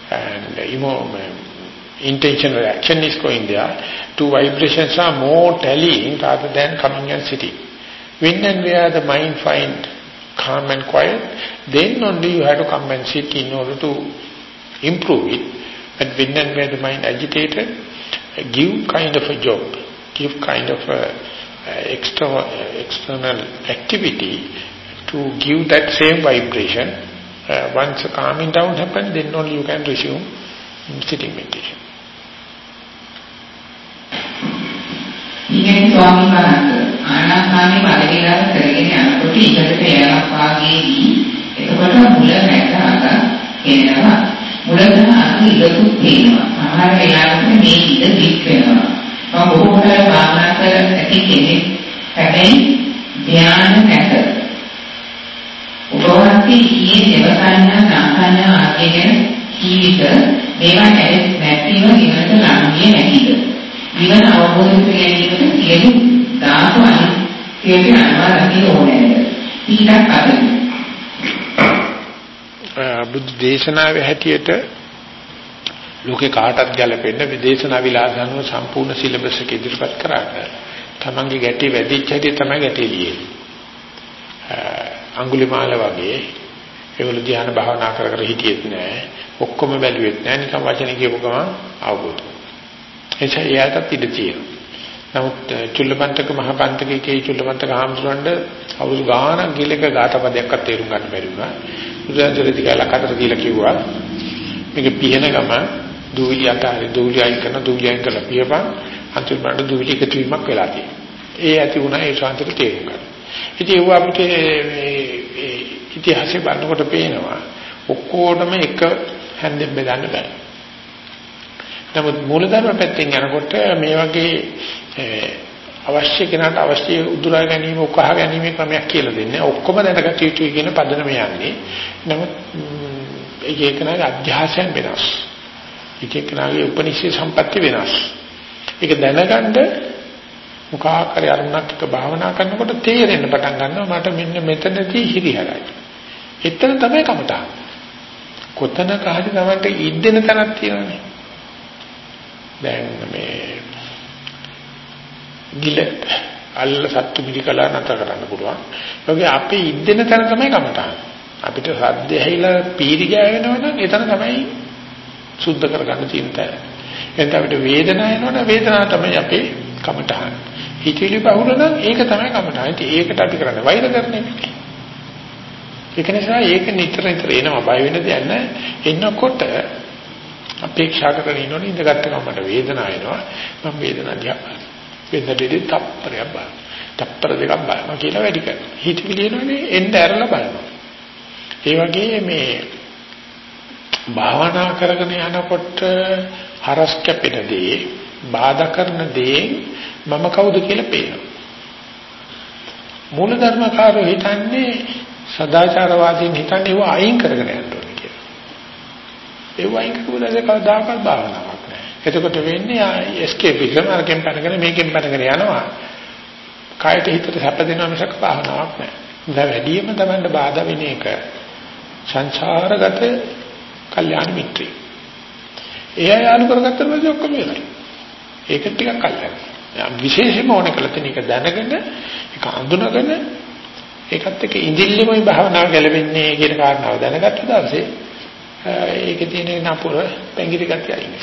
And uh, you know, um, intentional action is going there. Two vibrations are more tallying rather than coming and sitting. When and where the mind find calm and quiet, then only you have to come and sit in order to improve it. But when and where the mind agitated, uh, give kind of a job, give kind of a, uh, a uh, external activity to give that same vibration. Uh, once calming down happens, then only you can resume sitting meditation. ඉන්නේ ස්වාමීන් වහන්සේ ආනාපානේ පරිවිලාස කරගෙන යනකොට ඉහළට යෑමක් වාගේදී එතකොට මුල නැටහක එනවා මුලතන අතු ඉලකුත් පේනවා සමහර වෙලාවට මේ ඉද දික් වෙනවා මම බොහෝ කල භාවනා කර ඇති කෙනෙක් හැබැයි ධ්‍යාන නැත උපවාසී ඊයේ දෙවසන්න සංකල්ප ආගෙන කීවිත මේවා නැතිව නිවනට ලංගියේ නැතිද නිවන අවබෝධ කර ගැනීමට සියලු ධාතු අනිත්‍යයට අනුව දකින්න ඕනේ. ඊටත් අදින්. බුද්ධ දේශනාවේ හැටියට ලෝකේ කාටත් ගැලපෙන්න විදේශනා විලාසනුව සම්පූර්ණ සිලබස් එක ඉදිරිපත් කරාට තමන්ගේ ගැටේ වැඩිච්ච හැටි තමයි ගැටේ ලියන්නේ. අඟුලිමාල වගේ ඒවල ධ්‍යාන භාවනා කර කර හිටියෙත් නෑ. ඔක්කොම බැලුවෙත් නෑ. නිකන් වචන කියපු ගමන් අවබෝධ. එනිසා එයාටත් ඉඩ තියෙනවා. නමුත් චුල්ලපන්තක මහපන්තකයේ චුල්ලපන්තක හාමුදුරන්ට අවුරුදු ගාණක් ගිලක ගාතපදයක්වත් තේරුම් ගන්න බැරි වුණා. බුදුන්සරදී කියලා කතර කියලා කිව්වා. මේක පියන ගම දූවිලි අතාරේ දූවිලි අයින් කරන දූවිලි අයින් කරලා පියපන් අන්තිමට දූවිලි එකතු වීමක් වෙලා තියෙනවා. ඒ ඇති වුණා ඒ ශාන්තට තේරුම් ගන්න. ඉතින් ඒව අපිට මේ ඉතිහාසය බලනකොට පේනවා ඔක්කොටම එක හැන්දෙන් බෙදන්න බෑ. නමුත් මූලධර්ම පැත්තෙන් යනකොට මේ වගේ අවශ්‍ය කෙනාට අවශ්‍ය උදුරා ගැනීම උකහා ගැනීම ක්‍රමයක් කියලා දෙන්නේ. ඔක්කොම දැනගත යුතුයි කියන පදනම යන්නේ. නමුත් ඒක එකනාගේ අධ්‍යාසයෙන් වෙනස්. ඒක එකනාගේ උපනිෂේ සම්පatti වෙනස්. ඒක දැනගන්න මුඛාකාරය අරුණක් එක භාවනා කරනකොට තේරෙන්න පටන් ගන්නවා මට මෙන්න මෙතනදී හිරිහරයි. එතන තමයි කමටහන්. කොතනක හරි තමයි ඉද්දෙන තැනක් තියෙනවානේ. දැන් මේ ගිල අල්ල සත්තු මිලිකලා නැත කරන්න පුළුවන්. ඒකේ අපි ඉද්දෙන තැන තමයි කමටහන්. අපිට සද්ද ඇහිලා පීරි ගෑවෙනවනම් එතන තමයි සුද්ධ කරගන්න තියෙන තැන. එතන අපිට වේදනාව එනවනම් වේදනාව තමයි අපේ කමටහන්. හිතවිලි බහුල නම් ඒක තමයි කමටහන්. ඉතින් ඒකට අපි කරන්නේ වෛර කරන්නේ. ඒක නිසා ඒක නිතර නිතර එනවා බය වෙන දෙයක් නැහැ. එනකොට අපේක්ෂා කරගෙන ඉන්නෝනේ ඉඳගත්ත ගමන් මට වේදනාව එනවා මම වේදනාව දිහා බලනවා වෙනදෙදි තප්පරයක් බලනවා තප්පර දෙකක් බලනවා කියලා වැඩි කරනවා හිතවිලි එනෝනේ එන්න ඇරලා බලනවා ඒ වගේ මේ භාවනා කරගෙන යනකොට හරස් කැපෙන දේ බාධා කරන දේ මම කවුද කියලා පේනවා මූල ධර්මකාරෝ හිතන්නේ සදාචාරවාදීන් හිතන්නේ ඒව අයින් කරගෙන යන්න ඒ වයින් කවදාද කවදාකවත් භාවනාවක් නැහැ. එතකොට වෙන්නේ එස්කේපිසම් අරකින් පැනගෙන මේකෙන් පැනගෙන යනවා. කායට හිතට සැප දෙනවා මිසක භාවනාවක් නැහැ. දැන් වැඩියම තමන්ට බාධා වෙන එක සංසාරගත කල්යාණ මිත්‍රි. එයා යාලු කරගත්තට පස්සේ ඔක්කොම ඉවරයි. ඒක ටිකක් කල්යන. විශේෂයෙන්ම ඕන කළ තැන එක දැනගෙන ඒක අඳුනගෙන ඒකත් එක්ක ඉඳිල්ලෙමයි භාවනාව ගැලවෙන්නේ කියන කාරණාව දැනගත්ත දවසේ ඒකේ තියෙන නපුර පැංගිරි ගතිය අයින්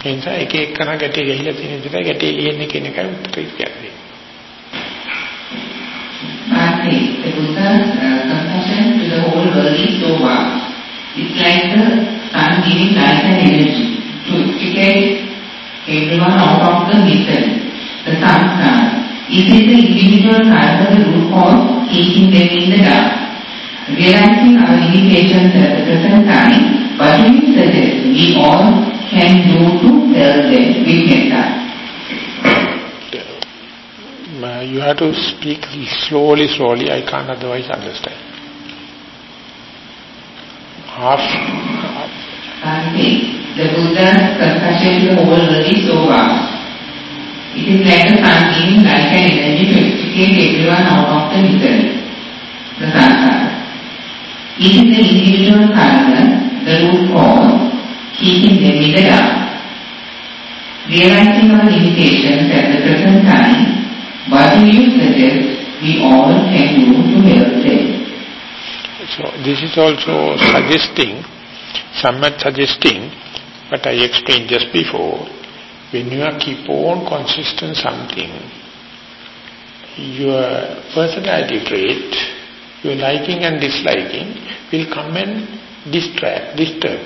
ඒ නිසා එක එකන ගැටේ ගහිලා තියෙන විදිහට ගැටේ ලියන්නේ කියන එකයි උත්තරය කියන්නේ. Partly, the Buddha's uh, compassion to the whole world is so vast. It's like the sun giving light and energy to educate everyone out of the misery, the samsara. Is it the individual or the root cause keeping them in the dark? realizing our limitations at the present time, do you suggest we all can do to help them with metta? Uh, you have to speak slowly, slowly. I can't otherwise understand. Half. Half. the Buddha's the whole world is so vast. It is like a sun giving light and energy to extricate everyone out of the misery, the samsara. It is the individual karma, the root cause, keeping them in the dark. Realizing our limitations at the present time, what do you suggest we all can do to help them? So this is also suggesting, somewhat suggesting what I explained just before. When you keep on consistent something, your personality trait, your liking and disliking will come and distract, disturb.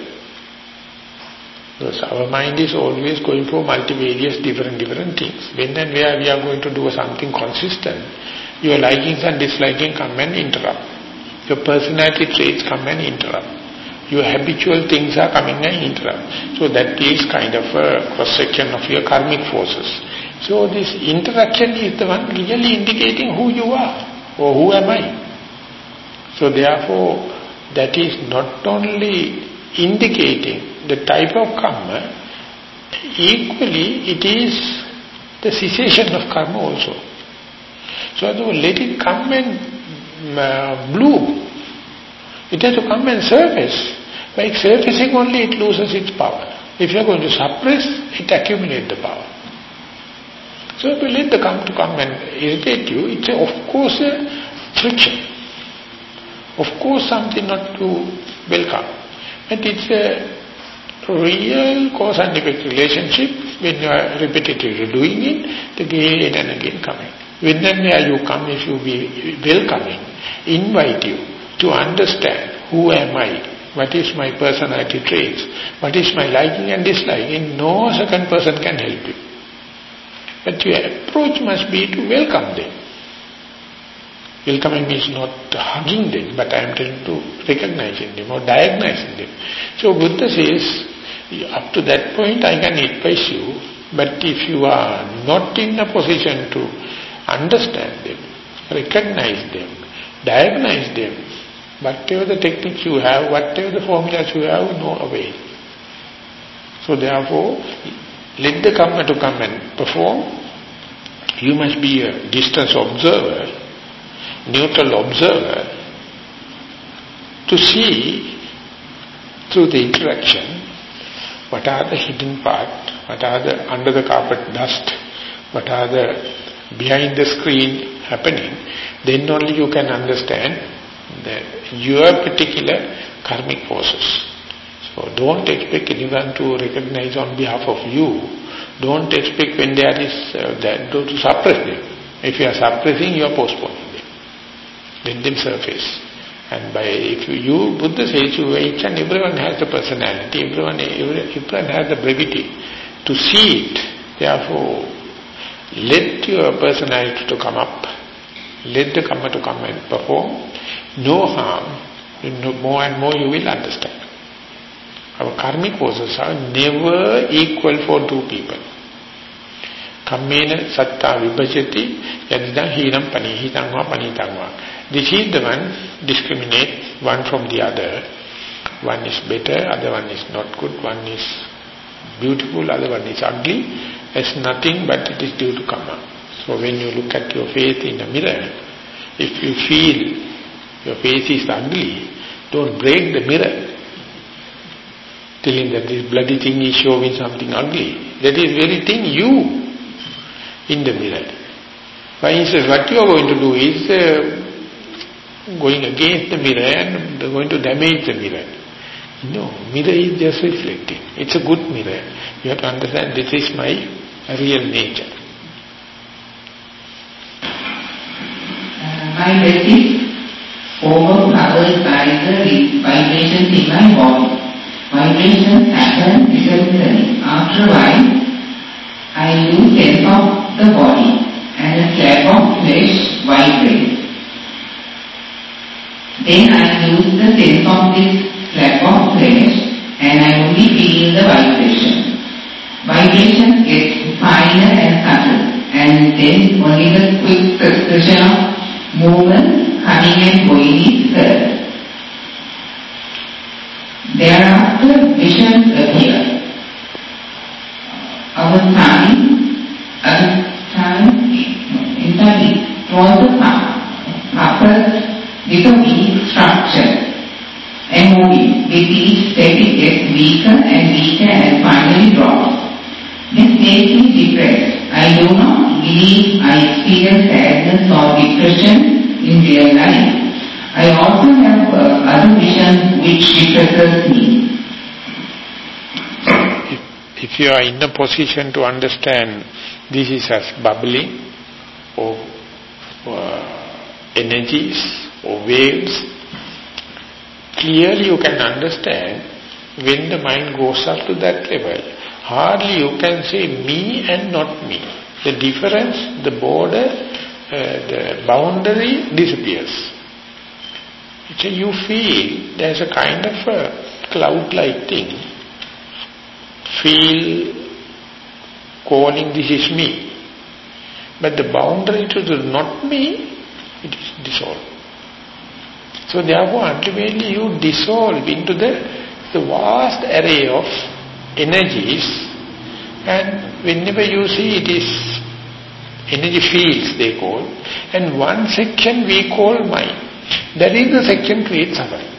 Because our mind is always going for multivarious different different things. When and where we are going to do something consistent, your likings and disliking come and interrupt. Your personality traits come and interrupt. Your habitual things are coming and interrupt. So that is kind of a cross-section of your karmic forces. So this interaction is the one really indicating who you are or who am I. So therefore, that is not only indicating the type of karma, equally it is the cessation of karma also. So let it come and uh, bloom, it has to come and surface. By surfacing only it loses its power. If you are going to suppress, it accumulates the power. So if you let the come to come and irritate you, it's a, of course a friction. Of course something not to welcome. But it's a real cause and effect relationship when you are repetitively doing it, again and again coming. When and where you come, if you be welcoming, invite you to understand who am I, what is my personality traits, what is my liking and disliking, no second person can help you. But your approach must be to welcome them. Welcoming means not hugging them, but I am trying to recognizing them or diagnosing them. So Buddha says, up to that point I can advise you, but if you are not in a position to understand them, recognize them, diagnose them, whatever the techniques you have, whatever the formulas you have, no avail. So therefore, let the karma to come and perform. You must be a distance observer, neutral observer, to see through the interaction what are the hidden part? What are the under the carpet dust? What are the behind the screen happening? Then only you can understand that your particular karmic forces. So don't expect anyone to recognize on behalf of you. Don't expect when there is uh, that do to suppress them. If you are suppressing, you are postponing them. Let them surface. And by if you, you Buddha says you each and everyone has the personality, everyone every, everyone has the brevity to see it. Therefore, let your personality to come up, let the karma to come and perform. No harm, more and more you will understand. Our karmic forces are never equal for two people. Kammena satta vibhajati yadidam hinam panihitam va panitam. This is the one discriminate one from the other. One is better, other one is not good, one is beautiful, other one is ugly. It's nothing but it is due to karma. So when you look at your face in the mirror, if you feel your face is ugly, don't break the mirror. Telling that this bloody thing is showing something ugly. That is very thing you in the mirror. For instance, what you are going to do is uh, going against the mirror and going to damage the mirror. No, mirror is just reflecting. It's a good mirror. You have to understand this is my real nature. Uh, my is overpowered by the vibrations in my body. Vibrations happen disappearing. After a while, I lose sense of the body and a slab of flesh vibrates. Then I lose the sense of this slab of flesh and I only feel the vibration. Vibration gets finer and subtle and then only the quick succession of movement and going is heard. Thereafter visions appear. Our time, our time, in it was a upper with a weak structure and moving with each step it gets weaker and weaker and finally drops. This makes me depressed. I do not believe I experience sadness or depression in real life. I also have uh, other visions which depresses me. If, you are in a position to understand this is as bubbling or uh, energies or waves, clearly you can understand when the mind goes up to that level, hardly you can say me and not me. The difference, the border, Uh, the boundary disappears. So you feel there's a kind of a cloud-like thing. Feel calling this is me. But the boundary to the not me, it is dissolved. So therefore ultimately you dissolve into the, the vast array of energies and whenever you see it is energy fields they call and one section we call mind. That is the section creates suffering.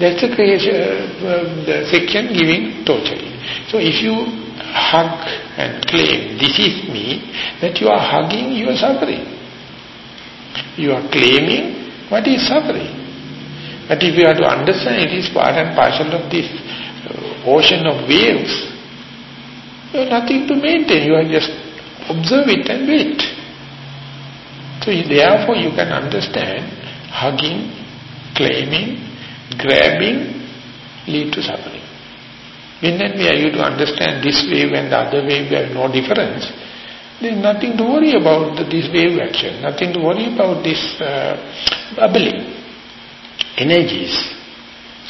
That's the, creation, uh, the section giving torture. So if you hug and claim, this is me, that you are hugging, you are suffering. You are claiming what is suffering. But if you have to understand it is part and parcel of this uh, ocean of waves, you have nothing to maintain. You are just observe it and wait. So therefore you can understand hugging, claiming, grabbing lead to suffering. When then we are you to understand this wave and the other wave have no difference, there is nothing to worry about this wave action, nothing to worry about this uh, bubbling energies.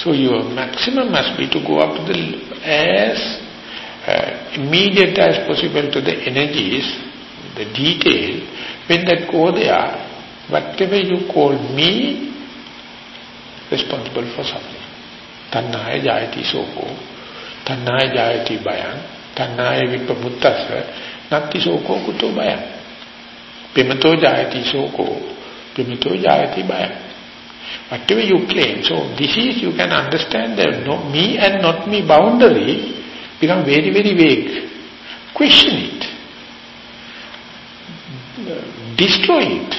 So your maximum must be to go up to the as uh, immediate as possible to the energies, the detail. When that go there, whatever you call me, responsible for suffering. Tannaya jayati soko, tannaya jayati bayan, tannaya vipamuttasa, natti soko kuto bayan. Pimato jayati soko, pimato jayati bayan. Whatever you claim, so this is, you can understand that no, me and not me boundary become very, very vague. Question it. Destroy it.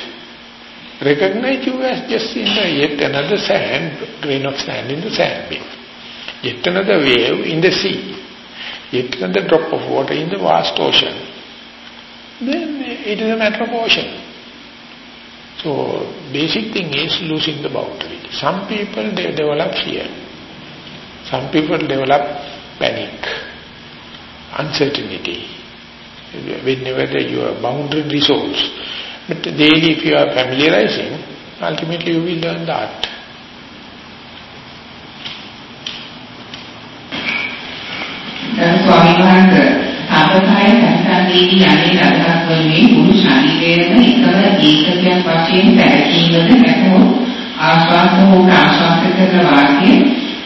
Recognize you as just in the yet another sand, grain of sand in the sand bin. Yet another wave in the sea. Yet another drop of water in the vast ocean. Then it is a matter of ocean. So, basic thing is losing the boundary. Some people, they develop fear. Some people develop panic, uncertainty. Whenever your boundary dissolves. But daily if you are familiarizing, ultimately you will learn the art. ස්වාමීන් වහන්සේ සබ්බකාය සංසන්දේදී යන්නේ අදහස් වන්නේ මුළු ශරීරයම එකම ඒකකයක් වශයෙන් පැවතීමද නැත්නම් ආශ්වාස හෝ ප්‍රාශ්වාස කරන වාක්‍ය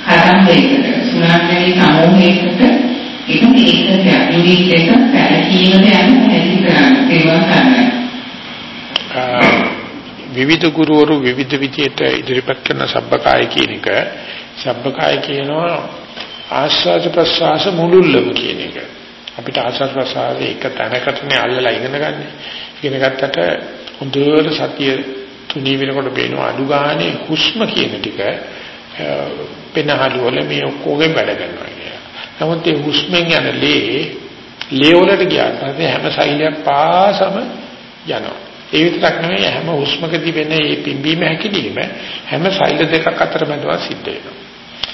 කතන්දයකට සුණාන්දේ සමූහයකට එකම ඒකකයක් යුනිට් එක පැවතීමද යන පැහැදිලි කරන්න තේරුම් ගන්නයි. විවිධ ගුරුවරු විවිධ විදියට ඉදිරිපත් කරන සබ්බකාය කියන එක සබ්බකාය කියනවා ආස්වාද ප්‍රසආස මුලුල්ලම කියන එක. අපිට ආස්වාද ප්‍රසආසයේ එක තැනකටනේ අල්ලලා ඉගෙන ගන්න. ඉගෙන ගත්තට හොඳට සතිය තුනී වෙනකොට පේනවා අඩු ගානේ හුස්ම කියන ටික පෙනහළු වල මේ ඔක්කොගෙන් වැඩ කරනවා කියලා. නමුත් ඒ හුස්මෙන් යන ලේ ලේ වලට ගියාට පස්සේ හැම සෛලයක් පාසම යනවා. ඒ විතරක් නෙවෙයි හැම හුස්මකදී වෙන මේ පිම්බීම හැකිලිම හැම සෛල දෙකක් අතර මැදවා සිද්ධ වෙනවා.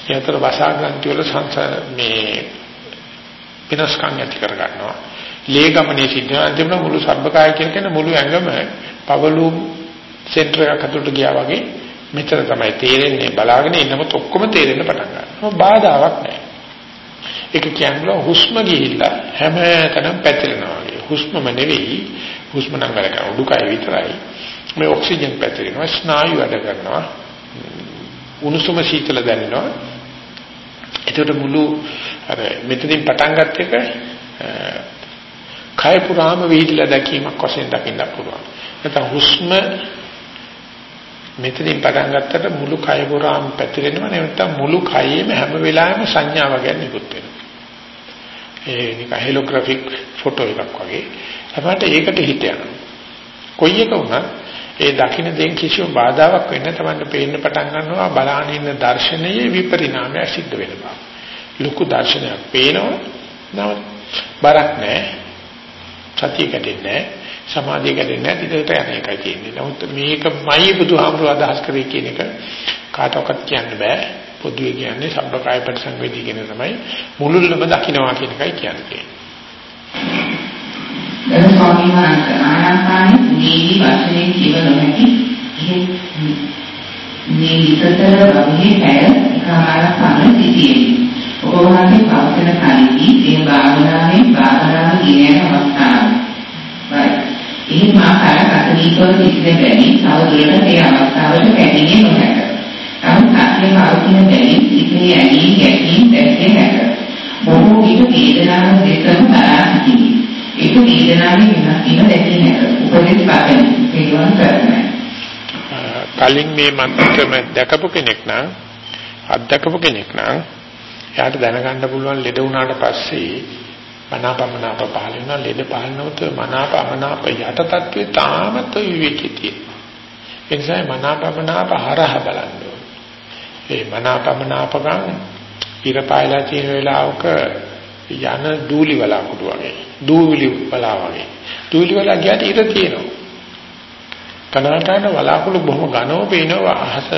ඒ අතර වසාග්‍රන්ථි වල සංසාර මේ විනාශකම් ඇති කර ගන්නවා. ලේ ගමනේ සිද්ධ වෙන මුළු සබ්බකාය කියන මුළු ඇඟම පවලු සෙන්ටර් එකක් අතට ගියා වගේ මෙතන තමයි තේරෙන්නේ බලාගෙන ඉන්නකොට ඔක්කොම තේරෙන්න පටන් ගන්නවා. බාධාවක් නැහැ. ඒක කියන්නේ හුස්ම ගිහිල්ලා හැම තැනම පැතිරෙනවා වගේ. හුස්මම නෙවෙයි හුස්ම නම් වැඩ කරන උඩුකය විතරයි. මේ ඔක්සිජන් පැතිරෙනවා ස්නායු වැඩ කරනවා උණුසුම සීතල දැනෙනවා. ඒකට මුළු අර මෙතනින් පටන් ගත්ත එක කය පුරාම වීදිලා දැකීමක් වශයෙන් දකින්න පුළුවන්. නැත්නම් හුස්ම මෙතනින් පටන් ගත්තට මුළු කය පුරාම පැතිරෙනවා නැත්නම් මුළු කයෙම හැම වෙලාවෙම සංඥාව ගැන නිකුත් වෙනවා. ඒ නිකන් හෙලෝග්‍රැෆික් ෆොටෝ එකක් වගේ. අපහට ඒකට හිත යනවා. කොයි එක වුණත් ඒ දකින්න දෙන් කිසිම බාධාවක් වෙන්නේ තමන්ට පේන්න පටන් ගන්නවා බලාගෙන ඉන්න දර්ශනයේ විපරිණාමය සිද්ධ වෙනවා. ලොකු දර්ශනයක් පේනවා. නමුත් බරක් නැහැ. සතිය කැඩෙන්නේ නැහැ. සමාධිය කැඩෙන්නේ නැහැ. ටිකට යන එකයි තියෙන්නේ. නමුත් මේකමයි බුදුහාමුදුරුවෝ අදහස් කරේ කියන එක කාටවත් කියන්න බෑ. පොදුවේ කියන්නේ සබ්බකාය පරිසංවේදී කියන තමයි මුළුල්ලම දකින්නවා කියන එකයි කියන්නේ. දැන් ස්වාමීන් වහන්සේ ආනාපානෙ නීවි වශයෙන් කිව නොහැකි මේ විතර වගේ පැය එකමාරක් පමණ සිටියේ. ඔබ වහන්සේ පවසන කලින්දී ඒ භාවනාවේ භාවනාව කියන අවස්ථාව. එහි මා කාලක අතීතව සිටින බැරි තවදුරටත් ඒ අවස්ථාවට පැමිණෙන්නේ නොහැක. නමුත් සත්‍ය පවතින බැරි සිටින ඇලී ගැටීම් දැක්කේ නැත. බොහෝ විට වේදනාව දෙකම බලා සිටියි. ඒක වේදනාවේ වෙනස් වීම දැකේ නැත. උපදෙස් පාදනි. ඒවන් කරන්නේ. කලින් මේ මන්ත්‍රම දැකපු කෙනෙක් නම් අත්දකපු කෙනෙක් නම් එයාට දැනගන්න පුළුවන් ලෙඩ වුණාට පස්සේ මනාපමනාප පහල වෙනවා ලෙඩ පහලනොත් මනාපමනාප යට තත්ත්වේ තාමත් විවේකීතියි. ඒ නිසා මනාපමනාප හරහ බලන්න ඒ මනාපමනාපකම් ඉරපායලා තියෙන වෙලාවක යන දූලි වලාකුඩු වගේ දූලි වලා වගේ. දූලි වලා ගියට ඉර තියෙනවා. කනටන වලාකුළු බොහොම ඝනව පේනවා අහස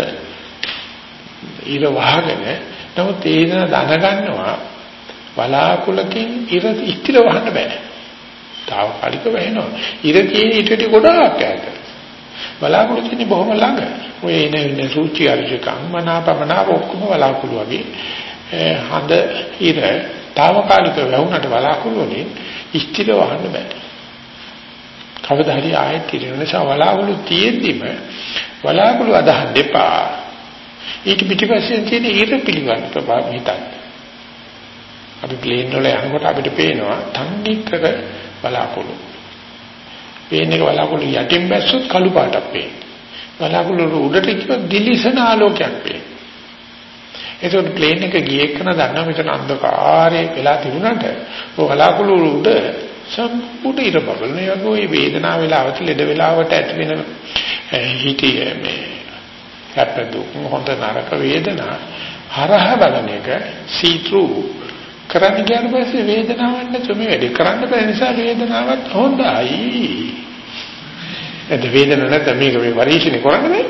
ඉර වහගෙන. නමුත් ඒන දැනගන්නවා වලාකුළකින් ඉර ඉස්තිර වහන්න බෑ. తాවකාලික වෙනවා. ඉර තියෙන ඊටට ගොඩාක් ඈත. බලාකුළු තියෙන්නේ බොහොම ළඟ. ඔය එන ඉන්න සූචි අර්ජකම් මනාපමනාප ඔක්කොම බලාකුළු වගේ හඳ ඉර తాවකාලික වුණාට බලාකුළු වලින් ස්ථිර වහන්න බෑ. කවදා හරි ආයෙත් ඉරෙන නිසා බලාකුළු තියෙද්දිම බලාකුළු අදහන් දෙපා. ඊට පිටිපස්සෙන් තියෙන ඉර පිළිගන්න ප්‍රභාව හිතන්න. අපි ප්ලේන් වල යනකොට අපිට පේනවා තන්නේ කර බලාකුළු පේන එක බලාකුළු යටින් බැස්සොත් කළු පාටක් පේනවා. බලාකුළු උඩට ගියොත් දිලිසෙන ආලෝකයක් පේනවා. ඒකෝට ප්ලේන් එක ගියේ කරන දන්නා මෙතන අන්ධකාරයේ වෙලා තිබුණාට ඔය බලාකුළු උඩ සම්පූර්ණ ඉර බබලන යගෝ මේ වේදනාව වෙලාවට ලෙඩ වෙලාවට ඇති වෙන හිතේ මේ හැප්ප දුක් හොඳ නරක වේදනා හරහ බලන එක see through කරන්න ගියාට පස්සේ වේදනාවක් නැතුව මේ වැඩේ කරන්න බැරි නිසා වේදනාවක් හොඳයි. එද වේදනාවක් නැත්නම් මේක මේ පරිශීලනය කරන්න බෑ.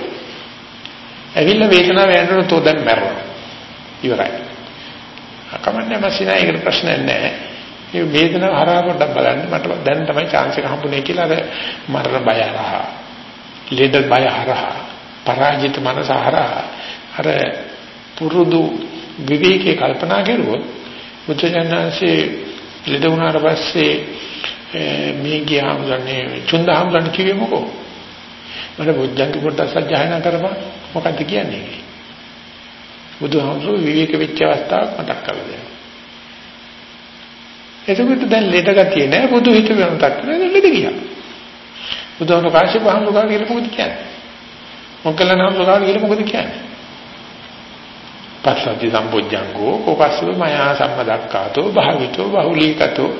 ඇවිල්ලා වේදනාව යනකොට තෝ දැන් මැරෙනවා. ඉවරයි. අකමන්නේ මැසිනා ඒකට ප්‍රශ්නයක් නැහැ. මේ වේදනාව හරහා පොඩ්ඩක් බලන්න මට දැන් තමයි chance එක හම්බුනේ කියලා අර මරණ බය හරහා. ලෙඩ බය හරහා. පරාජිත මනස හරහා. අර පුරුදු විවේකේ කල්පනා කරුවොත් බුදුජානනාංශේ ලෙඩ වුණාට පස්සේ මේ ගියාම ගන්නේ චුන්දහම් ගන්න කිව්වේ මොකෝ? මට බුද්ධංග පොඩ්ඩක් සජ්ජායනා කරපන්. මොකද්ද කියන්නේ? බුදුහාමුදුරුවෝ විවේක වෙච්ච අවස්ථාවක් මතක් කරලා දෙනවා. එතකොට දැන් ලෙඩ ගතිය නෑ. බුදු හිත වෙනතක් නෑ. ලෙඩ ගියා. බුදුහාමුදුරුවෝ කාශ්‍යප හාමුදුරුවෝ කියලා මොකද කියන්නේ? මොකලන හාමුදුරුවෝ කියලා මොකද කියන්නේ? පස්සද්ධි සම්පොඥංගෝ කෝපස්සව මයා සම්මදක්කාතෝ භාවිතෝ බහුලීකතෝ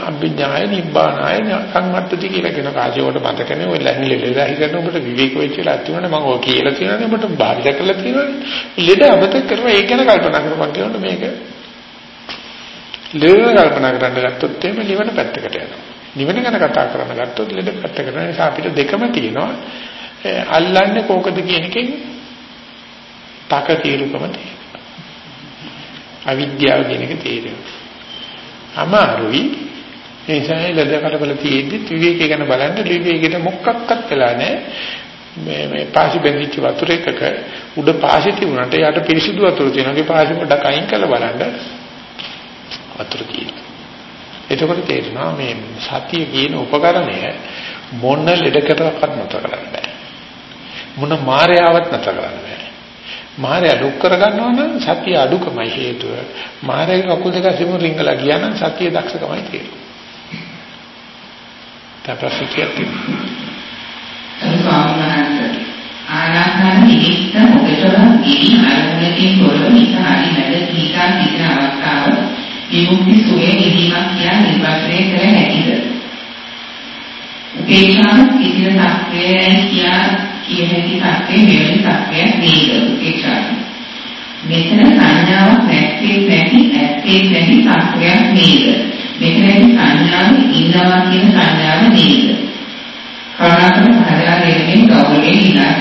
අභිඥාය නිබ්බානාය සංවත්තති කියලා කියන කාසියට මතකනේ ඔය ලැහිලෙලා හිතන ඔබට විවේක වෙච්ච වෙලා තියෙනවනේ මම ඔය කියලා තියෙනවනේ ඔබට භාවිත කරලා තියෙනවනේ ලෙඩ අමතක කරලා ඒක ගැන කල්පනා කරපන් කියනොත් මේක ලෙඩ කල්පනා කරන්න ගත්තොත් එimhe නිවන පැත්තකට යනවා. නිවන ගැන කතා කරන්න ගත්තොත් ලෙඩ පැත්තකට යනවා. නිසා අපිට දෙකම තියෙනවා. අල්ලන්නේ කෝකද කියන එකෙන් තක తీරුකම තියෙනවා. අවිද්‍යාව කියන එක තේරෙනවා. අමාරුයි ඒ නිසා ලද කලබල තියෙද්දි විවේකී ගැන බලන්න විවේකීට මොකක්වත් වෙලා නැහැ. මේ මේ පාසි බෙන්දිච්ච වතුර එකක උඩ පාසි තිබුණාට යට පිරිසිදු වතුර තියෙනවා. ඒ පාසි පොඩ්ඩක් අයින් කරලා බලන්න වතුර තියෙනවා. එතකොට තේරෙනවා මේ සතිය කියන උපකරණය මොන ලෙඩකටවත් නැතර කරන්න බෑ. මොන මායාවක් නැතර කරන්න බෑ. මායя දුක් කරගන්නවා නම් සතිය අඩුකමයි හේතුව. මායගේ කකුල් දෙක සිමු රිංගලා ගියා නම් සතිය දක්ෂකමයි තියෙන්නේ. තපස්සිය කියන්නේ ආනාපාන නිමිත්ත මොකටද ගිනි අරමුණකින් තොරව හිත හරි නැද හිතා සිටින අවස්ථාව විමුක්ති සුවේ නිදීමක් කියන නිර්වචනය කර හැකිද උපේක්ෂාව කිසිම තත්ත්වයෙන් කියා කිය හැකි තත්ත්වයේ මෙවැනි තත්ත්වයක් නේද? උපේක්ෂාව මෙතන සංඥාවක් නැත්තේ නැති ඇත්තේ නැති තත්ත්වයක් නේද? මෙතනදී සංඥාව ඉන්නවා කියන සංඥාව නේද? කරුණාකර පහදා දෙමින් ගෞරවයෙන් ඉලා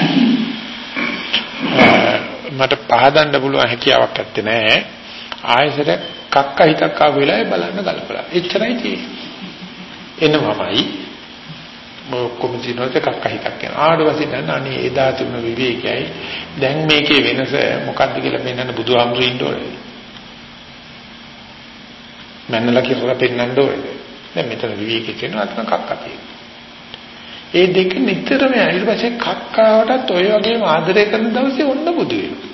මට පහදන්න පුළුවන් හැකියාවක් නැත්තේ නෑ. ආයසර කක්ක හිතක් ආව වෙලාවේ බලන්න ගලපලා. එච්චරයි තියෙන්නේ. එනවමයි. මොකම දිනවල කක්ක හිතක් යන ආඩ වශයෙන් දැන් අනේ එදා තිබුණ විවේකයයි. දැන් මේකේ වෙනස මොකක්ද කියලා පෙන්වන්න බුදුහාමුදුරු ඉන්න ඕනේ. මන්නලා කියලා පෙන්වන්න ඕනේ. දැන් මෙතන විවේකී කියනවා අතන කක්ක තියෙනවා ඒ දෙක නිතරම ඊට පස්සේ කක්කාවටත් ඔය වගේම ආදරය කරන දවසේ ඔන්න බුදු වෙනවා.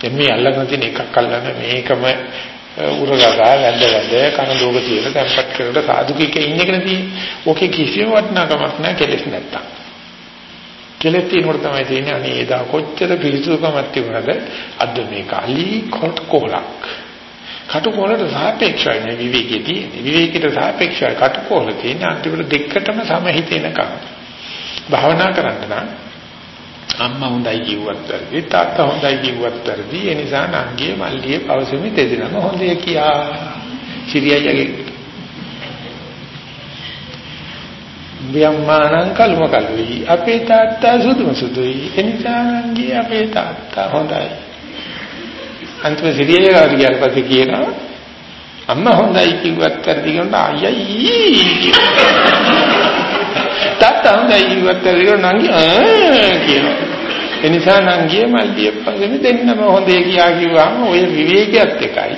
දැන් මේ අල්ලගෙන තියෙන එකක් අල්ලන මේකම උරගගා වැඳ වැඳ කන දෝග තියෙන තැම්පත් කරලා සාදුකික ඉන්න එක නෙදී. ඕකේ කිසිම වටිනාකමක් නැහැ කෙලෙස් නැත්තම්. කෙලෙස් තියෙනකොට තමයි තියෙන්නේ අනේ එදා කොච්චර පිළිසුකමක් තිබුණාද අද මේක අලි කොට කොලක්. කටුකොලට සාපේක්ෂයි නේ විවේකයේ තියෙන්නේ. විවේකයට සාපේක්ෂයි කටුකොල තියෙන අන්තිමට දෙකටම සමහිතේනකම්. භාවනා කරන්න නම් අම්මා හොඳයි කිව්වත් වැඩි තාත්තා හොඳයි කිව්වත් වැඩි ඒ නිසා නංගියේ මල්ලියේ පවසෙමි දෙදෙනාම හොඳේ කියා. සිරියයගේ වියම්මානං කල්ම කල්වි අපේ තාත්තා සුදුම සුදුයි. එනිසා නංගියේ අපේ තාත්තා හොඳයි. අන්තිම සිරියේ ගාවට ගියාට පස්සේ කියනවා අම්මා හොඳයි කිව්වත් වැඩි කියනවා අයියයි! තාත්තා හොඳයි කිව්වත් වැඩි කියනවා නංගි ආ කියනවා ඒ නිසා නංගියේ මල්ලිය පස්සේ දෙන්නම හොඳේ කියා කිව්වම ඔය විවේකයක් එකයි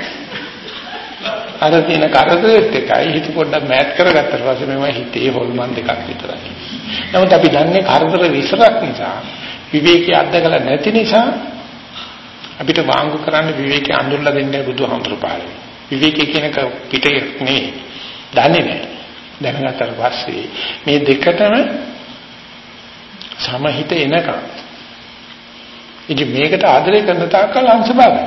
අර තියෙන කරදරෙත් එකයි හිත පොඩ්ඩක් මෑත් කරගත්තට පස්සේ මේවා හිතේ හොල්මන් දෙකක් විතරයි නමුත් අපි දන්නේ කරදර විසරක් නිසා විවේකී අත්දකලා නැති නිසා අපිට වාංගු කරන්න විවේකී අඳුරලා දෙන්නේ බුදුහාමුදුරු පාරේ. විවේකී කියන පිටේ නෙවෙයි. දන්නේ නැහැ. දැනගත්තට පස්සේ මේ දෙකටම සමහිත එනකම් ඉතින් මේකට ආදරය කරන තාක්කල් අංශභාගයි.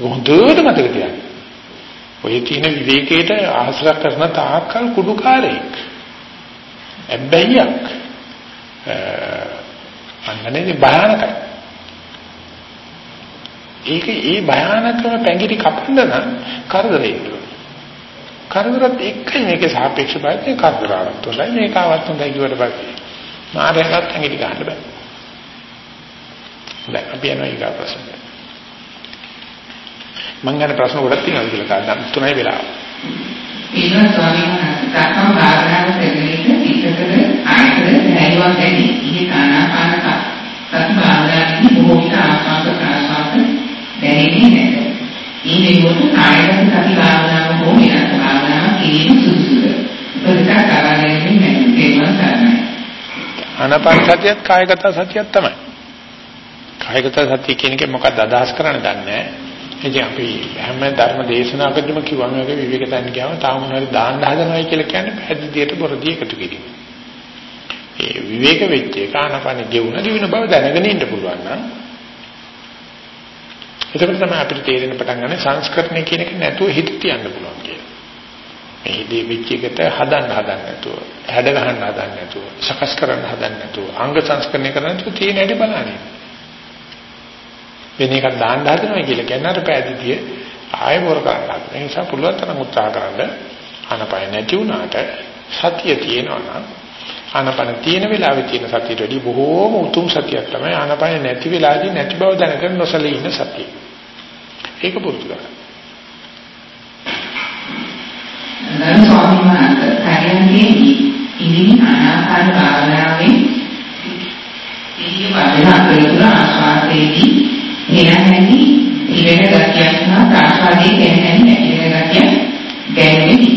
හොඳට මතක තියාගන්න. ඔය කියන විවේකයට ආශ්‍රය කරන තාක්කල් කුඩුකාරයෙක්. ඇබ්බැහියක්. අන්නනේ භයානකයි. ඒක ඒ භයානකම පැංගිරි කපන්න නම් කරදරේ ඉන්නවා. කරදරත් එක්කයි මේකේ සාපේක්ෂ බවයි කරදරාවත් හොඳයි මේකවත් හොඳයි කියවට පස්සේ මාරයකට පැංගිරි ගන්න බෑ. දැන් අපි යනවා ඊගා ප්‍රශ්නයට. මම ගන්න ප්‍රශ්න ගොඩක් තියෙනවා කියලා කාඩම් තුනයි වෙලා. ඊළඟ ස්වාමීන් වහන්සේ තත්ම භාවනාව දෙන්නේ පිටතට ආයතන දැනුවක් ඇති. ඉහි ආනාපානක සත් භාවනාවේ බොහෝ විට ආස්වාද ප්‍රාසාද දැනෙන්නේ නැහැ. මේ වෙනකොට කායගත සති භාවනාව හෝ වෙනස් භාවනාවක් කිරීම සුදුසුද? ප්‍රතිචාර කරගැනීමෙන් නැතිවෙනවා කරන්නේ. ආනාපාන සතියත් කායගත සතියත් තමයි. කායගත සතිය කියන එක මොකක්ද අදහස් කරන්නේ දන්නේ නැහැ. ඉතින් අපි හැම ධර්ම දේශනාවකදීම කියවම වගේ විවේක තැන් ගියාම තාම මොනවද දාන්න හදනවයි කියලා කියන්නේ පැහැදිලියට බොරදී එකතු කිරීම. ඒ විවේක වෙච්ච එක ආනාපාන ගෙවුන දිවින බව දැනගෙන ඉන්න පුළුවන් නම් එතකොට තමයි අපිට තේරෙන පටන් ගන්න සංස්කරණය කියන එක නැතුව හිත තියන්න පුළුවන් කියලා. මේ හිතේ වෙච්ච එකට හදන්න හදන්න නැතුව, හැඩ ගහන්න හදන්න නැතුව, සකස් කරන්න හදන්න නැතුව, අංග සංස්කරණය කරන්න නැතුව තියෙන හැටි බලන්නේ. වෙන එකක් දාන්න හදනවා කියලා කියන අර පෑදීතිය ආයෙ වර කරන්න. ඒ නිසා පුළුවන් තරම් උත්සාහ කරන්න ආනපය නැති වුණාට සතිය තියෙනවා නම් ආනපන තියෙන වෙලාවේ තියෙන සතියට වඩා බොහෝම උතුම් සතියක් තමයි ආනපන නැති වෙලාවේදී නැති බව දැනගෙන නොසලී ඉන්න සතිය. ඒක පුරුදු කරගන්න. නම ස්වාමීන් වහන්සේ පරියන්කේදී ඉදිරි ආනාපාන භාවනාවේ සිහිය වඩන අපේතුල ආස්වාදයේදී එනහැනි ඉවෙන ගතියක් සහ ප්‍රාසාදයේ දැනෙන නැතිවෙන ගැටිය දැනෙන්නේ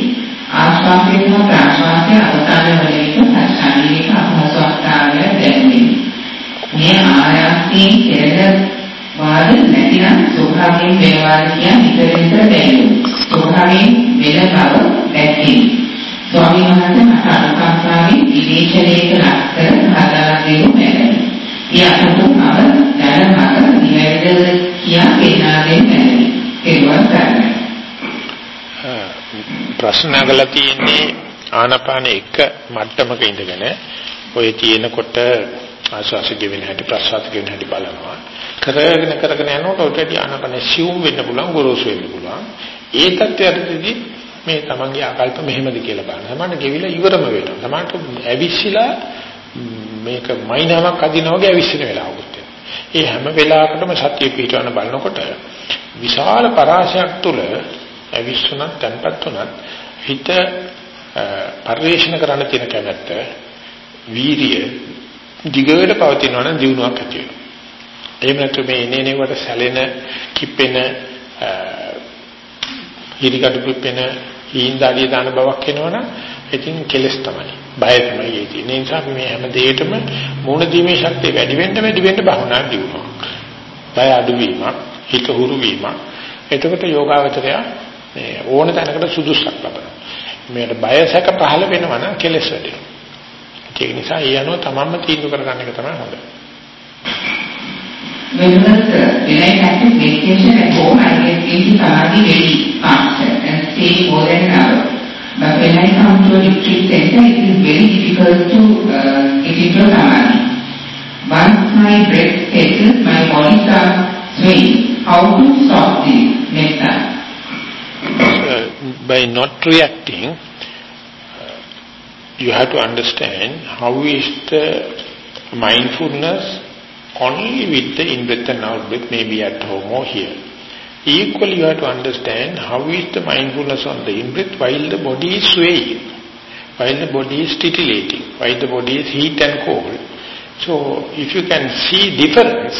ආශ්වාසය සහ ප්‍රාශ්වාසය අවසාන වලදී ශාරීරික අපහසුතාවය දැනෙන්නේ මේ ආයාසයෙන් කෙරෙන වාද නැතිනම් ස්වභාවයෙන් වේවාද කියන විතර විතර දැනෙනවා ස්වභාවයෙන් වෙන බව දැක්කේ ස්වාමීන් වහන්සේ මට අනුකම්පාවෙන් විදේශලයක ලක්කර හදාලා දෙනු මැනවි. ඒ අතතුමව දැනමක නිවැරදිව කියා පෙන්වා දෙන්න මැනවි. ඒවත් ගන්න. ප්‍රශ්න අහලා තියෙන්නේ ආනාපාන එක මට්ටමක ඉඳගෙන ඔය තියෙනකොට ආශ්වාස ගෙවෙන හැටි ප්‍රශ්වාස ගෙවෙන හැටි බලනවා. කරගෙන කරගෙන යනකොට ඔතේටි ආනාපාන සිවුම් වෙන්න පුළුවන් ගොරෝසු වෙන්න පුළුවන්. ඒ තත්ත්වයටදී මේ තමන්ගේ ආකල්ප මෙහෙමද කියලා බලන්න. සමහරට ගෙවිලා ඉවරම වෙනවා. සමහරට ඇවිස්සලා මේක මයින්ාවක් අදිනා වගේ ඇවිස්සෙන වෙලාවකුත් ඒ හැම වෙලාවකටම සතිය පිටවන බලනකොට විශාල පරාසයක් තුල ඇවිස්සුණත් තැන්පත් උනත් හිත පරිශන කරන්න තියෙන කැමැත්ත වීරිය දිගට පවතිනවා නම් දිනුවක් ඇති වෙනවා. එහෙම නැත්නම් මේ එනේ නෙවට සැලෙන කිපෙන හිරිකටු පිපෙන හීන්දාලිය දාන බවක් එනවනම් ඉතින් කෙලස් තමයි. බය තමයි ඒ තියෙන්නේ. ඒ නිසා මේ හැම දෙයකටම මූණ දීමේ ශක්තිය වැඩි වෙන්න වැඩි වෙන්න භවනා දියුණුවක්. බය අඩුවීමක්, හිත හුරු වීමක්. එතකොට යෝගාවචරය මේ ඕන තැනකට සුදුසුක් ලබනවා. මේකට බය සැක පහළ වෙනවා නම් කෙලස් වැඩි. ඒ නිසා ඒ අනුව තමන්ම තීන්දුව කරගන්න එක තමයි හොඳ. When I practice meditation at home, I get into samadhi very fast and stay more than an hour. But when I come to a retreat center, it is very difficult to uh, get into samadhi. Once my breath settles, my body starts swaying. How to stop this next time? Uh, by not reacting, you have to understand how is the mindfulness only with the in-breath and out-breath, maybe at home or here. Equally, you have to understand how is the mindfulness on the in-breath while the body is swaying, while the body is titillating, while the body is heat and cold. So, if you can see difference,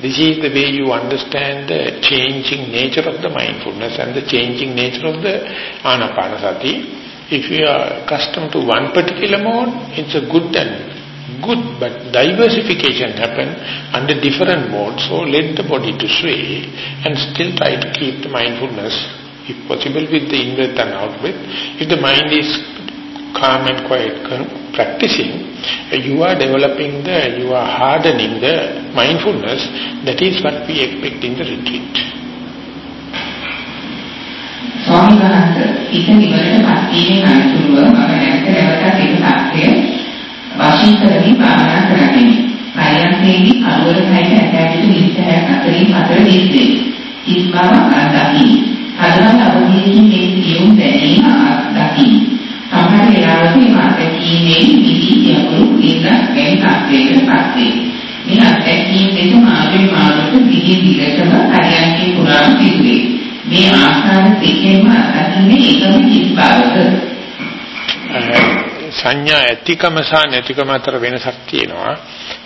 this is the way you understand the changing nature of the mindfulness and the changing nature of the anapanasati. If you are accustomed to one particular mode, it's a good and good, but diversification happen under different modes, so let the body to sway and still try to keep the mindfulness, if possible with the in-breath and out-breath. If the mind is calm and quiet practicing, you are developing the, you are hardening the mindfulness, that is what we expect in the retreat. Swami හිත නිවනට පත් වීමෙන් අනතුරුව මම නැවත නැවතත් ඒ තත්ත්වය වශී කරමින් භාවනා කරන්නේ. පරයන්තේදී කලවර සහිත ඇටැටි විස්තරයක් අතරින් හතර දෙස්සේ. කිස් බව අදහි. හදවත අවදීකින් මේ සියුම් දැනීම අත්දකි. සමහර වෙලාවට මේ මාතකීමේ නිදි යකුරු ඉන්න ගැන තාක්ෂයකට පස්සේ. මේ අත්දැකීම් දෙක මාගේ මාර්ගට දිගින් දිගටම පරයන්තේ පුරාම සිදුවේ. මේ ආකාර දෙකෙන්ම අත්දකින්නේ එකම කිස් බවක. සංඥා ඇතිකම සහ නැතිකම අතර වෙනසක් තියෙනවා.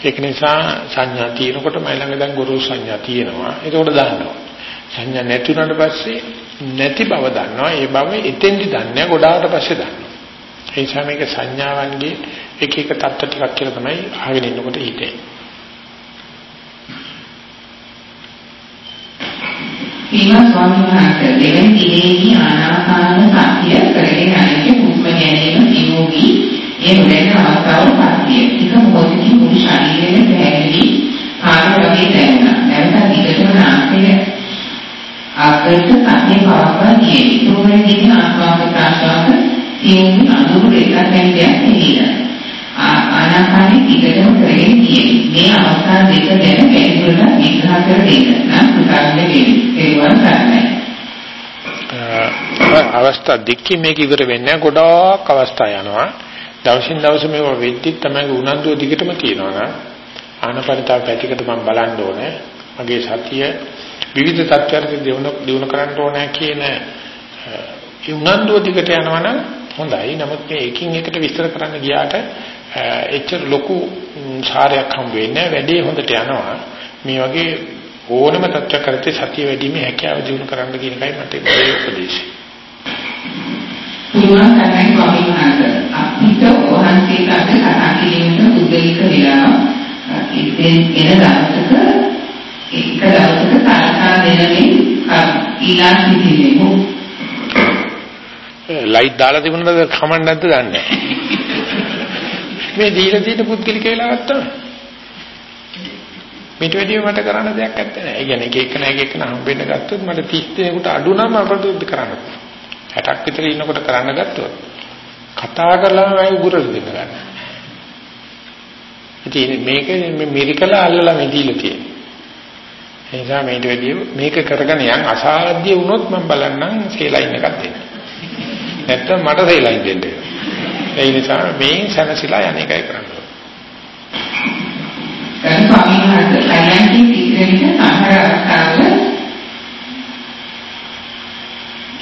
ඒක නිසා සංඥා තියෙනකොට මයි ළඟ දැන් ගුරු සංඥා තියෙනවා. ඒකෝට දන්නවා. සංඥා නැතුණාට පස්සේ නැති බව දන්නවා. ඒ බව එතෙන්දි දන්නේ ගොඩාට පස්සේ දන්නවා. ඒ නිසා මේක සංඥාවන්ගේ එක එක தත්ත්ව ටිකක් කියලා තමයි අහගෙන ඉන්නකොට හිතේ. ඊමා ස්වාමීන් වහන්සේ දෙවෙනි දිනේදී ආනාපාන සතිය කරගෙන යන්නේ හුස්ම ගැනීම සියුම්වි ඒ නොදැන අවස්ථාවල පස්සිය ටික මොහොතකින් මුළු ශරීරයම පැහැදිලි ආකාර වගේ දැනුණා නැවත දිගටම නාසය ආකර්ෂ සතිය පවත්වා ගියේ. තුන්වෙනි දිනේ ආස්වාද ප්‍රාශ්වාස සියුම්වි අඳුරු දෙකක් දැන් දැනෙන්නේ ආනාපානෙ ටිකටම කරගෙන ගියේ. මේ අවස්ථා දෙක ගැන පැහැදිලිව විග්‍රහ කර දෙන්න නම් පුතාගේ වෙන්නේ. ඒවන් ගන්නයි. අවස්ථා දෙකකින් මේක ඉවර වෙන්නේ ගොඩාක් අවස්ථා යනවා. දවසින් දවස මේව වෙද්දි තමයි උනන්දුව දිගටම තියෙනවා නම් ආනපනතාව පැතිකඩ මම බලන්න ඕනේ. මගේ සතිය විවිධ තත්ත්වයන්ට දිනු දිනු කරන්න ඕනේ කියන ඒ උනන්දුව දිගට යනවා නම් හොඳයි. නමුත් මේ එකින් එකට විස්තර කරන්න ගියාට එච්චර ලොකු සාරයක් හම් වෙන්නේ වැඩේ හොඳට යනවා මේ වගේ ඕනම තත්ත්වයක් කරත්තේ සතිය වැඩිමේ හැකියාව දිනු කරන්න කියන එකයි මට මේ උපදේශය. තරම් ස්වාමීන් වහන්සේ අපිට වහන්සේට අද කතා කිරීමට පුද්ගලික වෙලා ඉතින් එන දවසක එක දවසක සාකච්ඡා දෙනමින් ඊළඟ සිටිනෙමු. ලයිට් දාලා තිබුණාද කමන්න නැද්ද දන්නේ නැහැ. මේ දීලා තියෙන පුද්ගලික වෙලාවක් තමයි. මේට වැඩිය මට කරන්න දෙයක් නැත්තේ. ඒ කියන්නේ එක එක නැග එක නම් හම්බෙන්න ගත්තොත් මට 30 දෙනෙකුට අඩු නම් අපිට කරන්න පුළුවන්. 60ක් විතර ඉන්නකොට කරන්න ගත්තොත් කතා කරලාම මම උගුරට දෙන්න ගන්න. ඉතින් මේක මේ මිරිකල අල්ලලා මේ දීලා තියෙන්නේ. ඒ නිසා මේට වැඩිය මේක කරගෙන යන් අසාධ්‍ය වුණොත් මම බලන්නම් සේලයින් එකක් දෙන්න. නැත්තම් මට සේලයින් දෙන්න. ඒ නිසා මේ සනසිලා යන එකයි කරන්න ඕනේ. දැන් ස්වාමීන් වහන්සේ සයන්තින් පිළිගන්න සමහර අවස්ථාවල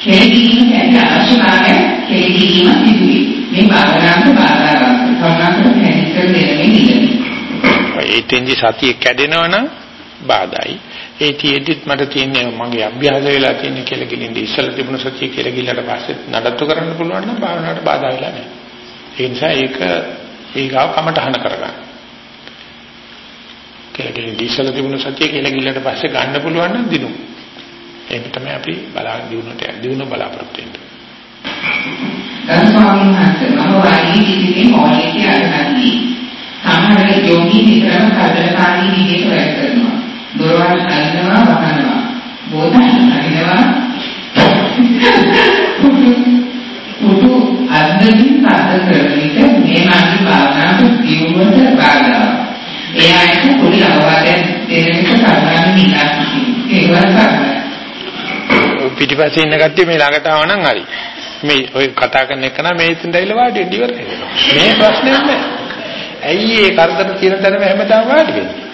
කෙලෙදීම කියන්නේ අවශ්‍යතාවය කෙලෙදීම සිදුවේ. මේ භාවනාවට බාධාවක්. සම්මාසන පැහැදිලි කර දෙන්නේ නෙවෙයි. ඒ තෙන්දි සතිය කැඩෙනවනම් බාධායි. ඒ තියෙද්දිත් මට තියෙන්නේ මගේ අභ්‍යාස වෙලා තියෙන කියලා ගිලින්ද ඉස්සලා තිබුණ සතිය කියලා ගිල්ලට පස්සේ නඩත්තු කරන්න පුළුවන් නම් භාවනාවට බාධා වෙලා නැහැ. ඒ නිසා ඒක ඊගාව කමටහන කරගන්න. කියලා ගිලින්ද ඉස්සලා තිබුණ සතිය කියලා ගිල්ලට පස්සේ ගන්න පුළුවන් නම් දිනු. ඒක තමයි අපි බලාගෙන දිනුනට දිනුන බලාපොරොත්තු වෙන්නේ. ගරු ස්වාමීන් වහන්සේ මම වාඩි සිටින්නේ මොලේකේ අරගන්නේ. සමහර යෝගී විතරම කඩලකාරී විදිහට වැඩ කරනවා. දොරවල් අරිනවා වහනවා. බෝතල් අරිනවා. [laughs] පුදු අද්දකින් සාධ කරන විට මේ මාගේ භාවනාවට දියුණුවට බාධා. ඒ අයට පොඩි අවවාදයක් දෙන එක සාමාන්‍ය නිකාස්. ඒවත් සාමාන්‍ය. පිටිපස්සේ ඉන්න කට්ටිය මේ ළඟට ආව නම් හරි. මේ ඔය කතා කරන එක නම් මේ ඉතින් දැයිලා වාඩි වෙන්න ඉවර වෙනවා. මේ ප්‍රශ්නේ නැහැ. ඇයි ඒ කරදර තියෙන තැනම හැමදාම වාඩි වෙන්නේ?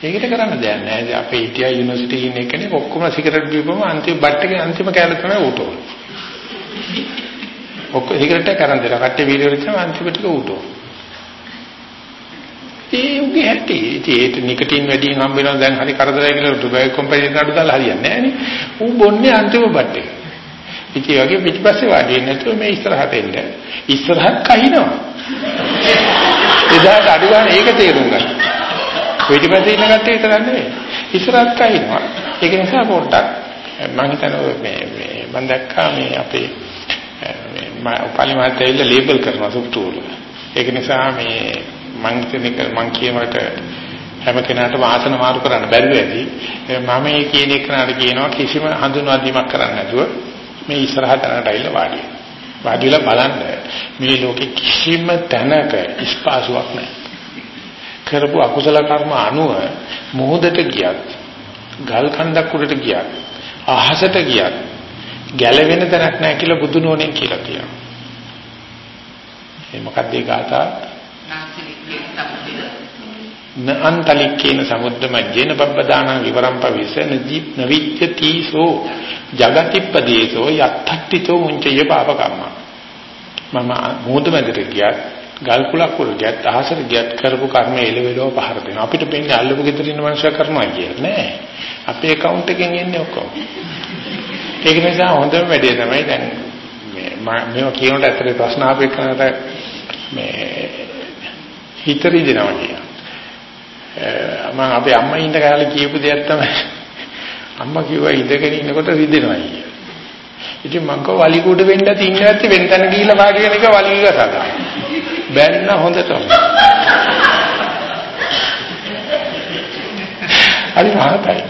ඒකට කරන්න දෙයක් නැහැ. අපේ හිටියා යුනිවර්සිටි ඉන්න එකනේ ඔක්කොම සිගරට් බීපම අන්තිම බට් එකේ අන්තිම කෑල්ල තමයි ඌටෝ. ඔක්කොම සිගරට් එක කරන් දෙලා කට්ටිය වීඩියෝ එකේ අන්තිම ටික ඌටෝ. ඒ උගේ හැටි. ඒක නිකටින් වැඩියෙන් හම්බ වෙනවා දැන් හරි කරදරයි කියලා ටොබැකෝ කම්පැනි නඩු දාලා හරියන්නේ නැහැ නේ. ඌ බොන්නේ අන්තිම බට් එක. ඉතින් ඒ වගේ පිටිපස්සේ වාඩි වෙන්නේ නැතුව මේ ඉස්සරහට එන්න. ඉස්සරහත් කහිනවා. එදාට අඩු ගන්න ඒක තේරුම් ගන්න. පිටිපස්සේ ඉන්න කට්ටිය විතරක් නෙවෙයි. ඉස්සරහත් කහිනවා. ඒක නිසා පොඩ්ඩක් මම හිතනවා මේ මේ මම දැක්කා මේ අපේ මේ උපාලි මහත්තයා ලේබල් කරනවා සුප්ටු වල. ඒක නිසා මේ මං කියන්නේ මං කියනකට හැම කෙනාටම ආසන මාරු කරන්න බැරුව ඇති. මම මේ කියන එකනට කියනවා කිසිම හඳුන්වා දීමක් කරන්න නැතුව මේ ඉස්සරහට යනට ඇවිල්ලා වාඩි වාඩි වෙලා බලන්න මේ ලෝකේ කිසිම තැනක ස්පාසුවක් නැහැ. කරපු අකුසල කර්ම අනුව මොහොතට ගියත් ගල් කන්දක් උඩට ගියත් අහසට ගියත් ගැලවෙන තැනක් නැහැ කියලා බුදුන් වහන්සේ කියලා කියනවා. ඒ මොකක්ද ඒ ගාථා? නන්තලික්කේන සමුද්දමජ්ජේන බබ්බදාන විවරම් පවිස නදීප් නවිච්ඡතිසෝ జగතිප්පදේසෝ යත්තට්ඨිතෝ මුංචය පාපකම්ම. මම මොහොත මැදට ගියත් ගල් කුලක් වල ගියත් අහසට ගියත් කරපු කර්ම එළවෙලව පහර දෙනවා. අපිට වෙන්නේ අල්ලපු ගෙදර ඉන්න මනුස්සය කරනවා කියලා. නෑ. අපේ account එකෙන් එන්නේ ඔක්කොම ඒක නිසා හොඳම වැඩේ තමයි දැන් මේ මේවා කියනකොට ඇත්තට ප්‍රශ්න ආපේ කරනට මේ හිතරි දෙනවා කියන මම අපේ අම්මා ඉන්න කාලේ කියපු දෙයක් තමයි අම්මා කිව්වා ඉඳගෙන ඉන්නකොට රිදෙනවා කියලා. ඉතින් මං කව වලිගුඩ වෙන්න තින්න ඇත්තේ වෙන තැන ගිහිල්ලා වාඩි වෙන එක වලිග ගසගා. බැන්න හොඳටම. හරි මහතයි.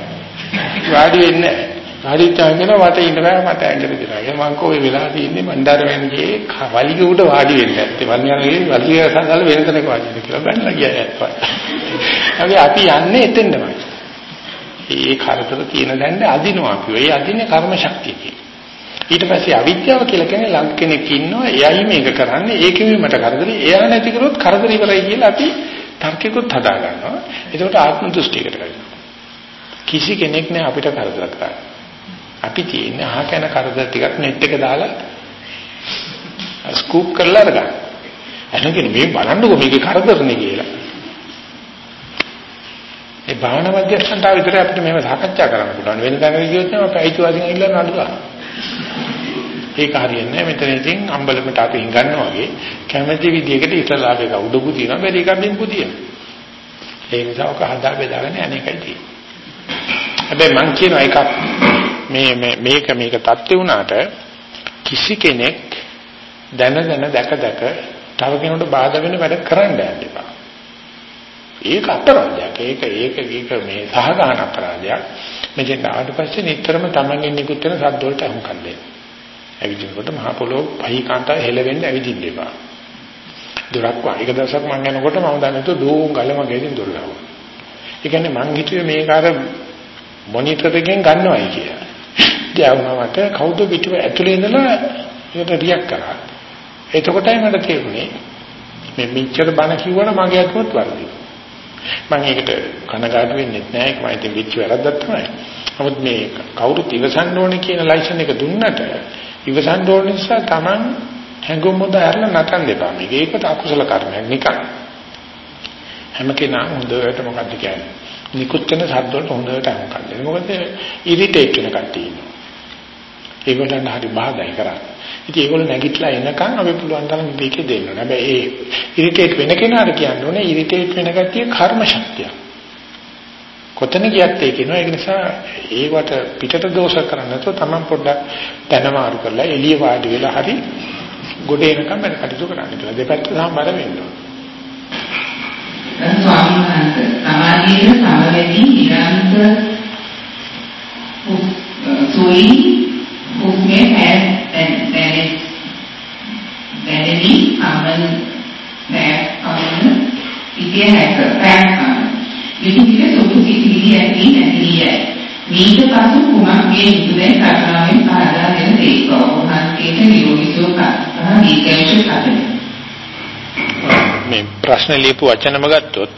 වාඩි වෙන්නේ හරි තාගෙන වට ඉන්න බෑ මට ඇඟට දෙනවා. ඒ මං කෝ ඒ වෙලාව තියෙන්නේ මණ්ඩාර වෙනගේ වලිග උඩ වාඩි වෙන්න ඇත්තේ. වන්යන්ගේ වලිග ගසගාලා වෙන තැනක වාඩි වෙන්න කියලා බැන්න ගියා ඇත්තා. අපි අපි යන්නේ එතෙන්මයි. ඒ කරදර තියෙන දැන්න අදිනවා අපි. ඒ අදින්නේ කර්ම ශක්තිය කියලා. ඊට පස්සේ අවිද්‍යාව කියලා කියන්නේ ලං කෙනෙක් ඉන්නවා එයයි මේක කරන්නේ ඒකෙමි මට කරදරේ එයා නැති කරොත් කරදර ඉවරයි කියලා අපි තර්කයකට හදා ගන්නවා. ඒකට ආත්ම දෘෂ්ටියකට ගන්නවා. කිසි කෙනෙක් නෑ අපිට කරදර කරන්නේ. අපි තියෙන්නේ අහකන කරදර ටිකක් net එක දාලා ස්කූප් කරලා අරගන්න. අනගෙන මේ බලන්නකො මේකේ කරදරනේ කියලා. ඒ භාවනා මධ්‍යස්ථානට විතරයි අපිට මේව සාකච්ඡා කරන්න පුළුවන්. වෙන තැනක ගියොත් නම් අපි අයිතිවාසිකම් ඉල්ලන්න අඩුවා. ඒක හරියන්නේ නැහැ. මෙතන ඉතින් අම්බලමට අපි හංගන්නවා වගේ කැමැති විදියකට ඉතලාවක උඩපු තියෙනවා බැරි එකක් බින් පුතිය. ඒ නිසා ඔක හදා බෙදාගෙන අනේකයි තියෙන්නේ. හැබැයි මං කියන එකක් මේ මේක මේක தත්ති වුණාට කිසි කෙනෙක් දැන දැන දැක දැක තව කෙනෙකුට බාධා වෙන වැඩ කරන්න යන්න එපා. ඒක අපරාධයක්. ඒක ඒක ඒක මේ සහගාන අපරාධයක්. මෙතෙන් ආවට පස්සේ නිතරම තමන්ගෙන් නිකුත් වෙන සද්ද වලට අහුම්කම් දෙන්න. ඇවිදිනකොට මහ පොළොව පහිකාන්ත හෙලවෙන්න ඇවිදින්න එපා. දොරක් වා. එක දවසක් මම යනකොට මම දන්නේ તો දෝං ගලම ගෙදින් දොර ගහුවා. ඒ කියන්නේ මං හිතුවේ මේක අර මොනිටර් එකෙන් ගන්නවයි කියලා. දැවුනවට කවුද පිටුව ඇතුලේ ඉඳලා ඒකට රියැක්ට් කරා. එතකොටයි මට තේරුනේ මේ මෙච්චර බණ කිව්වම මගේ අතවත් වරදි. මම ඒකට කනගාටු වෙන්නේ නැහැ. ඒක මම ඉතින් පිටු වැරද්දක් තමයි. නමුත් මේ කවුරුත් ඉවසන්න ඕනේ කියන ලයිසන් එක දුන්නට ඉවසන්න ඕන නිසා Taman හැඟුම් මොද ඇරලා නටන්න දෙපා. මේක ඒකට අකුසල කර්මයක් නිකන්. හැම කෙනා හොඳට මොකද්ද කියන්නේ? නිකුත් වෙන ශබ්ද වලට හොඳට අහුම්කම් දෙන්න. මොකද ඉරිටේට් වෙන කට්ටිය ඉන්නවා. ඒගොල්ලන් හරි බාධායි කරන්නේ. ඉතින් ඒගොල්ලෝ නැගිටලා එනකන් අපි පුළුවන් තරම් මේකේ දෙන්න ඕනේ. හැබැයි ඒ ඉරිටේට් වෙන කෙනාට කියන්න ඕනේ ඉරිටේට් වෙන කට්ටිය කර්ම ශක්තිය. කොතන ගියත් ඒක නෝ ඒක නිසා ඒවට පිටට දෝෂ කරන්නේ නැතුව Taman පොඩ්ඩක් දැනමාරු කරලා එළිය වාඩි වෙලා හරි ගොඩ එනකම් වැඩ කටයුතු කරන්න කියලා දෙපැත්ත සමබර වෙන්න ඕනේ. ස්වාමීන් වහන්සේ සමාධියේ සමවැදී නිරන්තර සෝයි හුස්මේ දැනෙන දැනෙනි අමන දැක් අමන ඉතිය හැක පැක් අමන විදුලිය සොතු කිසිලි ඇති නැතිය මේක පසු කුමක්ගේ යුතුය කරුණාවෙන් පහදා දෙන දෙයක් වහන්සේට නියෝගිතව සහ දීර්ඝශ කටයුතු මේ ප්‍රශ්න ලියපු වචනම ගත්තොත්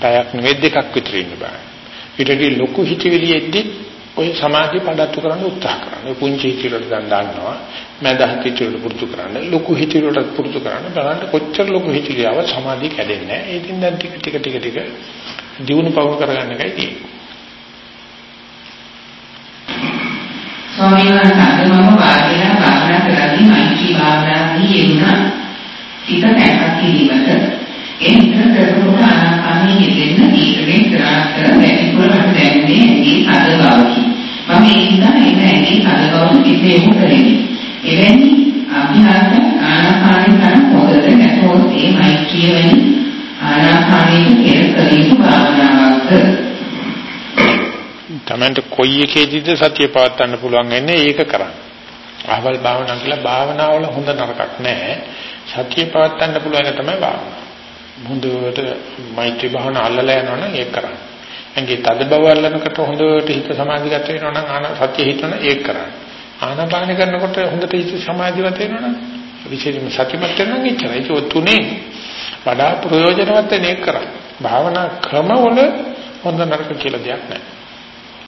පැයක් නෙවෙයි දෙකක් විතර ඉන්න බෑ. ඊටදී ලොකු හිතවිලි එද්දි ඔය සමාධිය පඩත්තු කරන්න උත්සාහ කරන්න. ඔය පුංචි හිතවිලට දැන් දාන්නවා. මැද හිතවිලට පුරුදු කරන්න. ලොකු හිතවිලට පුරුදු කරන්න. බලන්න කොච්චර ලොකු හිතවිලියව සමාධිය කැඩෙන්නේ නැහැ. ඒකින් දැන් ටික ටික ටික ටික දියුණු පවු කරගන්න එකයි තියෙන්නේ. ස්වාමීන් වහන්සේ මම වාඩිලා භාවනා කරද්දී මෛත්‍රී භාවනාවේ යෙදුණා. සිත නැකත් කිරීමට එන්තර කරනකොට ආනාපානයේ යෙදෙන්න ඊටගෙන කරාට වැඩිපුර මට දැනෙන්නේ ඇඟේ අද බවකි. මම ඒ නිසා එන ඇඟේ අද බවට සිත යොමු කරෙමි. එවැනි අභ්‍යාස ආනාපානයේ තරම් හොඳද නැතොත් ඒ මෛත්‍රිය වැනි ආනාපානයේ පෙර කරීම භාවනාවක්ද තමන්ට කොයි එකේදීද සතිය පවත්වන්න පුළුවන් වෙන්නේ ඒක කරන්න. අහවල් භාවනා කියලා භාවනාවල හොඳ නරකක් නැහැ. සතිය පවත්වන්න පුළුවන් එක තමයි භාවනාව. හොඳට මෛත්‍රී භාවනා අල්ලලා යනවනම් ඒක කරන්න. එංගේ තද බව අල්ලනකොට හොඳට හිත සමාධිගත වෙනවනම් ආන සතිය හිතන ඒක කරන්න. ආනාපාන කරනකොට හොඳට හිත සමාධිගත වෙනවනම් විශේෂයෙන්ම සතිමත් වෙනනම් එච්චරයි. ඒක තුනේ වඩා ප්‍රයෝජනවත් වෙන එක කරන්න. භාවනා ක්‍රම වල හොඳ නරක කියලා දෙයක් නැහැ.